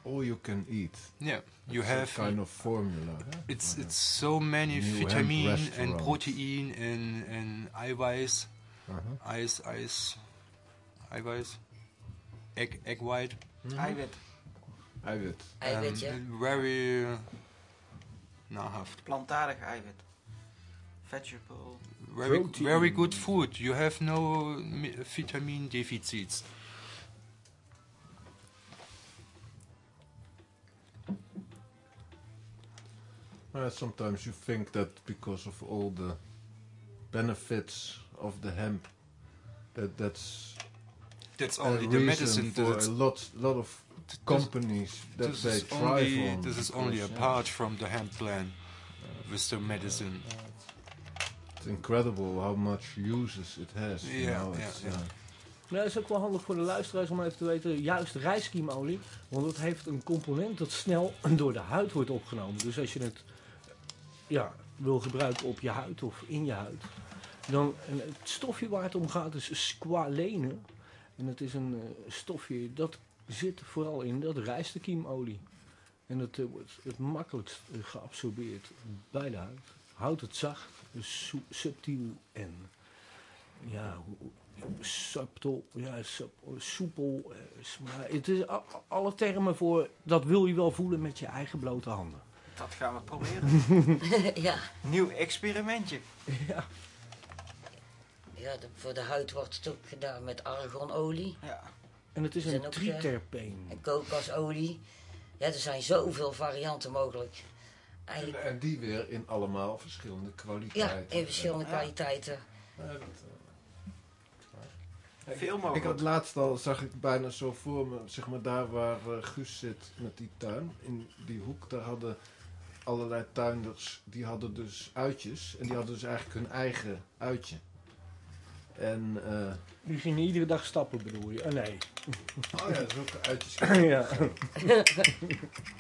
Speaker 4: All you can eat.
Speaker 3: yeah. You
Speaker 4: It's a
Speaker 3: have
Speaker 4: kind of formula. hè?
Speaker 3: it's it's so many
Speaker 4: New
Speaker 3: vitamin and protein and and eiweiß,
Speaker 4: Aha.
Speaker 3: ice ice, eiweiß, egg egg white.
Speaker 6: Eiwit,
Speaker 4: Eiwit.
Speaker 5: Eiwitje.
Speaker 3: and very uh, nahrhaft.
Speaker 6: plantaardig eiwit. Vegetable.
Speaker 3: Very
Speaker 1: Protein.
Speaker 3: very good food. You have no vitamin deficits.
Speaker 4: Uh, sometimes you think that because of all the benefits of the hemp, that that's
Speaker 3: That's
Speaker 4: a
Speaker 3: only the medicine.
Speaker 4: for
Speaker 3: That's,
Speaker 4: a lot, lot of companies that
Speaker 3: this
Speaker 4: they
Speaker 3: is
Speaker 4: thrive
Speaker 3: only
Speaker 4: on.
Speaker 3: this is only a
Speaker 4: because,
Speaker 3: part from the hemp plant. with the medicine.
Speaker 4: It's incredible how much uses it has. you
Speaker 3: Ja,
Speaker 4: know,
Speaker 3: ja,
Speaker 4: it's,
Speaker 3: ja.
Speaker 4: uh,
Speaker 1: Nou, dat is ook wel handig voor de luisteraars om even te weten. Juist rijskiemolie, want het heeft een component dat snel [clears throat] door de huid wordt opgenomen. Dus als je het ja, wil gebruiken op je huid of in je huid. Dan, en het stofje waar het om gaat is squalene. En het is een eh, stofje dat zit vooral in dat rijstekiemolie. En het eh, wordt het makkelijkst eh, geabsorbeerd bij de huid. Houdt het zacht, dus subtiel en ja, subtil, ja, soepel. eh, Maar het is alle termen voor dat wil je wel voelen met je eigen blote handen.
Speaker 6: Dat gaan we proberen. [laughs]
Speaker 5: ja,
Speaker 6: Nieuw experimentje.
Speaker 1: Ja.
Speaker 5: ja de- voor de huid wordt het ook gedaan met argonolie
Speaker 6: Ja.
Speaker 1: En het is een
Speaker 5: eh,
Speaker 1: triterpeen.
Speaker 5: en kokosolie. Ja, er zijn zoveel varianten mogelijk. Eigenlijk,
Speaker 4: en die weer in allemaal verschillende
Speaker 5: ja,
Speaker 4: kwaliteiten.
Speaker 5: in verschillende
Speaker 6: Ja.
Speaker 5: kwaliteiten.
Speaker 4: Ja, dat, eh,
Speaker 6: Veel
Speaker 4: Ik
Speaker 6: mogelijk.
Speaker 4: had laatst al, zag ik bijna zo voor me, zeg maar daar waar eh, Guus zit met die tuin, in die hoek, daar hadden allerlei tuinders, die hadden dus uitjes. En die hadden dus eigenlijk hun eigen uitje. En, eh,
Speaker 1: Die gingen iedere dag stappen bedoel je? Oh, nee.
Speaker 4: oh ja, zulke uitjes. [laughs]
Speaker 1: ja.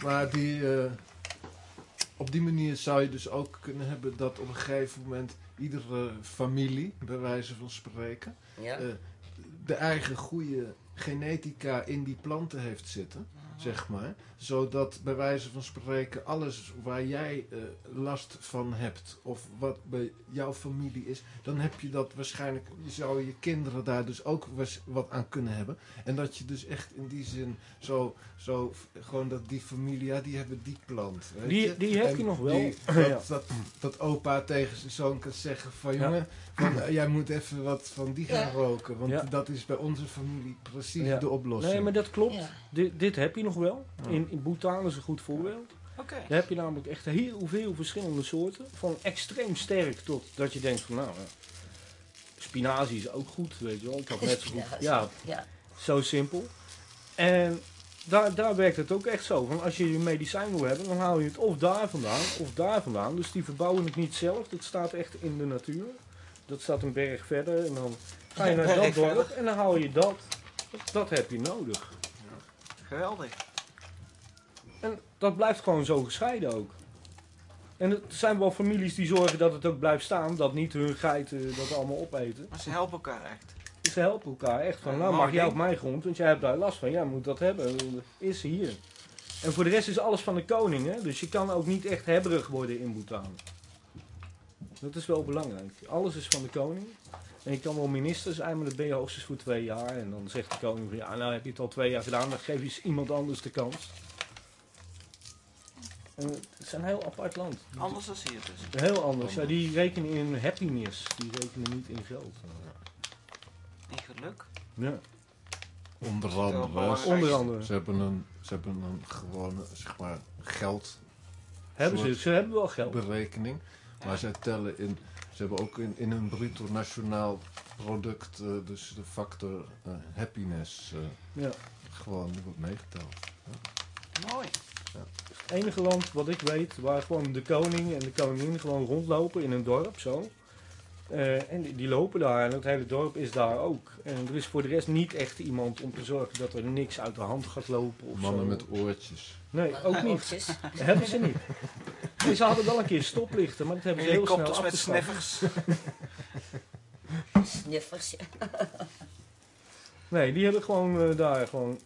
Speaker 4: Maar die, eh, op die manier zou je dus ook kunnen hebben dat op een gegeven moment iedere familie, bij wijze van spreken,
Speaker 5: Ja.
Speaker 4: eh, de eigen goede genetica in die planten heeft zitten, zeg maar. Zodat bij wijze van spreken alles waar jij eh, last van hebt, of wat bij jouw familie is, dan heb je dat waarschijnlijk, je zou je kinderen daar dus ook wat aan kunnen hebben. En dat je dus echt in die zin zo, zo gewoon dat die familie, ja, die hebben die plant. Weet
Speaker 1: Die-
Speaker 4: je?
Speaker 1: die heb
Speaker 4: En
Speaker 1: je nog wel.
Speaker 4: die- [clears throat]
Speaker 1: Ja.
Speaker 4: dat, dat, opa tegen zijn zoon kan zeggen van
Speaker 1: Ja.
Speaker 4: Van, eh, jij moet even wat van die gaan
Speaker 5: Ja.
Speaker 4: roken. Want
Speaker 1: Ja.
Speaker 4: dat is bij onze familie precies
Speaker 1: Ja.
Speaker 4: de oplossing.
Speaker 1: Nee, maar dat klopt.
Speaker 5: Ja.
Speaker 1: Dit, dit heb je nog wel. In, in Bhutan is een goed voorbeeld.
Speaker 6: Oké.
Speaker 1: Daar heb je namelijk echt heel veel verschillende soorten. Van extreem sterk tot dat je denkt van nou, ja, spinazie is ook goed, weet je wel. Ik had net zo goed. Ja. zo simpel. En daar, daar werkt het ook echt zo. Van als je je medicijn wil hebben, dan haal je het of daar vandaan of daar vandaan. Dus die verbouwen het niet zelf. Dat staat echt in de natuur. Dat staat een berg verder en dan ga je naar dat dorp en dan haal je dat. Dat, dat heb je nodig.
Speaker 6: Geweldig.
Speaker 1: En dat blijft gewoon zo gescheiden ook. En het zijn wel families die zorgen dat het ook blijft staan. Dat niet hun geiten dat allemaal opeten.
Speaker 6: Maar ze helpen elkaar echt.
Speaker 1: Ze helpen elkaar echt van,
Speaker 6: Ja,
Speaker 1: nou mag jij op mijn grond, want jij hebt daar last van. Jij moet dat hebben. Is hier. En voor de rest is alles van de koning, hè. Dus je kan ook niet echt hebberig worden in Bhutan. Dat is wel belangrijk. Alles is van de koning. En je kan wel minister zijn, maar dat ben je hoogstens voor twee jaar. En dan zegt de koning van, ja, nou heb je het al twee jaar gedaan. Dan geef je eens iemand anders de kans. En het is een heel apart land.
Speaker 6: Anders dan hier dus.
Speaker 1: Heel anders. Ja, die rekenen in happiness. Die rekenen niet in geld.
Speaker 6: In geluk.
Speaker 1: Ja,
Speaker 4: Onder andere.
Speaker 1: onder andere.
Speaker 4: Ze hebben een, ze hebben een gewone, zeg maar, geldberekening.
Speaker 1: Hebben ze, ze hebben wel geld.
Speaker 4: Maar zij tellen in, ze hebben ook in, in hun bruto nationaal product, eh, dus de factor eh, happiness, eh,
Speaker 1: Ja.
Speaker 4: gewoon wordt meegeteld.
Speaker 6: Mooi.
Speaker 1: Het enige land wat ik weet waar gewoon de koning en de koningin gewoon rondlopen in een dorp zo. Eh, en die, die lopen daar en het hele dorp is daar ook. En er is voor de rest niet echt iemand om te zorgen dat er niks uit de hand gaat lopen of
Speaker 4: Mannen
Speaker 1: zo.
Speaker 4: met oortjes.
Speaker 1: Nee, ook niet.
Speaker 5: Oortjes.
Speaker 1: Dat [laughs] hebben ze niet. Nee, ze hadden wel een keer stoplichten, maar dat hebben ze heel snel
Speaker 6: Helikopters met
Speaker 1: afgeschaft.
Speaker 6: sniffers. [laughs]
Speaker 5: Sniffers.
Speaker 1: Nee, die hebben gewoon eh, daar gewoon...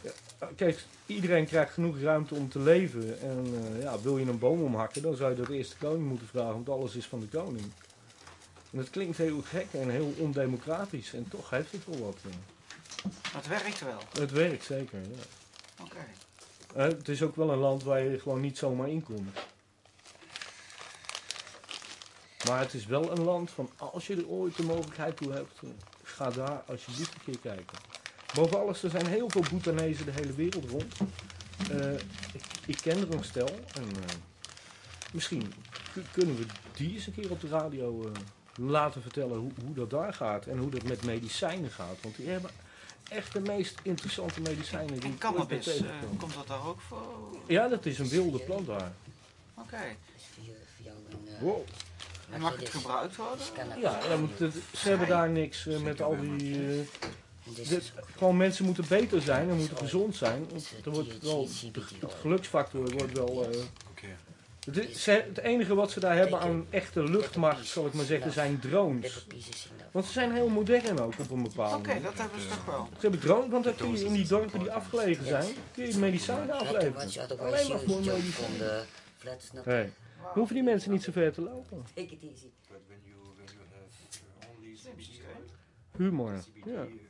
Speaker 1: Ja, kijk, iedereen krijgt genoeg ruimte om te leven. En eh, ja, wil je een boom omhakken, dan zou je dat eerst de koning moeten vragen, want alles is van de koning. En dat klinkt heel gek en heel ondemocratisch. En toch heeft het wel wat.
Speaker 6: Het werkt wel.
Speaker 1: Het werkt zeker, ja.
Speaker 6: Oké.
Speaker 1: Eh, het is ook wel een land waar je gewoon niet zomaar in komt. Maar het is wel een land van als je er ooit de mogelijkheid toe hebt, eh, ga daar alsjeblieft een keer kijken. Boven alles, er zijn heel veel Bhutanese de hele wereld rond. Eh, ik, ik ken er een stel en misschien ku- kunnen we die eens een keer op de radio laten vertellen hoe, hoe dat daar gaat en hoe dat met medicijnen gaat. Want die hebben echt de meest interessante medicijnen die
Speaker 6: En cannabis, eh, komt dat daar ook voor?
Speaker 1: Ja, dat is een wilde plant daar.
Speaker 6: Oké.
Speaker 5: Jou
Speaker 1: Wow.
Speaker 6: En mag het gebruikt worden?
Speaker 1: Ja, ja want het- ze hebben daar niks eh, met al die... eh,
Speaker 5: Dit
Speaker 1: gewoon mensen moeten beter zijn en moeten gezond zijn. Er wordt wel, het geluksfactor wordt wel... het, ze- het enige wat ze daar hebben aan echte luchtmacht, zal ik maar zeggen, zijn drones. Want ze zijn heel modern ook op een bepaalde
Speaker 6: Oké, dat hebben ze toch wel.
Speaker 1: Ze hebben drones, want dan kun je in die dorpen die afgelegen zijn, kun je medicijnen afleveren. Alleen maar voor medicijnen. Hey. Hoeven die mensen niet zo ver te lopen.
Speaker 5: take it easy.
Speaker 3: But when you when you have only CBD oil,
Speaker 1: Humor. Ja.
Speaker 3: um,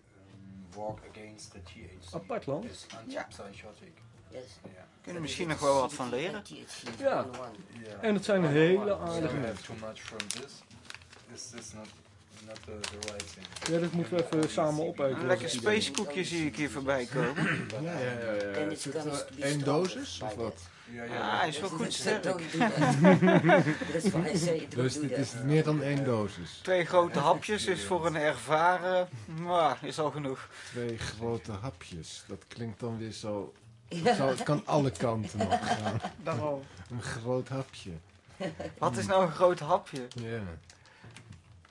Speaker 3: walk against the THC.
Speaker 1: Apart land.
Speaker 3: Is Yeah.
Speaker 6: Kunnen misschien nog wel wat van leren.
Speaker 1: Ja. En het zijn hele aardige mensen. Ja, dat moeten we even samen opeten.
Speaker 6: Een lekker spacekoekje zie ik hier voorbij komen.
Speaker 4: Ja, ja, ja. ja.
Speaker 5: Stronger
Speaker 4: dosis of wat?
Speaker 3: Yeah,
Speaker 6: Ja, hij is wel goed sterk. [laughs]
Speaker 4: Dus dit is meer dan één dosis.
Speaker 6: Twee grote hapjes is voor een ervaren, maar is al genoeg.
Speaker 4: Twee grote hapjes. Dat klinkt dan weer zo...
Speaker 5: Ja.
Speaker 4: zo het kan alle kanten op gaan. [laughs]
Speaker 6: Daarom.
Speaker 4: Een groot hapje.
Speaker 6: Wat is nou een groot hapje?
Speaker 4: Ja.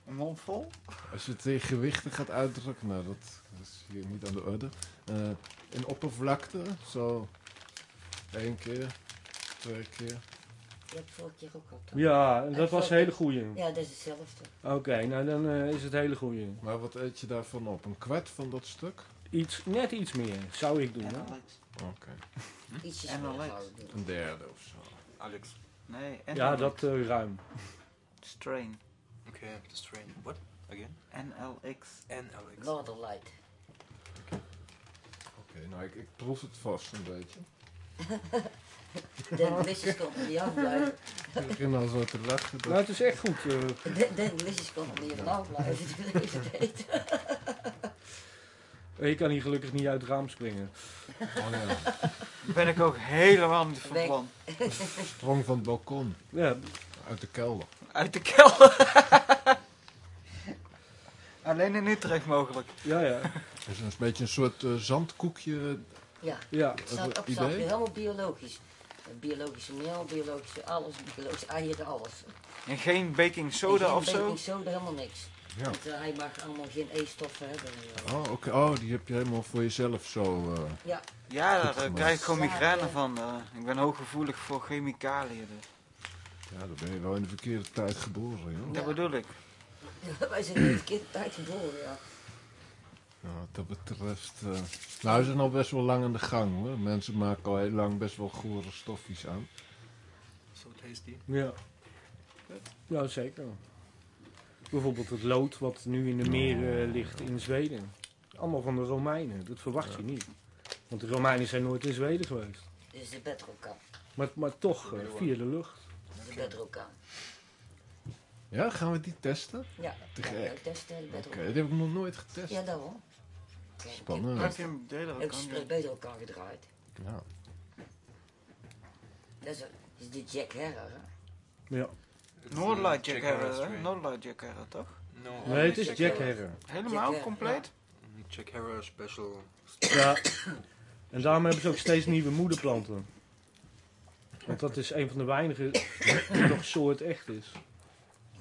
Speaker 6: Een mond vol?
Speaker 4: Als je het in gewichten gaat uitdrukken, nou dat is hier niet aan de orde. Eh in oppervlakte, zo één keer, twee keer.
Speaker 5: Je hebt vorige keer ook toch?
Speaker 1: Ja, en dat was een hele goeie.
Speaker 5: Ja, dat is hetzelfde.
Speaker 1: Oké, nou dan eh, is het hele goeie.
Speaker 4: Maar wat eet je daarvan op? Een kwart van dat stuk?
Speaker 1: Iets, net iets meer, zou ik doen. Hè?
Speaker 4: Oké. [laughs]
Speaker 5: Ietsjes
Speaker 6: En Alex.
Speaker 4: Een derde of zo.
Speaker 3: Alex.
Speaker 6: Nee, en
Speaker 1: Ja, dat eh, ruim.
Speaker 6: Strain.
Speaker 3: Okay, the strain. What? Again?
Speaker 6: NLX.
Speaker 3: NLX.
Speaker 5: Northern Light.
Speaker 4: Oké, nou ik, ik proef het vast een beetje. [laughs]
Speaker 5: Den Delicious komt er niet afblijven.
Speaker 4: Ik begin al zo te lachen.
Speaker 1: Nou,
Speaker 4: Dat...
Speaker 1: het is echt goed.
Speaker 5: Den Den Delicious komt er niet van afblijven. Die wil even [laughs]
Speaker 1: je kan hier gelukkig niet uit het raam springen.
Speaker 4: Oh ja,
Speaker 6: Ben ik ook helemaal niet van plan.
Speaker 4: sprong van het balkon,
Speaker 1: Ja,
Speaker 4: uit de kelder.
Speaker 6: Uit de kelder. [laughs] Alleen in Utrecht mogelijk.
Speaker 1: ja, ja.
Speaker 4: Het is een beetje een soort eh, zandkoekje.
Speaker 5: Ja,
Speaker 1: ja.
Speaker 5: het staat op
Speaker 4: idee?
Speaker 5: zakje, helemaal biologisch. Biologische meel, biologische alles, biologische eieren, alles.
Speaker 6: En geen baking soda
Speaker 5: Geen
Speaker 6: of zo?
Speaker 5: baking soda, helemaal niks.
Speaker 4: Ja.
Speaker 5: Want eh, hij mag allemaal geen E-stoffen hebben.
Speaker 4: Oh, oké. Oh, die heb je helemaal voor jezelf zo. eh,
Speaker 5: Ja,
Speaker 6: Ja, daar krijg ik gewoon migraine
Speaker 5: Ja,
Speaker 6: van. eh. ik ben hooggevoelig voor chemicaliën. Dus.
Speaker 4: ja, dan ben je wel in de verkeerde tijd geboren, joh.
Speaker 6: Dat bedoel ik. [laughs]
Speaker 5: wij zijn in de verkeerde tijd geboren, ja.
Speaker 4: Ja, wat dat betreft. eh, Nou, we zijn al best wel lang aan de gang hoor. Mensen maken al heel lang best wel gore stoffies aan.
Speaker 3: So tasty.
Speaker 1: Ja. Ja, zeker. Bijvoorbeeld het lood wat nu in de meren ligt in Zweden. Allemaal van de Romeinen. Dat verwacht je niet. Want de Romeinen zijn nooit in Zweden geweest.
Speaker 5: Dit is de bedrokan.
Speaker 1: Maar, maar toch, eh, via de lucht.
Speaker 5: De bedrokan.
Speaker 4: Ja, gaan we die testen?
Speaker 5: Ja,
Speaker 4: Te gek.
Speaker 5: ik test de
Speaker 4: Oké,
Speaker 5: bedrokan.
Speaker 4: die heb ik nog nooit getest.
Speaker 5: Ja, daarom.
Speaker 4: Spannend.
Speaker 5: Ik heb een
Speaker 6: je-
Speaker 5: bedrokan gedraaid.
Speaker 4: Ja.
Speaker 5: Dat is, dat is de Jack Herrer, hè?
Speaker 1: Ja.
Speaker 6: Noordlight Jack
Speaker 3: Harris
Speaker 6: Herrer, hè? Noordlight Jack Herrer, toch?
Speaker 3: No.
Speaker 1: Nee, het is
Speaker 3: Jack
Speaker 1: Jack
Speaker 3: Harris.
Speaker 1: Herrer.
Speaker 6: Helemaal
Speaker 5: Jack,
Speaker 6: compleet?
Speaker 3: Jack Harris special.
Speaker 1: Ja. En daarom hebben ze ook steeds nieuwe moederplanten. Want dat is een van de weinige die nog soort echt is.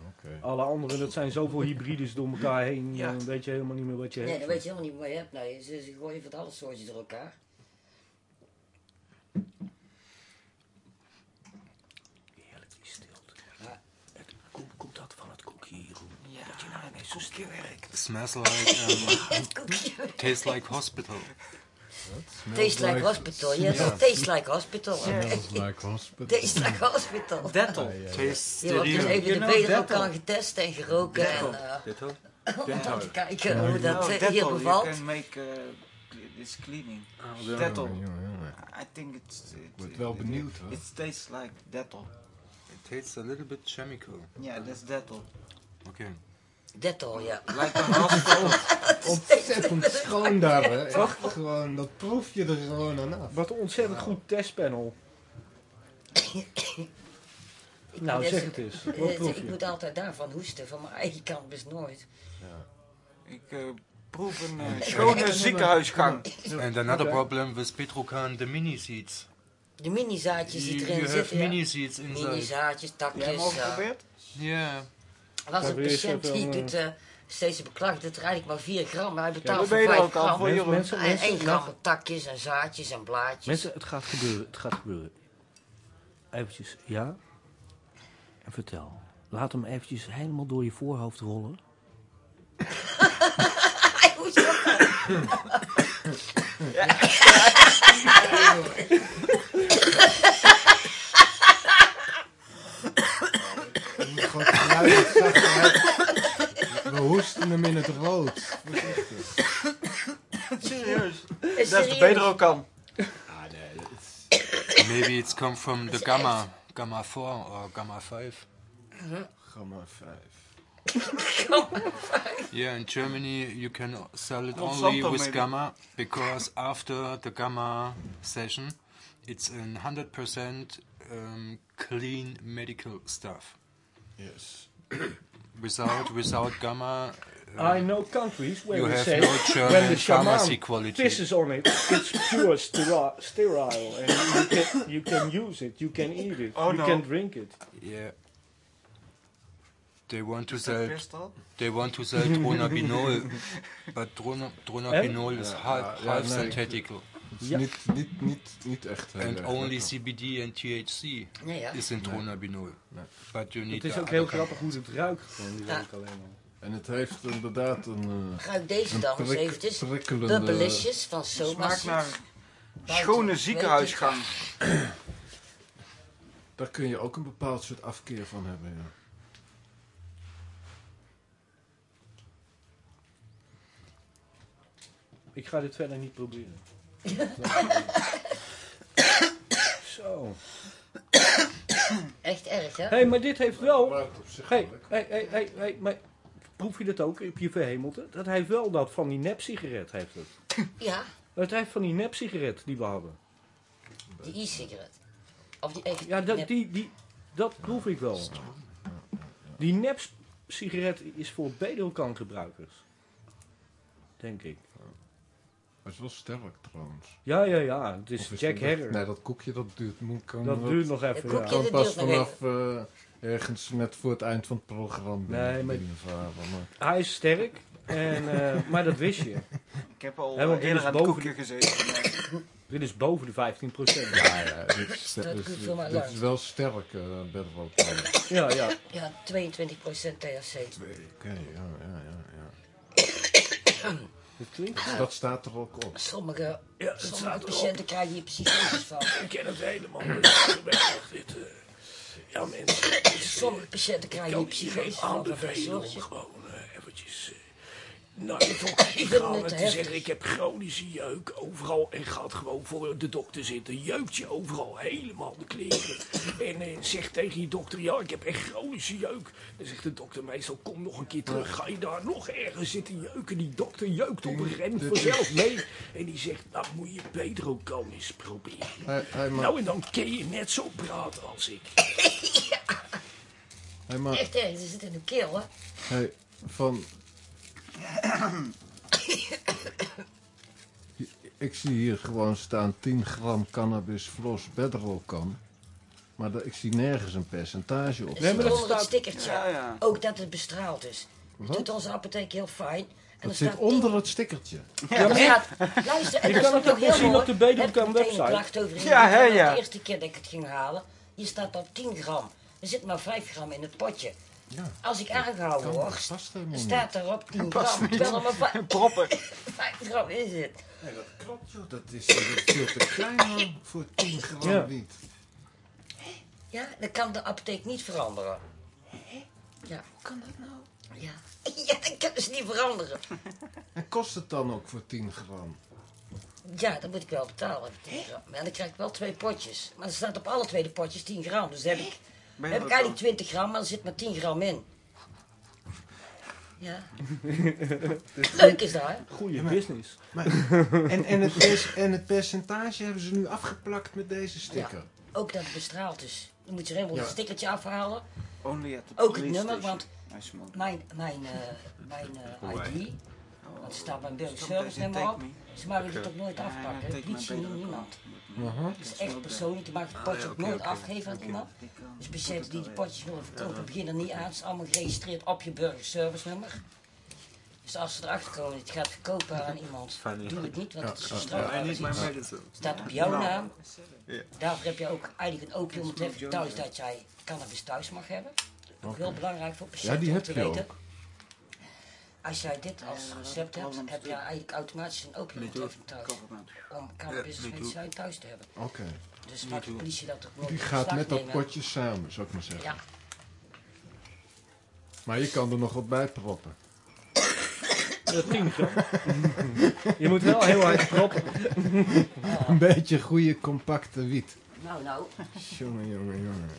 Speaker 4: Oké.
Speaker 1: Alle andere, dat zijn zoveel hybrides door elkaar heen.
Speaker 6: Ja.
Speaker 1: Dan weet je helemaal niet meer wat je
Speaker 5: Nee,
Speaker 1: hebt.
Speaker 5: dan weet je helemaal niet wat je hebt. Nee, ze, ze gooien van alle soortjes door elkaar.
Speaker 1: Heerlijk die stilte.
Speaker 5: Ja.
Speaker 1: Het- Komt, komt dat van het koekje hier? Roel?
Speaker 6: Ja,
Speaker 3: Smells like. Um, [laughs] [laughs] tastes like hospital.
Speaker 5: Taste like hospital. Yes, taste like hospital.
Speaker 4: Smells like hospital.
Speaker 5: Taste like hospital.
Speaker 6: Dettel.
Speaker 3: Tastes
Speaker 5: Je wordt dus even
Speaker 6: You
Speaker 5: de bedrokan
Speaker 6: Dettol.
Speaker 5: getest en geroken. En, eh,
Speaker 3: Dettel? [laughs]
Speaker 5: om dan te kijken hoe dat
Speaker 6: No,
Speaker 5: eh, hier
Speaker 6: Dettol, you
Speaker 5: bevalt.
Speaker 6: can make uh, this cleaning.
Speaker 3: Oh, wel.
Speaker 6: Dettol.
Speaker 4: Ja, ja, ja.
Speaker 6: I think it's... It,
Speaker 4: Word wel benieuwd hoor.
Speaker 6: It tastes like Dettol.
Speaker 3: It tastes a little bit chemical.
Speaker 6: Yeah, that's Dettol.
Speaker 3: Okay.
Speaker 5: Dettol, ja.
Speaker 6: Like a hospital.
Speaker 4: Ontzettend schoon daar hè. [laughs] Echt gewoon, dat proef je er gewoon aan af.
Speaker 1: Wat een ontzettend goed testpanel. Nou, zeg het eens.
Speaker 5: eh,
Speaker 1: Wat proef
Speaker 5: Ik
Speaker 1: je?
Speaker 5: moet altijd daarvan hoesten, van mijn eigen kant best nooit.
Speaker 6: Ik eh, proef een eh, schone ziekenhuisgang.
Speaker 3: And another
Speaker 1: Okay.
Speaker 3: problem with Petrocan, the mini seeds.
Speaker 5: De mini-zaadjes die erin zitten. ja.
Speaker 3: mini seeds inside.
Speaker 5: Mini-zaadjes,
Speaker 6: Jij hebt
Speaker 5: takjes.
Speaker 6: hem al
Speaker 5: ja.
Speaker 6: geprobeerd?
Speaker 3: Yeah.
Speaker 5: Er was een
Speaker 1: Ja,
Speaker 5: patiënt die
Speaker 1: eh,
Speaker 5: doet eh, steeds een beklag. doet er eigenlijk maar 4 gram. Maar hij
Speaker 6: Ja,
Speaker 5: betaalt
Speaker 6: dat
Speaker 5: voor
Speaker 6: ben je er
Speaker 5: 5
Speaker 6: ook al
Speaker 5: gram.
Speaker 6: voor,
Speaker 1: Mensen,
Speaker 5: En 1
Speaker 1: mensen,
Speaker 5: gram voor takjes en zaadjes en blaadjes.
Speaker 1: mensen, het gaat gebeuren. Het gaat gebeuren. Eventjes, ja? En vertel. Laat hem eventjes helemaal door je voorhoofd rollen. [laughs]
Speaker 5: Hij moest ook [laughs] [laughs]
Speaker 4: Gewoon geluid, zacht geluid. We hoesten hem in het rood.
Speaker 6: Serieus?
Speaker 5: Is
Speaker 6: Dat is de
Speaker 5: serieus?
Speaker 6: Pedro kan.
Speaker 3: Maybe it's come from the gamma, gamma 4 or gamma 5.
Speaker 4: Gamma 5.
Speaker 3: Yeah, in Germany you can sell it
Speaker 6: Monsanto,
Speaker 3: only with
Speaker 6: maybe.
Speaker 3: gamma because after the gamma session, it's a hundred percent um, clean medical stuff.
Speaker 4: Yes. [coughs]
Speaker 3: Without without gamma, uh,
Speaker 1: I know countries where
Speaker 3: you
Speaker 1: we
Speaker 3: have
Speaker 1: say
Speaker 3: no
Speaker 1: when the
Speaker 3: German pharmacy
Speaker 1: shaman
Speaker 3: quality.
Speaker 1: pisses on it, it's pure steri- sterile, and you can, you can use it, you can eat it,
Speaker 6: Oh,
Speaker 1: you
Speaker 6: no.
Speaker 1: can drink it.
Speaker 3: Yeah. They want to
Speaker 6: Is
Speaker 3: sell. They want to sell [laughs] dronabinol, but drona, dronabinol is half,
Speaker 4: ja,
Speaker 3: half
Speaker 4: nee.
Speaker 3: synthetical,
Speaker 4: Het is
Speaker 1: Ja.
Speaker 4: niet, niet, niet, niet echt heel
Speaker 3: and
Speaker 4: erg
Speaker 3: only
Speaker 4: lekker.
Speaker 3: CBD and THC
Speaker 5: Nee, ja.
Speaker 3: is in dronabinol.
Speaker 4: Nee.
Speaker 1: Het is ook heel grappig hoe het ruikt. Gewoon, die alleen al.
Speaker 4: En het heeft inderdaad een, eh,
Speaker 5: Ruik deze
Speaker 4: een
Speaker 5: dan eens eventjes.
Speaker 4: prikkelende...
Speaker 5: Bubbelisjes van Soma
Speaker 6: Smaakt naar schone ziekenhuisgang. [clears throat]
Speaker 4: Daar kun je ook een bepaald soort afkeer van hebben, ja.
Speaker 1: Ik ga dit verder niet proberen. Zo.
Speaker 5: Echt erg, hè?
Speaker 1: Hé, hey, maar dit heeft wel... Hé,
Speaker 4: lekker.
Speaker 1: hey, hey, hey, hey, maar proef je dat ook op je verhemelte? Dat heeft wel dat van die nep-sigaret heeft het.
Speaker 5: Ja,
Speaker 1: Het heeft van die nep-sigaret die we hadden.
Speaker 5: die e-sigaret. Of die echt...
Speaker 1: Ja, dat,
Speaker 5: nep-
Speaker 1: die, die, dat proef ik wel. Die nep-sigaret is voor bedelkankgebruikers. Denk ik.
Speaker 4: Maar het is wel sterk trouwens.
Speaker 1: Ja, ja, ja. Het is
Speaker 4: Of
Speaker 1: Jack Herrer.
Speaker 4: Nee, dat koekje dat duurt, moet, kan,
Speaker 1: dat duurt nog even,
Speaker 5: koekje-
Speaker 4: kan
Speaker 5: dat
Speaker 4: pas
Speaker 5: duurt nog
Speaker 4: vanaf eh, ergens net voor het eind van het programma
Speaker 1: Nee, maar-.
Speaker 4: Maar
Speaker 1: Hij is sterk, en, eh, maar dat wist je.
Speaker 6: Ik heb al
Speaker 1: dit
Speaker 6: eerder
Speaker 1: is
Speaker 6: aan het koekje gezeten.
Speaker 1: Dit is boven de 15 procent.
Speaker 4: ja, ja, dit, is-
Speaker 5: Dat
Speaker 4: dit, is-
Speaker 5: maar
Speaker 4: dit is wel sterk, uh, Bedrock.
Speaker 1: Ja, ja.
Speaker 5: Ja, 22% THC.
Speaker 4: Oké, ja, ja, ja, ja. [clears throat]
Speaker 1: Het klinkt.
Speaker 4: Dat staat er ook op.
Speaker 5: Sommige,
Speaker 1: Ja,
Speaker 5: sommige patiënten krijgen hier psychoses van.
Speaker 1: Ik ken het helemaal. Dit. eh. Ja, mensen.
Speaker 5: Sommige patiënten
Speaker 1: Ik
Speaker 5: krijgen hier
Speaker 1: kan iedereen
Speaker 5: psychoses van. Dat
Speaker 1: aanbevelen om
Speaker 5: zorgje.
Speaker 1: gewoon eh, eventjes naar de dokter te
Speaker 5: Ik het
Speaker 1: en te
Speaker 5: heftig.
Speaker 1: zeggen ik heb chronische jeuk overal en gaat gewoon voor de dokter zitten. Jeukt je overal helemaal de kleren. En eh, zegt tegen je dokter, ja ik heb echt chronische jeuk. Dan zegt de dokter meestal, kom nog een keer terug. Ga je daar nog ergens zitten jeuken? Die dokter jeukt op een moment vanzelf mee. En die zegt, nou moet je Pedro eens proberen. Nou en dan kun je net zo praten als ik. [laughs]
Speaker 4: hij ma-
Speaker 5: Echt erg, ze zit in de keel, hè?
Speaker 4: hij, van... [coughs] Ik zie hier gewoon staan 10 gram cannabis flos bedrocan. Maar dat- ik zie nergens een percentage op.
Speaker 1: Nee, maar dat
Speaker 5: onder het
Speaker 1: staat-
Speaker 5: stickertje.
Speaker 6: Ja, ja.
Speaker 5: Ook dat het bestraald is. Dat
Speaker 4: Wat?
Speaker 5: doet onze apotheek heel fijn. En
Speaker 4: Het
Speaker 5: er
Speaker 4: zit
Speaker 5: staat
Speaker 4: onder het stickertje.
Speaker 5: Ja, staat, luister, en
Speaker 1: Je
Speaker 5: dat
Speaker 1: kan het ook
Speaker 5: ook
Speaker 1: wel
Speaker 5: heel
Speaker 1: zien op de
Speaker 5: meteen
Speaker 1: website.
Speaker 5: een klacht over in
Speaker 6: Ja, hè, ja.
Speaker 5: De eerste keer dat ik het ging halen, hier staat al 10 gram. Er zit maar 5 gram in het potje.
Speaker 4: Ja.
Speaker 5: Als ik aangehouden word,
Speaker 4: niet.
Speaker 5: staat erop 10
Speaker 6: Past
Speaker 5: gram.
Speaker 6: niet.
Speaker 5: Terwijl er maar [laughs] vijf-
Speaker 6: Proppen. [laughs]
Speaker 5: 5 gram in zit.
Speaker 4: Nee, dat klopt joh. Dat is, dat is veel te klein [laughs] voor 10 gram
Speaker 1: Ja.
Speaker 4: wiet.
Speaker 5: Ja, dan kan de apotheek niet veranderen. Ja. Hoe kan dat nou? Ja. Ja, dat kunnen ze niet veranderen.
Speaker 4: En kost het dan ook voor 10 gram?
Speaker 5: Ja, dat moet ik wel betalen. 10 gram. Maar dan krijg ik wel twee potjes. Maar er staat op alle twee de potjes 10 gram. Dus heb ik,
Speaker 6: Ben
Speaker 5: heb ik eigenlijk 20 gram, maar er zit maar 10 gram in. Ja. [laughs] Leuk is dat, hè?
Speaker 1: Goeie business.
Speaker 4: En, en, het pers- en het percentage hebben ze nu afgeplakt met deze sticker.
Speaker 5: Ook dat het bestraald is. Dan moet je er helemaal
Speaker 4: Ja.
Speaker 5: een stickertje afhalen.
Speaker 6: Only at the
Speaker 5: Ook het nummer,
Speaker 6: station.
Speaker 5: want mijn, mijn, eh, mijn eh, ID Want er staat mijn burger
Speaker 6: Stop
Speaker 5: service
Speaker 6: deze
Speaker 5: nummer op. Ze mogen het ook nooit
Speaker 6: Ja,
Speaker 5: afpakken.
Speaker 6: take
Speaker 5: De
Speaker 6: my
Speaker 4: Aha.
Speaker 5: Het is echt persoonlijk. Je mag het potje ook nooit afgeven aan iemand. Dus patiënten die de potjes willen verkopen, beginnen niet aan. Het is allemaal geregistreerd op je burgerservice nummer. Dus als ze erachter komen dat je het gaat verkopen aan iemand, doe het niet, want het is een straf.
Speaker 3: I need my medicine.
Speaker 5: staat op jouw naam.
Speaker 3: Ja.
Speaker 5: Daarvoor heb je ook eigenlijk een opium om te hebben thuis dat jij cannabis thuis mag hebben. Ook heel belangrijk voor patiënten
Speaker 4: Ja, die
Speaker 5: om te
Speaker 4: je
Speaker 5: weten. Als jij dit als recept hebt, heb je eigenlijk automatisch een opium thuis. Om cannabis als
Speaker 3: me too.
Speaker 5: medicijn thuis te hebben.
Speaker 4: Oké.
Speaker 5: Dus maakt de politie dat ook
Speaker 4: Die gaat met dat potje samen, zou ik maar zeggen.
Speaker 5: Ja,
Speaker 4: Maar je kan er nog wat bij proppen.
Speaker 1: Dat 10 gram. Je moet wel heel hard proppen.
Speaker 4: Een beetje goede, compacte wiet.
Speaker 5: nou nou.
Speaker 4: Jongen, jongen, jongen.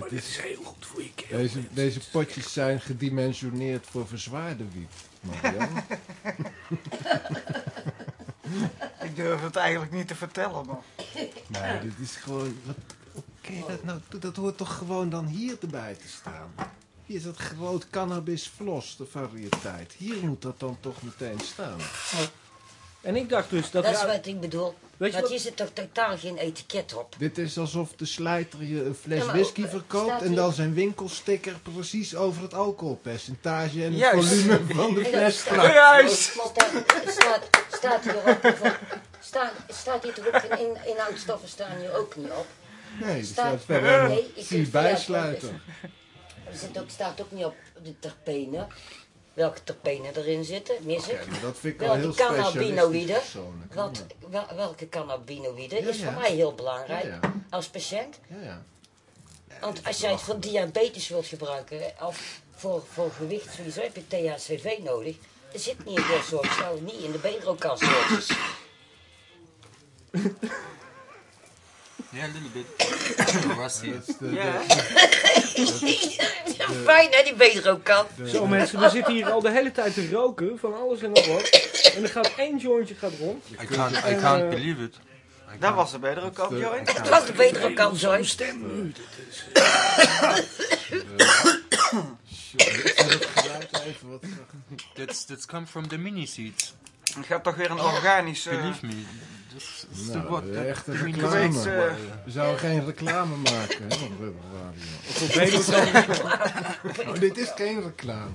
Speaker 4: Dit
Speaker 1: Dit
Speaker 4: is,
Speaker 1: is heel goed voor je keel.
Speaker 4: deze, deze potjes zijn gedimensioneerd voor verzwaarde wiet. [laughs]
Speaker 6: Ik durf het eigenlijk niet te vertellen, man.
Speaker 4: Nee, dit is gewoon... Wat, oké, dat, nou, dat hoort toch gewoon dan hier erbij te staan. Hier is dat groot cannabis flos, de variëteit. Hier moet dat dan toch meteen staan.
Speaker 1: En ik dacht dus dat...
Speaker 5: Dat is wat ik bedoel.
Speaker 1: Weet je
Speaker 5: hier zit toch totaal geen etiket op.
Speaker 4: Dit is alsof de slijter je een fles
Speaker 5: Ja,
Speaker 4: whisky verkoopt en dan zijn winkelsticker precies over het alcoholpercentage en het volume van de fles
Speaker 5: staat-
Speaker 4: plakt.
Speaker 6: Juist!
Speaker 5: Staat, staat hier ook van, staat, staat hier toch ook geen in, inhoudstoffen staan hier ook niet op.
Speaker 4: Nee, er
Speaker 5: Staat-
Speaker 4: verder
Speaker 5: Nee,
Speaker 4: zie bijsluiten.
Speaker 5: Er zit ook, staat ook niet op de terpenen. Welke terpenen erin zitten, mis ik.
Speaker 4: Dat vind ik wel
Speaker 5: Welke
Speaker 4: heel
Speaker 5: cannabinoïden? Want wel, welke cannabinoïden
Speaker 4: Ja,
Speaker 5: is
Speaker 4: ja.
Speaker 5: voor mij heel belangrijk
Speaker 4: Ja,
Speaker 5: als patiënt.
Speaker 4: Ja, ja.
Speaker 5: Want als jij het voor diabetes wilt gebruiken, of voor, voor gewicht sowieso, heb je THCV nodig. Er zit niet in veel soorten, niet in de bedrokan soortjes. [laughs]
Speaker 3: Yeah, a little bit. [coughs] Rusty.
Speaker 4: De,
Speaker 6: Ja.
Speaker 5: Fijn [laughs] hè, die bedrokan.
Speaker 1: Zo mensen, we zitten hier al de hele tijd te roken van alles en nog wat. En er gaat één jointje gaat rond.
Speaker 3: I can't, I can't
Speaker 1: eh,
Speaker 3: believe it.
Speaker 6: Dat was er beter ook op,
Speaker 4: de-
Speaker 6: joh.
Speaker 5: Dat was de.
Speaker 1: Stem.
Speaker 4: Zet het geluid even wat
Speaker 3: That's that's come from the mini seeds.
Speaker 6: Het gaat toch weer een organisch... eh,
Speaker 3: Believe me. Is
Speaker 4: Nou,
Speaker 3: the
Speaker 4: echt een reclame. We zouden geen reclame maken, hè, op Rebel Radio. [laughs] Oh, dit is geen reclame.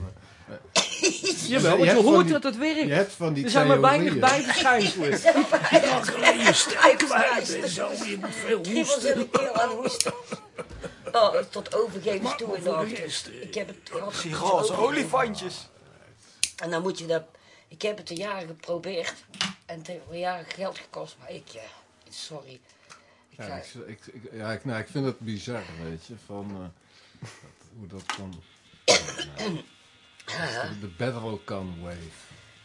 Speaker 1: Jawel,
Speaker 4: Je
Speaker 1: want je hoort
Speaker 4: die-
Speaker 1: dat het werkt.
Speaker 4: Je hebt van die
Speaker 1: Er zijn maar weinig bijverschijnselen. Je kwijt en zo, je moet veel hoesten.
Speaker 5: keel aan hoesten. Oh, tot overgeven toe in. Ik heb het gehad.
Speaker 6: Olifantjes.
Speaker 5: En dan moet je dat... Ik heb het een jaar geprobeerd. En het heeft me jaren geld gekost. Maar ik, ja, sorry. Ik
Speaker 4: Ja,
Speaker 5: ga,
Speaker 4: ik, ja, ik, nou, ik vind het bizar, weet je, van eh, dat- hoe dat kan. [coughs] De Bedrocan Wave.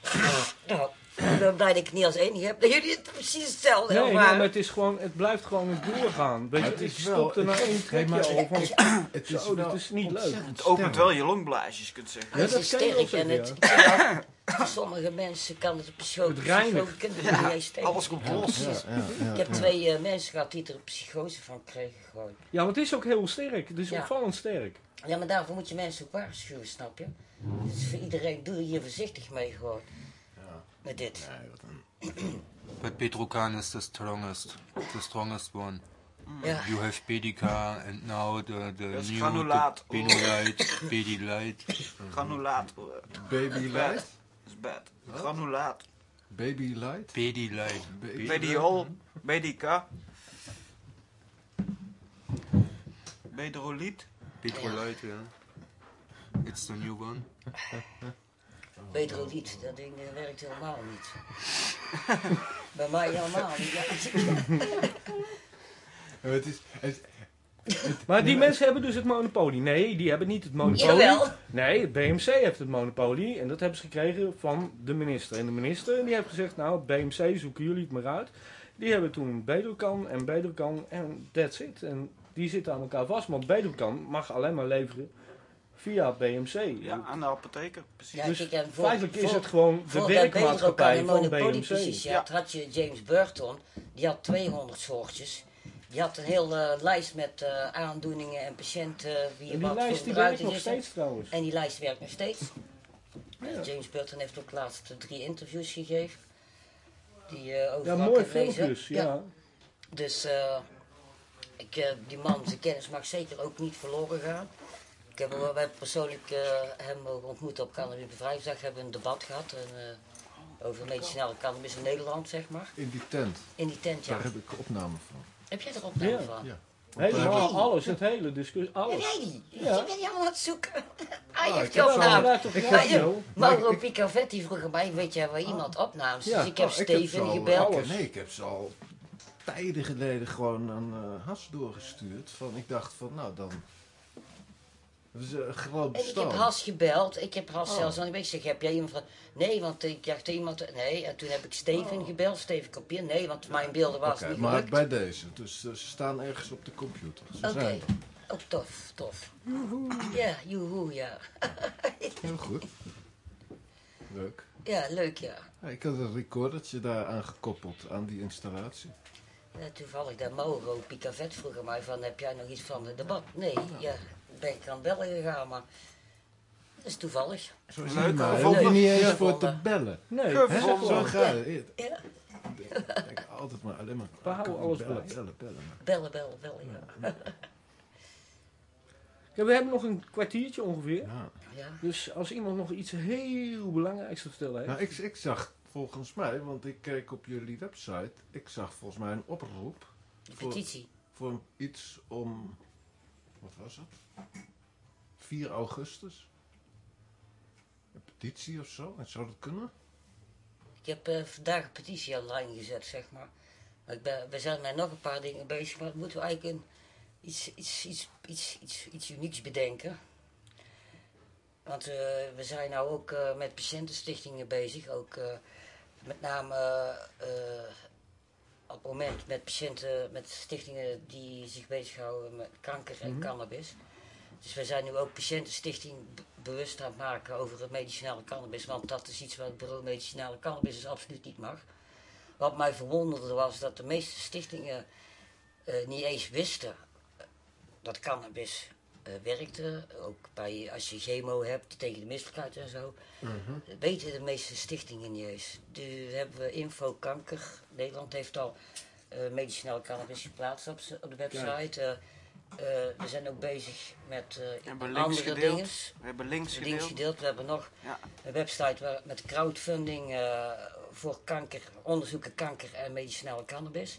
Speaker 4: [coughs]
Speaker 5: nou, [clears throat] ik ben blij dat ik het niet als enige heb. Dat jullie het precies hetzelfde
Speaker 1: Nee, nee,
Speaker 5: ervaren.
Speaker 1: maar het is gewoon, het blijft gewoon het doorgaan. Weet je,
Speaker 4: Het is wel-
Speaker 1: stopte na
Speaker 4: het-
Speaker 1: één trekje van,
Speaker 4: Het is
Speaker 1: zo, dit is niet leuk.
Speaker 6: Het opent wel je longblaasjes, je kunt zeggen.
Speaker 1: Ja,
Speaker 5: het
Speaker 1: dat
Speaker 5: is
Speaker 1: je
Speaker 5: sterk en het, [laughs] sommige mensen kan het op.
Speaker 1: Het
Speaker 5: er niet eens tegen.
Speaker 6: Alles komt los.
Speaker 4: Ja, ja, ja,
Speaker 5: Ik heb
Speaker 4: ja.
Speaker 5: twee eh, mensen gehad die er een psychose van kregen gewoon.
Speaker 1: Ja, maar het is ook heel sterk. Het is
Speaker 5: Ja.
Speaker 1: opvallend sterk.
Speaker 5: Ja, maar daarvoor moet je mensen ook waarschuwen, snap je? Dus voor iedereen, doe hier voorzichtig mee gewoon. Met dit. [clears throat]
Speaker 3: But Bedrocan is the strongest, the strongest one.
Speaker 5: Ja.
Speaker 3: You have Bedica and now the the
Speaker 6: Dat
Speaker 3: new
Speaker 6: granulaat.
Speaker 3: the Benolite, Bedilite. [laughs]
Speaker 6: Granulaat. eh,
Speaker 4: Baby Light?
Speaker 6: Dat is bad. Granulaat.
Speaker 4: Baby Light?
Speaker 3: Bedilite.
Speaker 6: Bediol. Bedica. Bedroliet.
Speaker 3: Bedrolite, yeah. It's the new one. [laughs]
Speaker 5: Bedroliet, dat ding eh, werkt helemaal niet. [laughs] Bij mij helemaal niet. Ja, [laughs]
Speaker 4: Het is, het,
Speaker 1: Maar die mensen hebben dus het monopolie. Nee, die hebben niet het monopolie.
Speaker 5: Jawel.
Speaker 1: Nee, het BMC heeft het monopolie. En dat hebben ze gekregen van de minister. En de minister die heeft gezegd, nou, BMC, zoeken jullie het maar uit. Die hebben toen Bedrocan en Bedrocan en that's it. En die zitten aan elkaar vast. Want Bedrocan mag alleen maar leveren via BMC.
Speaker 6: Ja, aan de apotheker. Precies.
Speaker 5: Ja,
Speaker 1: Dus
Speaker 5: kijk, en voor-
Speaker 1: feitelijk is het gewoon de werkmaatschappij van
Speaker 5: een
Speaker 1: BMC.
Speaker 5: monopoliepositie had, had je James Burton. Die had 200 soortjes. Die had een hele lijst met eh, aandoeningen en patiënten. Wie
Speaker 1: En die
Speaker 5: wat
Speaker 1: lijst die werkt nog steeds trouwens.
Speaker 5: En die lijst werkt nog steeds. James Burton heeft ook laatst drie interviews gegeven. Die eh
Speaker 1: Ja,
Speaker 5: overal
Speaker 1: mooie
Speaker 5: kan lezen.
Speaker 1: filmpjes, ja.
Speaker 5: Dus eh, ik, eh, die man, zijn kennis mag zeker ook niet verloren gaan. Ik heb, wel- wij persoonlijk eh, hem mogen ontmoeten op Cannabis Bevrijdingsdag. Hebben een debat gehad en, eh, over medicinale cannabis in Nederland, zeg maar.
Speaker 4: In die tent,
Speaker 5: In die tent, ja.
Speaker 4: daar heb ik opname van.
Speaker 5: Heb jij er opname
Speaker 1: Ja.
Speaker 5: van?
Speaker 4: Ja.
Speaker 1: Helemaal
Speaker 5: Nee.
Speaker 1: alles, het hele discussie,
Speaker 5: Heb
Speaker 1: alles.
Speaker 5: jij die?
Speaker 1: Ja.
Speaker 5: Je bent die allemaal aan het zoeken. [laughs] Ah, je
Speaker 4: Ah, ik heb
Speaker 5: opname.
Speaker 4: Ik
Speaker 1: een
Speaker 5: Maar
Speaker 4: heb
Speaker 1: radio?
Speaker 5: Mauro
Speaker 4: ik-
Speaker 5: Picavetti vroeg mij, weet jij waar iemand opnames?
Speaker 4: Ja,
Speaker 5: dus ik heb Steven
Speaker 4: ze al-
Speaker 5: gebeld.
Speaker 4: ik- nee, ik heb ze al tijden geleden gewoon aan eh Has doorgestuurd. Van, ik dacht van, nou dan... Dat is
Speaker 5: ik heb. Has gebeld. Ik heb Has
Speaker 4: Oh.
Speaker 5: zelfs aan de weg gezegd, heb jij iemand van... Nee, want ik dacht iemand... Nee, en toen heb ik Steven gebeld. Steven kopieer. Nee, want mijn beelden was
Speaker 4: Oh.
Speaker 5: Niet
Speaker 4: maar
Speaker 5: gelukt.
Speaker 4: bij deze. Dus eh, ze staan ergens op de computer. Ze
Speaker 5: Oké.
Speaker 4: zijn er.
Speaker 5: Oh, tof, tof. Ja, joehoe, ja. [laughs]
Speaker 4: Heel goed. Leuk.
Speaker 5: Ja, leuk, ja.
Speaker 4: Ja, ik had een recordertje daar aangekoppeld aan die installatie.
Speaker 5: Ja, toevallig, dat Mauro Picavet vroeg mij van, heb jij nog iets van het debat? Nee, ja, ben ik aan het bellen gegaan, maar dat is toevallig.
Speaker 4: Zo is
Speaker 6: Leuk,
Speaker 4: het maar. Je niet eens voor te bellen.
Speaker 1: Nee,
Speaker 4: Zo gaat het.
Speaker 5: Ja,
Speaker 4: Ik altijd maar alleen maar.
Speaker 1: We houden alles
Speaker 4: bellen, bellen, bellen. maar.
Speaker 5: bellen, bellen, bellen, ja. [laughs]
Speaker 1: Ja, we hebben nog een kwartiertje ongeveer.
Speaker 4: Ja.
Speaker 5: ja.
Speaker 1: Dus als iemand nog iets heel belangrijks te vertellen heeft.
Speaker 4: Nou, ik, ik zag volgens mij, want ik keek op jullie website, ik zag volgens mij een oproep voor,
Speaker 5: petitie.
Speaker 4: voor iets om, wat was het? 4 augustus? Een petitie of zo? En zou dat kunnen?
Speaker 5: Ik heb eh, vandaag een petitie online gezet, zeg maar. maar ik ben, we zijn met nog een paar dingen bezig, maar moeten we eigenlijk iets, iets, iets, iets, iets, iets unieks bedenken. Want eh, we zijn nou ook eh, met patiëntenstichtingen bezig, ook met name op het moment met patiënten, met stichtingen die zich bezighouden met kanker en cannabis. Dus we zijn nu ook patiëntenstichting bewust aan het maken over het medicinale cannabis. Want dat is iets wat het bureau medicinale cannabis dus absoluut niet mag. Wat mij verwonderde was dat de meeste stichtingen eh, niet eens wisten dat cannabis werkte. Ook bij, als je chemo hebt tegen de misselijkheid en zo. Dat weten de meeste stichtingen niet eens. Nu hebben we Info Kanker. Nederland heeft al eh medicinale cannabis geplaatst op, op de website. Eh, eh, we zijn ook bezig met
Speaker 6: We
Speaker 5: eh
Speaker 6: hebben links
Speaker 5: andere
Speaker 6: gedeeld.
Speaker 5: dingen.
Speaker 6: We hebben links
Speaker 5: Links
Speaker 6: gedeeld.
Speaker 5: gedeeld. We hebben nog
Speaker 6: Ja.
Speaker 5: een website waar, met crowdfunding eh, voor kanker, onderzoeken kanker en medicinale cannabis.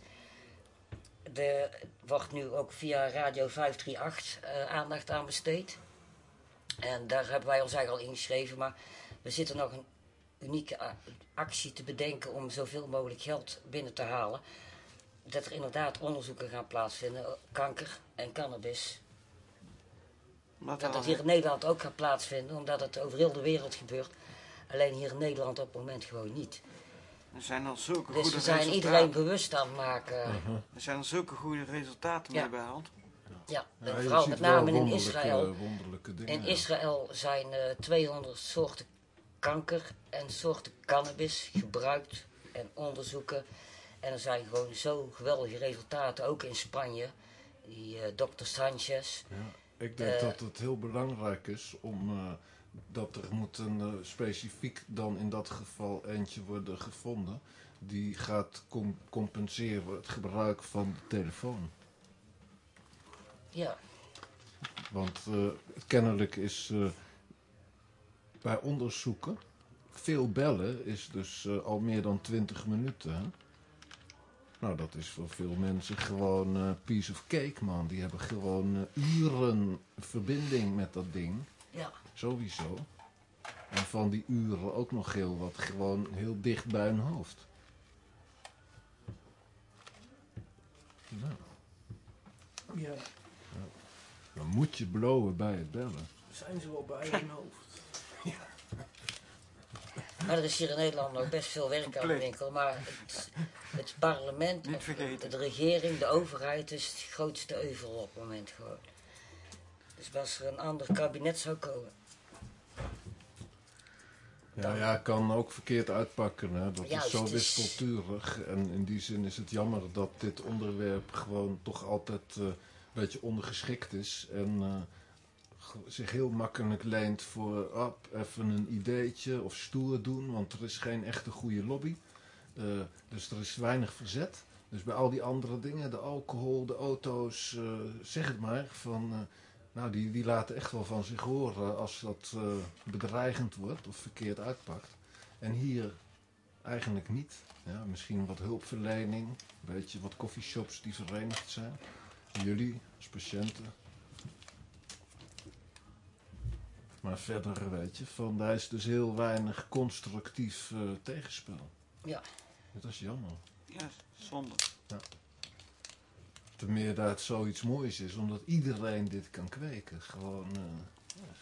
Speaker 5: Er wordt nu ook via Radio 538 eh, aandacht aan besteed. En daar hebben wij ons eigenlijk al ingeschreven, maar we zitten nog een unieke actie te bedenken om zoveel mogelijk geld binnen te halen. Dat er inderdaad onderzoeken gaan plaatsvinden, eh, kanker en cannabis. Dat het hier in Nederland ook gaat plaatsvinden, omdat het over heel de wereld gebeurt. Alleen hier in Nederland op het moment gewoon niet.
Speaker 6: Er zijn al zulke
Speaker 5: Dus
Speaker 6: goede
Speaker 5: we zijn iedereen bewust aan het maken.
Speaker 6: Er zijn al zulke goede resultaten
Speaker 5: Ja.
Speaker 6: mee hand.
Speaker 5: Ja, en
Speaker 4: Ja,
Speaker 5: vooral met name in Israël.
Speaker 4: Wonderlijke dingen.
Speaker 5: In
Speaker 4: ja.
Speaker 5: Israël zijn eh 200 soorten kanker en soorten cannabis gebruikt en onderzoeken. En er zijn gewoon zo geweldige resultaten, ook in Spanje. Die eh dokter Sanchez.
Speaker 4: Ja, ik denk
Speaker 5: Eh,
Speaker 4: dat het heel belangrijk is om eh, dat er moet een eh, specifiek dan in dat geval eentje worden gevonden die gaat com- compenseren het gebruik van de telefoon.
Speaker 5: Ja,
Speaker 4: Want eh, kennelijk is eh, bij onderzoeken veel bellen is dus al meer dan 20 minuten. Hè? Nou, dat is voor veel mensen gewoon piece of cake, man. Die hebben gewoon uren verbinding met dat ding.
Speaker 5: Ja.
Speaker 4: Sowieso. En van die uren ook nog heel wat gewoon heel dicht bij hun hoofd. Nou,
Speaker 1: Ja,
Speaker 4: dan moet je blowen bij het bellen.
Speaker 1: zijn ze wel bij hun hoofd. [laughs]
Speaker 5: Maar er is hier in Nederland nog best veel werk aan de winkel. Maar het, het parlement,
Speaker 6: Niet vergeten.
Speaker 5: de regering, de overheid is het grootste euvel op het moment gewoon. Dus als er een ander kabinet zou komen.
Speaker 4: Ja, ja, kan ook verkeerd uitpakken. Hè? Dat is zo wispelturig. En in die zin is het jammer dat dit onderwerp gewoon toch altijd eh, een beetje ondergeschikt is. En eh, zich heel makkelijk leent voor op, even een ideetje of stoer doen, want er is geen echte goede lobby. Eh, dus er is weinig verzet. Dus bij al die andere dingen, de alcohol, de auto's, zeg het maar, van, nou die, die laten echt wel van zich horen als dat eh, bedreigend wordt of verkeerd uitpakt. En hier eigenlijk niet. Ja, misschien wat hulpverlening, een beetje wat coffeeshops die verenigd zijn. Jullie als patiënten. Maar verder weet je, van daar is dus heel weinig constructief eh, tegenspel.
Speaker 5: Ja.
Speaker 4: Dat is jammer.
Speaker 6: Ja, zonde.
Speaker 4: Ten meer dat het zoiets moois is, omdat iedereen dit kan kweken. Gewoon, eh,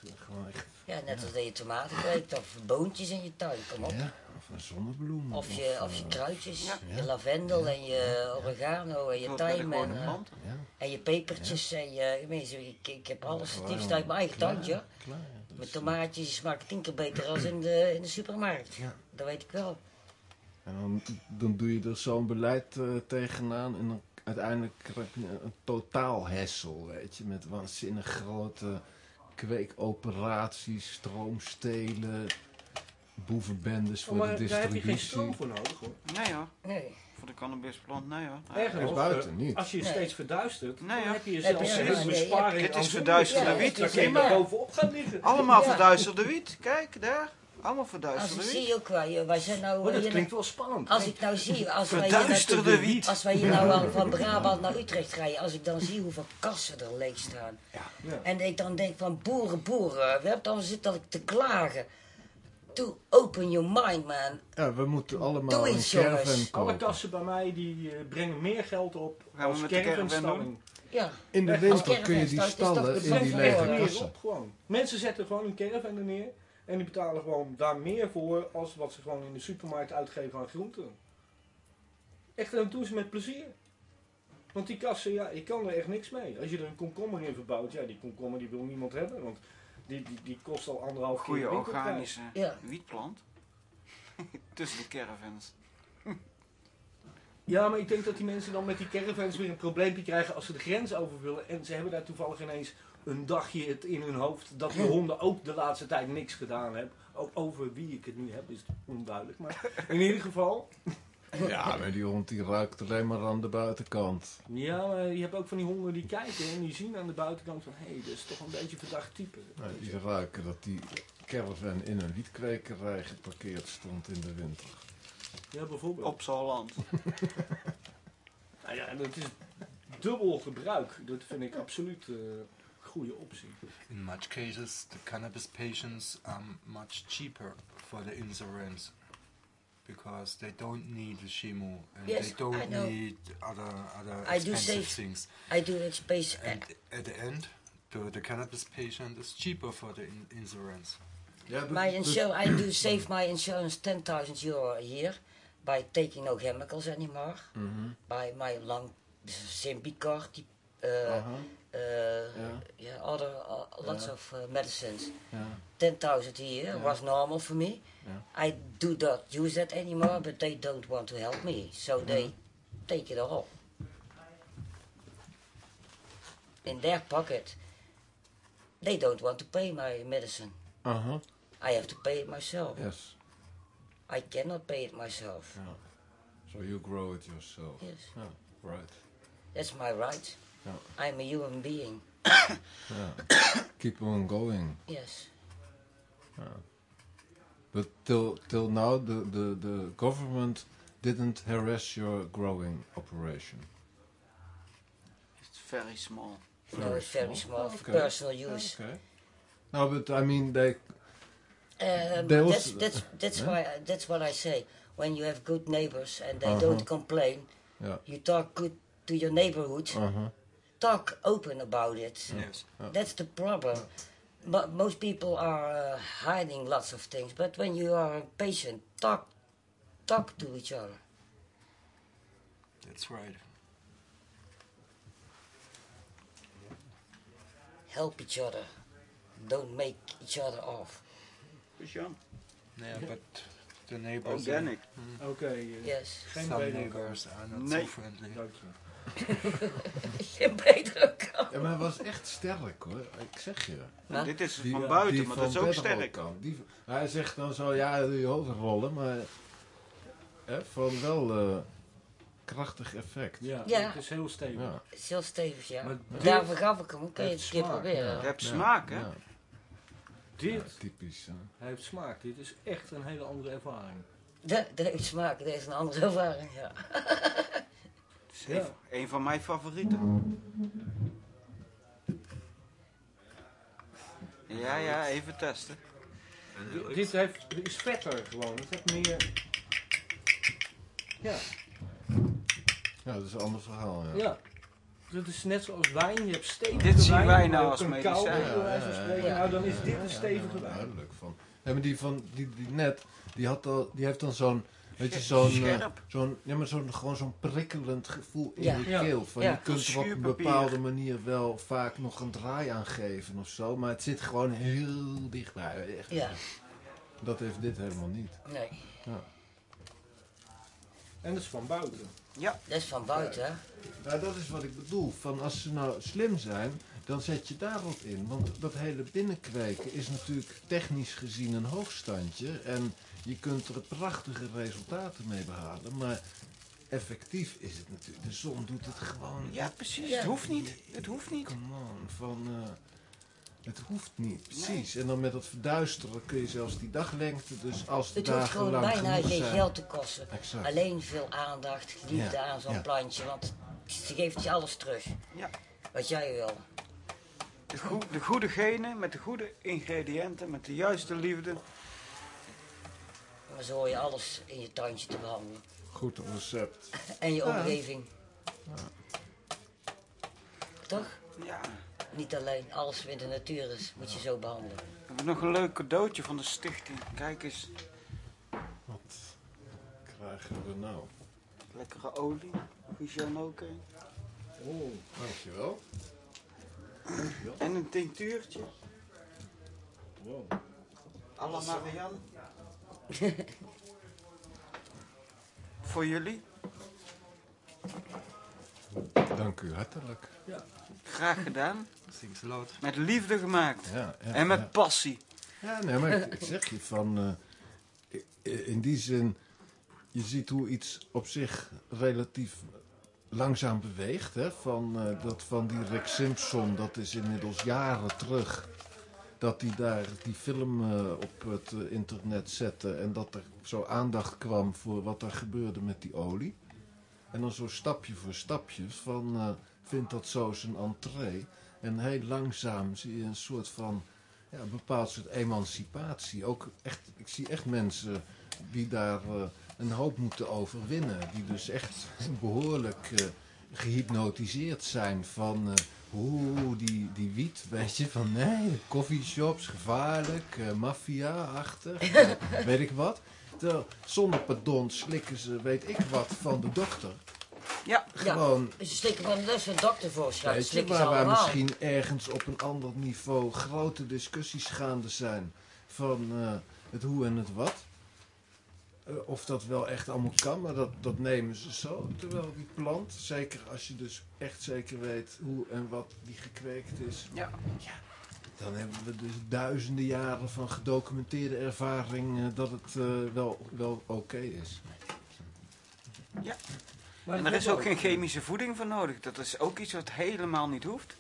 Speaker 4: ja, gewoon echt.
Speaker 5: Ja, net als dat je tomaten kweekt of boontjes in je tuin, kom op.
Speaker 4: Ja, of een zonnebloem.
Speaker 5: Of je, of je
Speaker 4: eh,
Speaker 5: kruidjes,
Speaker 6: Ja.
Speaker 5: je lavendel en je oregano en je
Speaker 6: de
Speaker 5: tijm
Speaker 6: gewone
Speaker 5: en, eh, en je pepertjes en je, ik, ik, ik heb alles liefst uit mijn eigen tuintje.
Speaker 4: Klaar. Dus,
Speaker 5: Met tomaatjes smaken tien keer beter als [clears throat] in de, in de supermarkt.
Speaker 4: Ja.
Speaker 5: Dat weet ik wel.
Speaker 4: En dan, dan doe je er zo'n beleid eh, tegenaan en dan uiteindelijk krijg je een totaal hessel, weet je. Met waanzinnig grote kweekoperaties, stroomstelen, boevenbendes voor
Speaker 1: Oh, maar
Speaker 4: de
Speaker 1: daar heb je geen
Speaker 4: distributie.
Speaker 1: stroom voor nodig hoor.
Speaker 6: Nee hoor,
Speaker 5: Nee.
Speaker 6: voor de cannabisplant, nee hoor.
Speaker 1: Nog,
Speaker 4: buiten niet.
Speaker 1: Als je het
Speaker 5: Nee.
Speaker 1: steeds verduistert,
Speaker 6: Nee,
Speaker 1: dan
Speaker 6: ja.
Speaker 1: heb je
Speaker 5: je
Speaker 1: een hele
Speaker 5: niet.
Speaker 1: besparing
Speaker 6: Het is verduisterde wiet.
Speaker 1: Dan kun je bovenop gaan liggen.
Speaker 6: Allemaal
Speaker 5: Ja.
Speaker 6: verduisterde wiet. Kijk, daar. Allemaal
Speaker 5: Als ik zie ook waar je, wij zijn nou
Speaker 1: Oh, dat
Speaker 5: hier
Speaker 1: klinkt wel spannend.
Speaker 5: Als ik nou zie, als wij hier,
Speaker 6: wiet.
Speaker 5: als wij hier nou al van Brabant naar Utrecht rijden, als ik dan zie hoeveel kassen er leeg staan.
Speaker 1: Ja.
Speaker 5: En ik dan denk van boeren, boeren, we hebben dan zit dat ik te klagen. To open your mind, man.
Speaker 4: Ja, we moeten allemaal
Speaker 5: Doe
Speaker 4: een caravan
Speaker 1: Alle kassen bij mij die eh, brengen meer geld op
Speaker 6: Gaan we
Speaker 1: als
Speaker 6: caravan.
Speaker 5: Ja,
Speaker 4: In de winter kun je die stallen in die lege kassen.
Speaker 1: op gewoon. Mensen zetten gewoon een caravan er neer en die betalen gewoon daar meer voor als wat ze gewoon in de supermarkt uitgeven aan groenten. Echt, dat doen ze met plezier. Want die kassen, ja, je kan er echt niks mee. Als je er een komkommer in verbouwt, ja, die komkommer die wil niemand hebben, want die, die, die kost al anderhalf keer
Speaker 6: Goede organische
Speaker 5: Ja.
Speaker 6: wietplant. [laughs] Tussen de caravans.
Speaker 1: Ja, maar ik denk dat die mensen dan met die caravans weer een probleempje krijgen als ze de grens over willen. En ze hebben daar toevallig ineens een dagje het in hun hoofd dat die [clears throat] honden ook de laatste tijd niks gedaan hebben. Ook over wie ik het nu heb is onduidelijk. Maar in ieder geval, [laughs]
Speaker 4: Ja, maar die hond die ruikt alleen maar aan de buitenkant.
Speaker 1: ja, maar je hebt ook van die honden die kijken en die zien aan de buitenkant van hé, hey, dat is toch een beetje verdacht type.
Speaker 4: Nou, die ruiken dat die caravan in een wietkwekerij geparkeerd stond in de winter.
Speaker 1: Ja, bijvoorbeeld.
Speaker 6: Op Zoland. [laughs]
Speaker 1: Nou ja, dat is dubbel gebruik. Dat vind ik absoluut eh, goede optie.
Speaker 3: In much cases, the cannabis patients are much cheaper for the insurance because they don't need the chemo and
Speaker 5: Yes,
Speaker 3: they don't need other other
Speaker 5: I do
Speaker 3: expensive
Speaker 5: save-
Speaker 3: things.
Speaker 5: I do it space.
Speaker 3: And at the end, the, the cannabis patient is cheaper for the in insurance.
Speaker 4: Ja, dat-
Speaker 5: My
Speaker 4: dat-
Speaker 5: insur I do save my insurance 10,000 euro a year by taking no chemicals anymore.
Speaker 4: Mhm.
Speaker 5: By my long Symbicort, uh, uh, yeah, other uh, lots
Speaker 4: Ja.
Speaker 5: of uh, medicines.
Speaker 4: ja.
Speaker 5: 10,000 a year was normal for me. I do not use that anymore, but they don't want to help me, so they take it all. In their pocket, they don't want to pay my medicine.
Speaker 4: Aha,
Speaker 5: I have to pay it myself.
Speaker 4: yes.
Speaker 5: I cannot pay it myself.
Speaker 4: Ja. So you grow it yourself.
Speaker 5: Yes,
Speaker 4: Ja, right.
Speaker 5: that's my right.
Speaker 4: Ja.
Speaker 5: I'm a human being.
Speaker 4: Ja. [coughs] Keep on going.
Speaker 5: Yes.
Speaker 4: But till till now, the, the, the government didn't harass your growing operation.
Speaker 6: It's very small.
Speaker 5: no, it's very small
Speaker 4: Oh,
Speaker 5: for personal use.
Speaker 4: Okay. No, but I mean, they.
Speaker 5: Um,
Speaker 4: They
Speaker 5: that's that's that's
Speaker 4: Yeah.
Speaker 5: why that's what I say. When you have good neighbors and they
Speaker 4: Uh-huh.
Speaker 5: don't complain,
Speaker 4: Yeah.
Speaker 5: you talk good to your neighborhood.
Speaker 4: Uh huh.
Speaker 5: Talk open about it.
Speaker 3: Yes.
Speaker 5: That's the problem. But most people are uh, hiding lots of things. But when you are a patient, talk talk to each other.
Speaker 3: That's right.
Speaker 5: Help each other. Don't make each other off.
Speaker 6: Jan.
Speaker 3: Yeah, but the neighbors.
Speaker 6: Organic.
Speaker 1: Oké, eh,
Speaker 5: Yes.
Speaker 1: geen
Speaker 3: Some neighbors are not
Speaker 6: Nee.
Speaker 3: so friendly. [laughs]
Speaker 5: Geen betere kant.
Speaker 4: Ja, maar hij was echt sterk hoor, ik zeg je.
Speaker 5: Ja.
Speaker 6: Dit is
Speaker 4: Die-
Speaker 6: van buiten,
Speaker 4: die
Speaker 6: maar
Speaker 4: van
Speaker 6: dat is ook sterk.
Speaker 4: kan. Die, hij zegt dan zo, ja, doe je maar hè, van wel eh, krachtig effect.
Speaker 1: Ja,
Speaker 5: Ja.
Speaker 1: het is heel stevig.
Speaker 4: Ja.
Speaker 5: Het is heel stevig, ja.
Speaker 1: Maar dit-
Speaker 5: Daarvoor gaf ik hem. Kun je het een keer
Speaker 1: smaak,
Speaker 5: proberen.
Speaker 6: Je hebt
Speaker 4: Ja.
Speaker 6: smaak, hè?
Speaker 4: Ja,
Speaker 1: Dit
Speaker 4: ja, typisch. hè.
Speaker 1: heeft smaak. Dit is echt een hele andere ervaring.
Speaker 5: Dat, dat heeft smaak. Dat is een andere ervaring, ja. [laughs]
Speaker 6: Het is
Speaker 1: Ja.
Speaker 6: een, een van mijn favorieten. Ja, ja, even testen.
Speaker 1: Dit- Dit heeft, is vetter gewoon. Het heeft meer... Ja,
Speaker 4: Ja, dat is een ander verhaal. Ja.
Speaker 1: ja. Het is net zoals wijn. Je hebt stevige
Speaker 6: Dit zien
Speaker 1: wijn,
Speaker 6: wij nou als medicijn.
Speaker 1: Nou, dan is dit een stevige
Speaker 4: Ja,
Speaker 1: wijn.
Speaker 4: duidelijk. Van. Ja, maar die, van, die, die net, die, had al, die heeft dan zo'n, weet je, zo'n, eh, zo'n, ja, maar zo'n, gewoon zo'n prikkelend gevoel in
Speaker 5: Ja.
Speaker 4: je
Speaker 1: Ja.
Speaker 4: keel. Van,
Speaker 5: Ja.
Speaker 4: Je kunt er op een bepaalde manier wel vaak nog een draai aan geven of zo, maar het zit gewoon heel dichtbij. Echt.
Speaker 5: Ja,
Speaker 4: Dat heeft dit helemaal niet.
Speaker 5: nee.
Speaker 1: En dat is van buiten.
Speaker 6: Ja,
Speaker 5: Dat is van buiten, hè.
Speaker 4: Nou, dat is wat ik bedoel. Van als ze nou slim zijn, dan zet je daarop in. Want dat hele binnenkweken is natuurlijk technisch gezien een hoogstandje. En je kunt er prachtige resultaten mee behalen. Maar effectief is het natuurlijk. De zon doet het gewoon.
Speaker 6: ja precies.
Speaker 5: Ja.
Speaker 6: Het hoeft niet. Het hoeft niet.
Speaker 4: Come on. Van, eh, het hoeft niet, precies. En dan met dat verduisteren kun je zelfs die daglengte. Dus als de
Speaker 5: Het hoeft
Speaker 4: dagen
Speaker 5: gewoon
Speaker 4: lang
Speaker 5: bijna geen
Speaker 4: zijn.
Speaker 5: geld te kosten.
Speaker 4: Exact.
Speaker 5: Alleen veel aandacht, liefde
Speaker 4: Ja,
Speaker 5: aan zo'n
Speaker 4: ja.
Speaker 5: plantje. Want ze geeft je alles terug.
Speaker 6: Ja.
Speaker 5: Wat jij wil.
Speaker 6: De, goe- de goede genen met de goede ingrediënten, met de juiste liefde.
Speaker 5: Maar zo hoor je alles in je tuintje te behandelen.
Speaker 4: Goed recept. [laughs]
Speaker 5: En je
Speaker 4: Ja.
Speaker 5: omgeving. Toch?
Speaker 6: Ja.
Speaker 5: Niet alleen, alles wat in de natuur is, moet je zo behandelen.
Speaker 6: We hebben nog een leuk cadeautje van de stichting. Kijk eens.
Speaker 4: Wat krijgen we nou?
Speaker 6: Lekkere olie. Michel ook een.
Speaker 4: Oh, dankjewel. Dankjewel.
Speaker 6: En een tinctuurtje.
Speaker 4: Wow.
Speaker 6: Alla Marianne. [laughs] Voor jullie.
Speaker 4: Dank u hartelijk.
Speaker 6: Graag gedaan.
Speaker 3: Thanks a lot.
Speaker 6: Met liefde gemaakt.
Speaker 4: Ja, ja,
Speaker 6: En met
Speaker 4: ja.
Speaker 6: passie.
Speaker 4: Ja, nee, maar ik, ik zeg je van... eh, in die zin, je ziet hoe iets op zich relatief langzaam beweegt. Hè? Van, eh, dat van die Rick Simpson, dat is inmiddels jaren terug. Dat hij daar die film eh, op het eh, internet zette. En dat er zo aandacht kwam voor wat er gebeurde met die olie. En dan zo stapje voor stapje van... eh, vindt dat zo zijn entree. En heel langzaam zie je een soort van ja, een bepaald soort emancipatie. Ook echt, ik zie echt mensen die daar een hoop moeten overwinnen. Die dus echt behoorlijk eh, gehypnotiseerd zijn van... eh Oeh, die, die wiet, weet je, van nee, coffeeshops, gevaarlijk, eh, maffia-achtig, eh, [laughs] weet ik wat. Terwijl, zonder pardon slikken ze, weet ik wat, van de dokter.
Speaker 6: Ja.
Speaker 4: Gewoon
Speaker 5: je stikken van is een dokter voorschrijft.
Speaker 4: Weet je,
Speaker 5: Slikken ze
Speaker 4: waar, waar misschien ergens op een ander niveau grote discussies gaande zijn van eh, het hoe en het wat. Eh, of dat wel echt allemaal kan, maar dat, dat nemen ze zo. Terwijl die plant, zeker als je dus echt zeker weet hoe en wat die gekweekt is.
Speaker 6: Ja.
Speaker 4: Dan hebben we dus duizenden jaren van gedocumenteerde ervaring eh, dat het eh, wel, wel oké is.
Speaker 1: Maar
Speaker 6: En er is ook geen chemische voeding voor nodig. Dat is ook iets wat helemaal niet hoeft.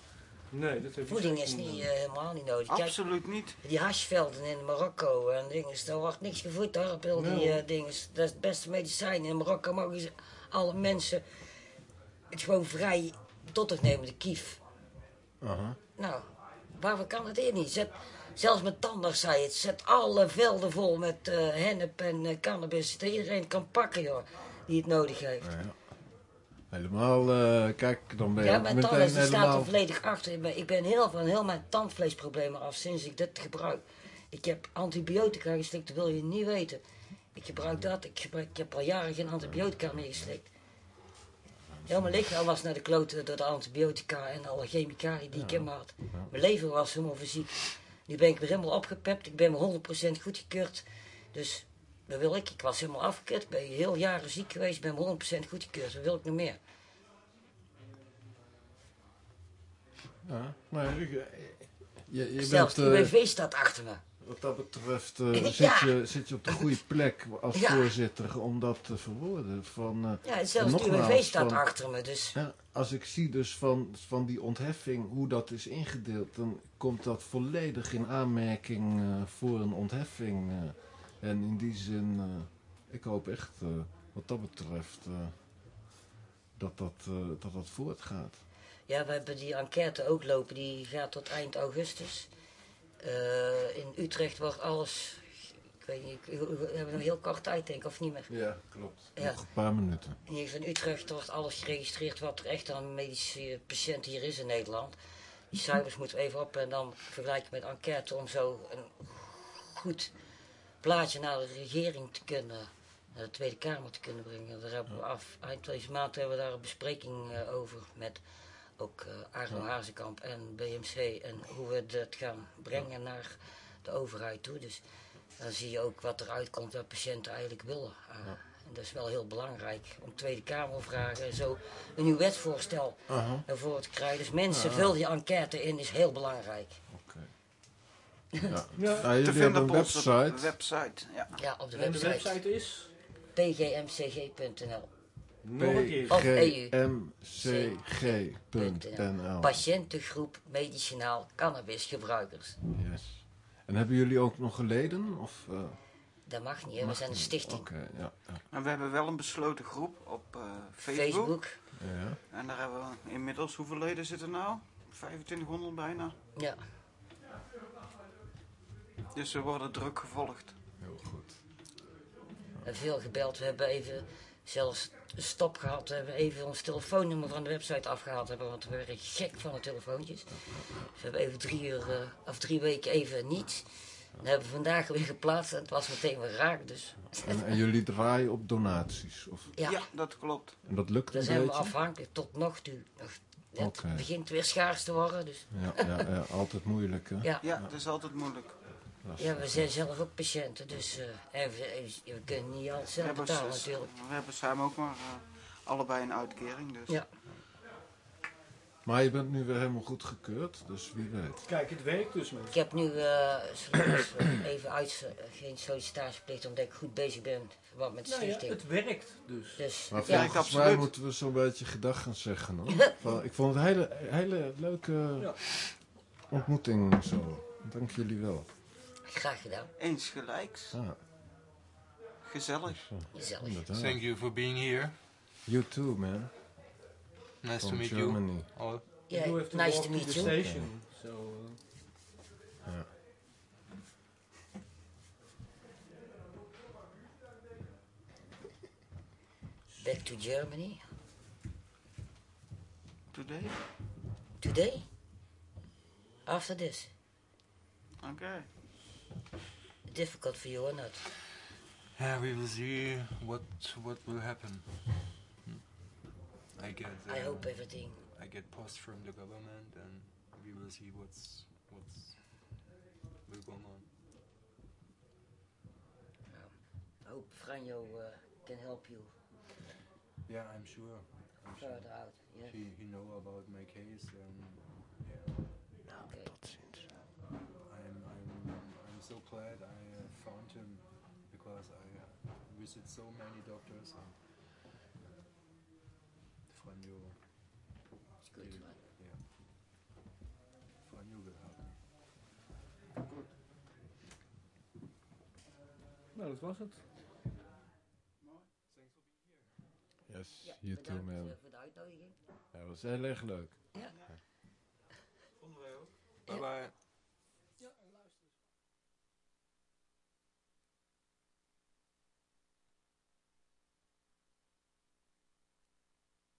Speaker 1: Nee, dat heeft
Speaker 5: Voeding is niet, eh, helemaal niet nodig. Kijk,
Speaker 6: Absoluut niet.
Speaker 5: die hashvelden in Marokko en dingen, daar wordt niks gevoed hoor, op die eh, dingen. Dat is het beste medicijn. In Marokko mogen ze alle mensen het gewoon vrij tot zich nemen, de kief.
Speaker 4: Aha.
Speaker 5: Nou, waarvoor kan het hier niet? Zet, zelfs met tandarts zei het, zet alle velden vol met eh hennep en cannabis. Dat iedereen kan pakken joh, die het nodig heeft.
Speaker 4: Ja, ja. Helemaal, eh, kijk, dan ben je
Speaker 5: Ja, mijn tandarts die staat er
Speaker 4: helemaal...
Speaker 5: volledig achter. Ik ben, ik ben heel van heel mijn tandvleesproblemen af sinds ik dit gebruik. Ik heb antibiotica geslikt, dat wil je niet weten. Ik gebruik dat, ik, gebruik, ik heb al jaren geen antibiotica meer geslikt. Heel mijn lichaam was naar de kloten door de antibiotica en alle chemicaliën die ik in me had. Mijn lever was helemaal fysiek. Nu ben ik weer helemaal opgepept, ik ben me 100% goedgekeurd. Dus, wat wil ik? Ik was helemaal afgekeurd, ik ben heel jaren ziek geweest, ben me 100% goedgekeurd. Wat wil ik nog meer?
Speaker 4: Ja, nee, ik, eh, je, je
Speaker 5: Zelfs
Speaker 4: bent,
Speaker 5: de
Speaker 4: eh,
Speaker 5: UWV staat achter me.
Speaker 4: wat dat betreft eh, [laughs]
Speaker 5: Ja.
Speaker 4: zit, je, zit je op de goede plek als
Speaker 5: Ja.
Speaker 4: voorzitter om dat te verwoorden. Van, eh,
Speaker 5: Ja, zelfs de UWV staat
Speaker 4: van-
Speaker 5: achter me. Dus
Speaker 4: ja, als ik zie dus van, van die ontheffing hoe dat is ingedeeld, dan komt dat volledig in aanmerking eh, voor een ontheffing. En in die zin, eh, ik hoop echt eh, wat dat betreft eh, dat, dat, dat dat voortgaat.
Speaker 5: ja, we hebben die enquête ook lopen. Die gaat tot eind augustus. In Utrecht wordt alles... Ik weet niet, we hebben nog heel kort tijd denk ik, of niet meer.
Speaker 4: Ja, klopt.
Speaker 5: Ja.
Speaker 4: Nog een paar minuten.
Speaker 5: In ieder geval in Utrecht wordt alles geregistreerd wat er echt aan medische patiënt hier is in Nederland. Die cijfers moeten we even op en dan vergelijken met enquête om zo een goed plaatje naar de regering te kunnen, naar de Tweede Kamer te kunnen brengen. Daar hebben we af, eind deze maand hebben we daar een bespreking eh, over met ook eh Arno Hazekamp en BMC en hoe we dat gaan brengen naar de overheid toe. Dus dan zie je ook wat eruit komt wat patiënten eigenlijk willen. Eh, En dat is wel heel belangrijk om Tweede Kamer vragen en zo een nieuw wetsvoorstel ervoor te krijgen. Dus mensen, vul die enquête in, is heel belangrijk.
Speaker 4: Ja.
Speaker 1: Ja.
Speaker 4: Ja,
Speaker 6: Te
Speaker 4: jullie
Speaker 6: vinden
Speaker 4: hebben
Speaker 6: op onze
Speaker 4: website.
Speaker 6: website. Ja.
Speaker 5: Ja, op de
Speaker 1: En de
Speaker 5: website,
Speaker 1: website is?
Speaker 5: pgmcg.nl.
Speaker 1: Nog een keer.
Speaker 5: Of EU.
Speaker 4: pgmcg.nl
Speaker 5: Patiëntengroep Medicinaal Cannabisgebruikers.
Speaker 4: Yes. En hebben jullie ook nog geleden? Of, eh,
Speaker 5: Dat mag niet, hè? we
Speaker 4: mag
Speaker 5: zijn een stichting.
Speaker 4: Oké, ja, ja.
Speaker 6: En we hebben wel een besloten groep op eh, Facebook.
Speaker 5: Facebook.
Speaker 4: ja.
Speaker 6: En daar hebben we inmiddels, hoeveel leden zitten er nou? 2500 bijna.
Speaker 5: Ja.
Speaker 6: Dus we worden druk gevolgd.
Speaker 4: Heel goed.
Speaker 5: We hebben veel gebeld. We hebben even zelfs een stop gehad. We hebben even ons telefoonnummer van de website afgehaald. Hebben, want we werden gek van de telefoontjes. Dus we hebben even drie, uur, eh, of drie weken even niet. Dan hebben we vandaag weer geplaatst en het was meteen weer raak. Dus
Speaker 4: En, en jullie draaien op donaties? Of,
Speaker 5: ja,
Speaker 6: Ja, dat klopt.
Speaker 4: en dat lukt
Speaker 5: daar
Speaker 4: een
Speaker 5: zijn we afhankelijk tot nog toe. Nog, het begint weer schaars te worden. Dus
Speaker 4: Ja, ja, ja, altijd moeilijk hè?
Speaker 5: ja.
Speaker 6: Ja, dat is altijd moeilijk.
Speaker 5: Ja, we zijn zelf ook patiënten, dus eh, en we, we kunnen niet alles
Speaker 6: We
Speaker 5: zelf
Speaker 6: hebben,
Speaker 5: betalen natuurlijk.
Speaker 6: we hebben samen ook maar eh, allebei een uitkering. Dus.
Speaker 5: Ja.
Speaker 4: Maar je bent nu weer helemaal goed gekeurd, dus wie weet.
Speaker 1: Kijk, het werkt dus mensen.
Speaker 5: Ik heb nu eh, [coughs] eh, even uit, geen sollicitatieplicht omdat ik goed bezig ben wat met de
Speaker 1: Nou ja,
Speaker 5: stichting.
Speaker 1: het werkt dus.
Speaker 5: Dus
Speaker 4: Maar
Speaker 5: ja,
Speaker 4: volgens mij moeten we zo'n beetje gedag gaan zeggen hoor. [laughs] Van, ik vond het een hele, hele leuke
Speaker 1: Ja.
Speaker 4: ontmoeting zo. Dank jullie wel.
Speaker 5: Graag gedaan.
Speaker 6: Eens gelijks.
Speaker 4: Ja,
Speaker 6: Gezellig.
Speaker 5: Gezellig.
Speaker 3: Thank you for being here.
Speaker 4: You too man.
Speaker 3: Nice to meet you. All.
Speaker 5: Ja,
Speaker 1: You have to
Speaker 5: nice
Speaker 1: walk
Speaker 5: to
Speaker 1: to
Speaker 5: meet
Speaker 1: the
Speaker 5: you.
Speaker 1: station. So, uh,
Speaker 4: Ja.
Speaker 5: Back to Germany.
Speaker 6: Today?
Speaker 5: Today? After this?
Speaker 6: Oké.
Speaker 5: Difficult for you or not?
Speaker 3: Yeah, we will see what what will happen. Hmm. I get.
Speaker 5: I hope everything.
Speaker 3: I get post from the government, and we will see what's what's will go on.
Speaker 5: I hope Franjo uh, can help you
Speaker 3: Yeah, I'm sure. I'm sure.
Speaker 5: further out. Yeah.
Speaker 3: He he know about my case, and yeah,
Speaker 5: Okay.
Speaker 3: I'm I'm I'm so glad I visit so many doctors and Franjo
Speaker 5: It's good. man.
Speaker 3: Yeah. Franjo will help me.
Speaker 1: nou, dat was het.
Speaker 4: Yes,
Speaker 5: Ja,
Speaker 4: you too man.
Speaker 5: eh, voor de uitnodiging.
Speaker 4: Ja, dat was heel erg leuk.
Speaker 3: Bye bye.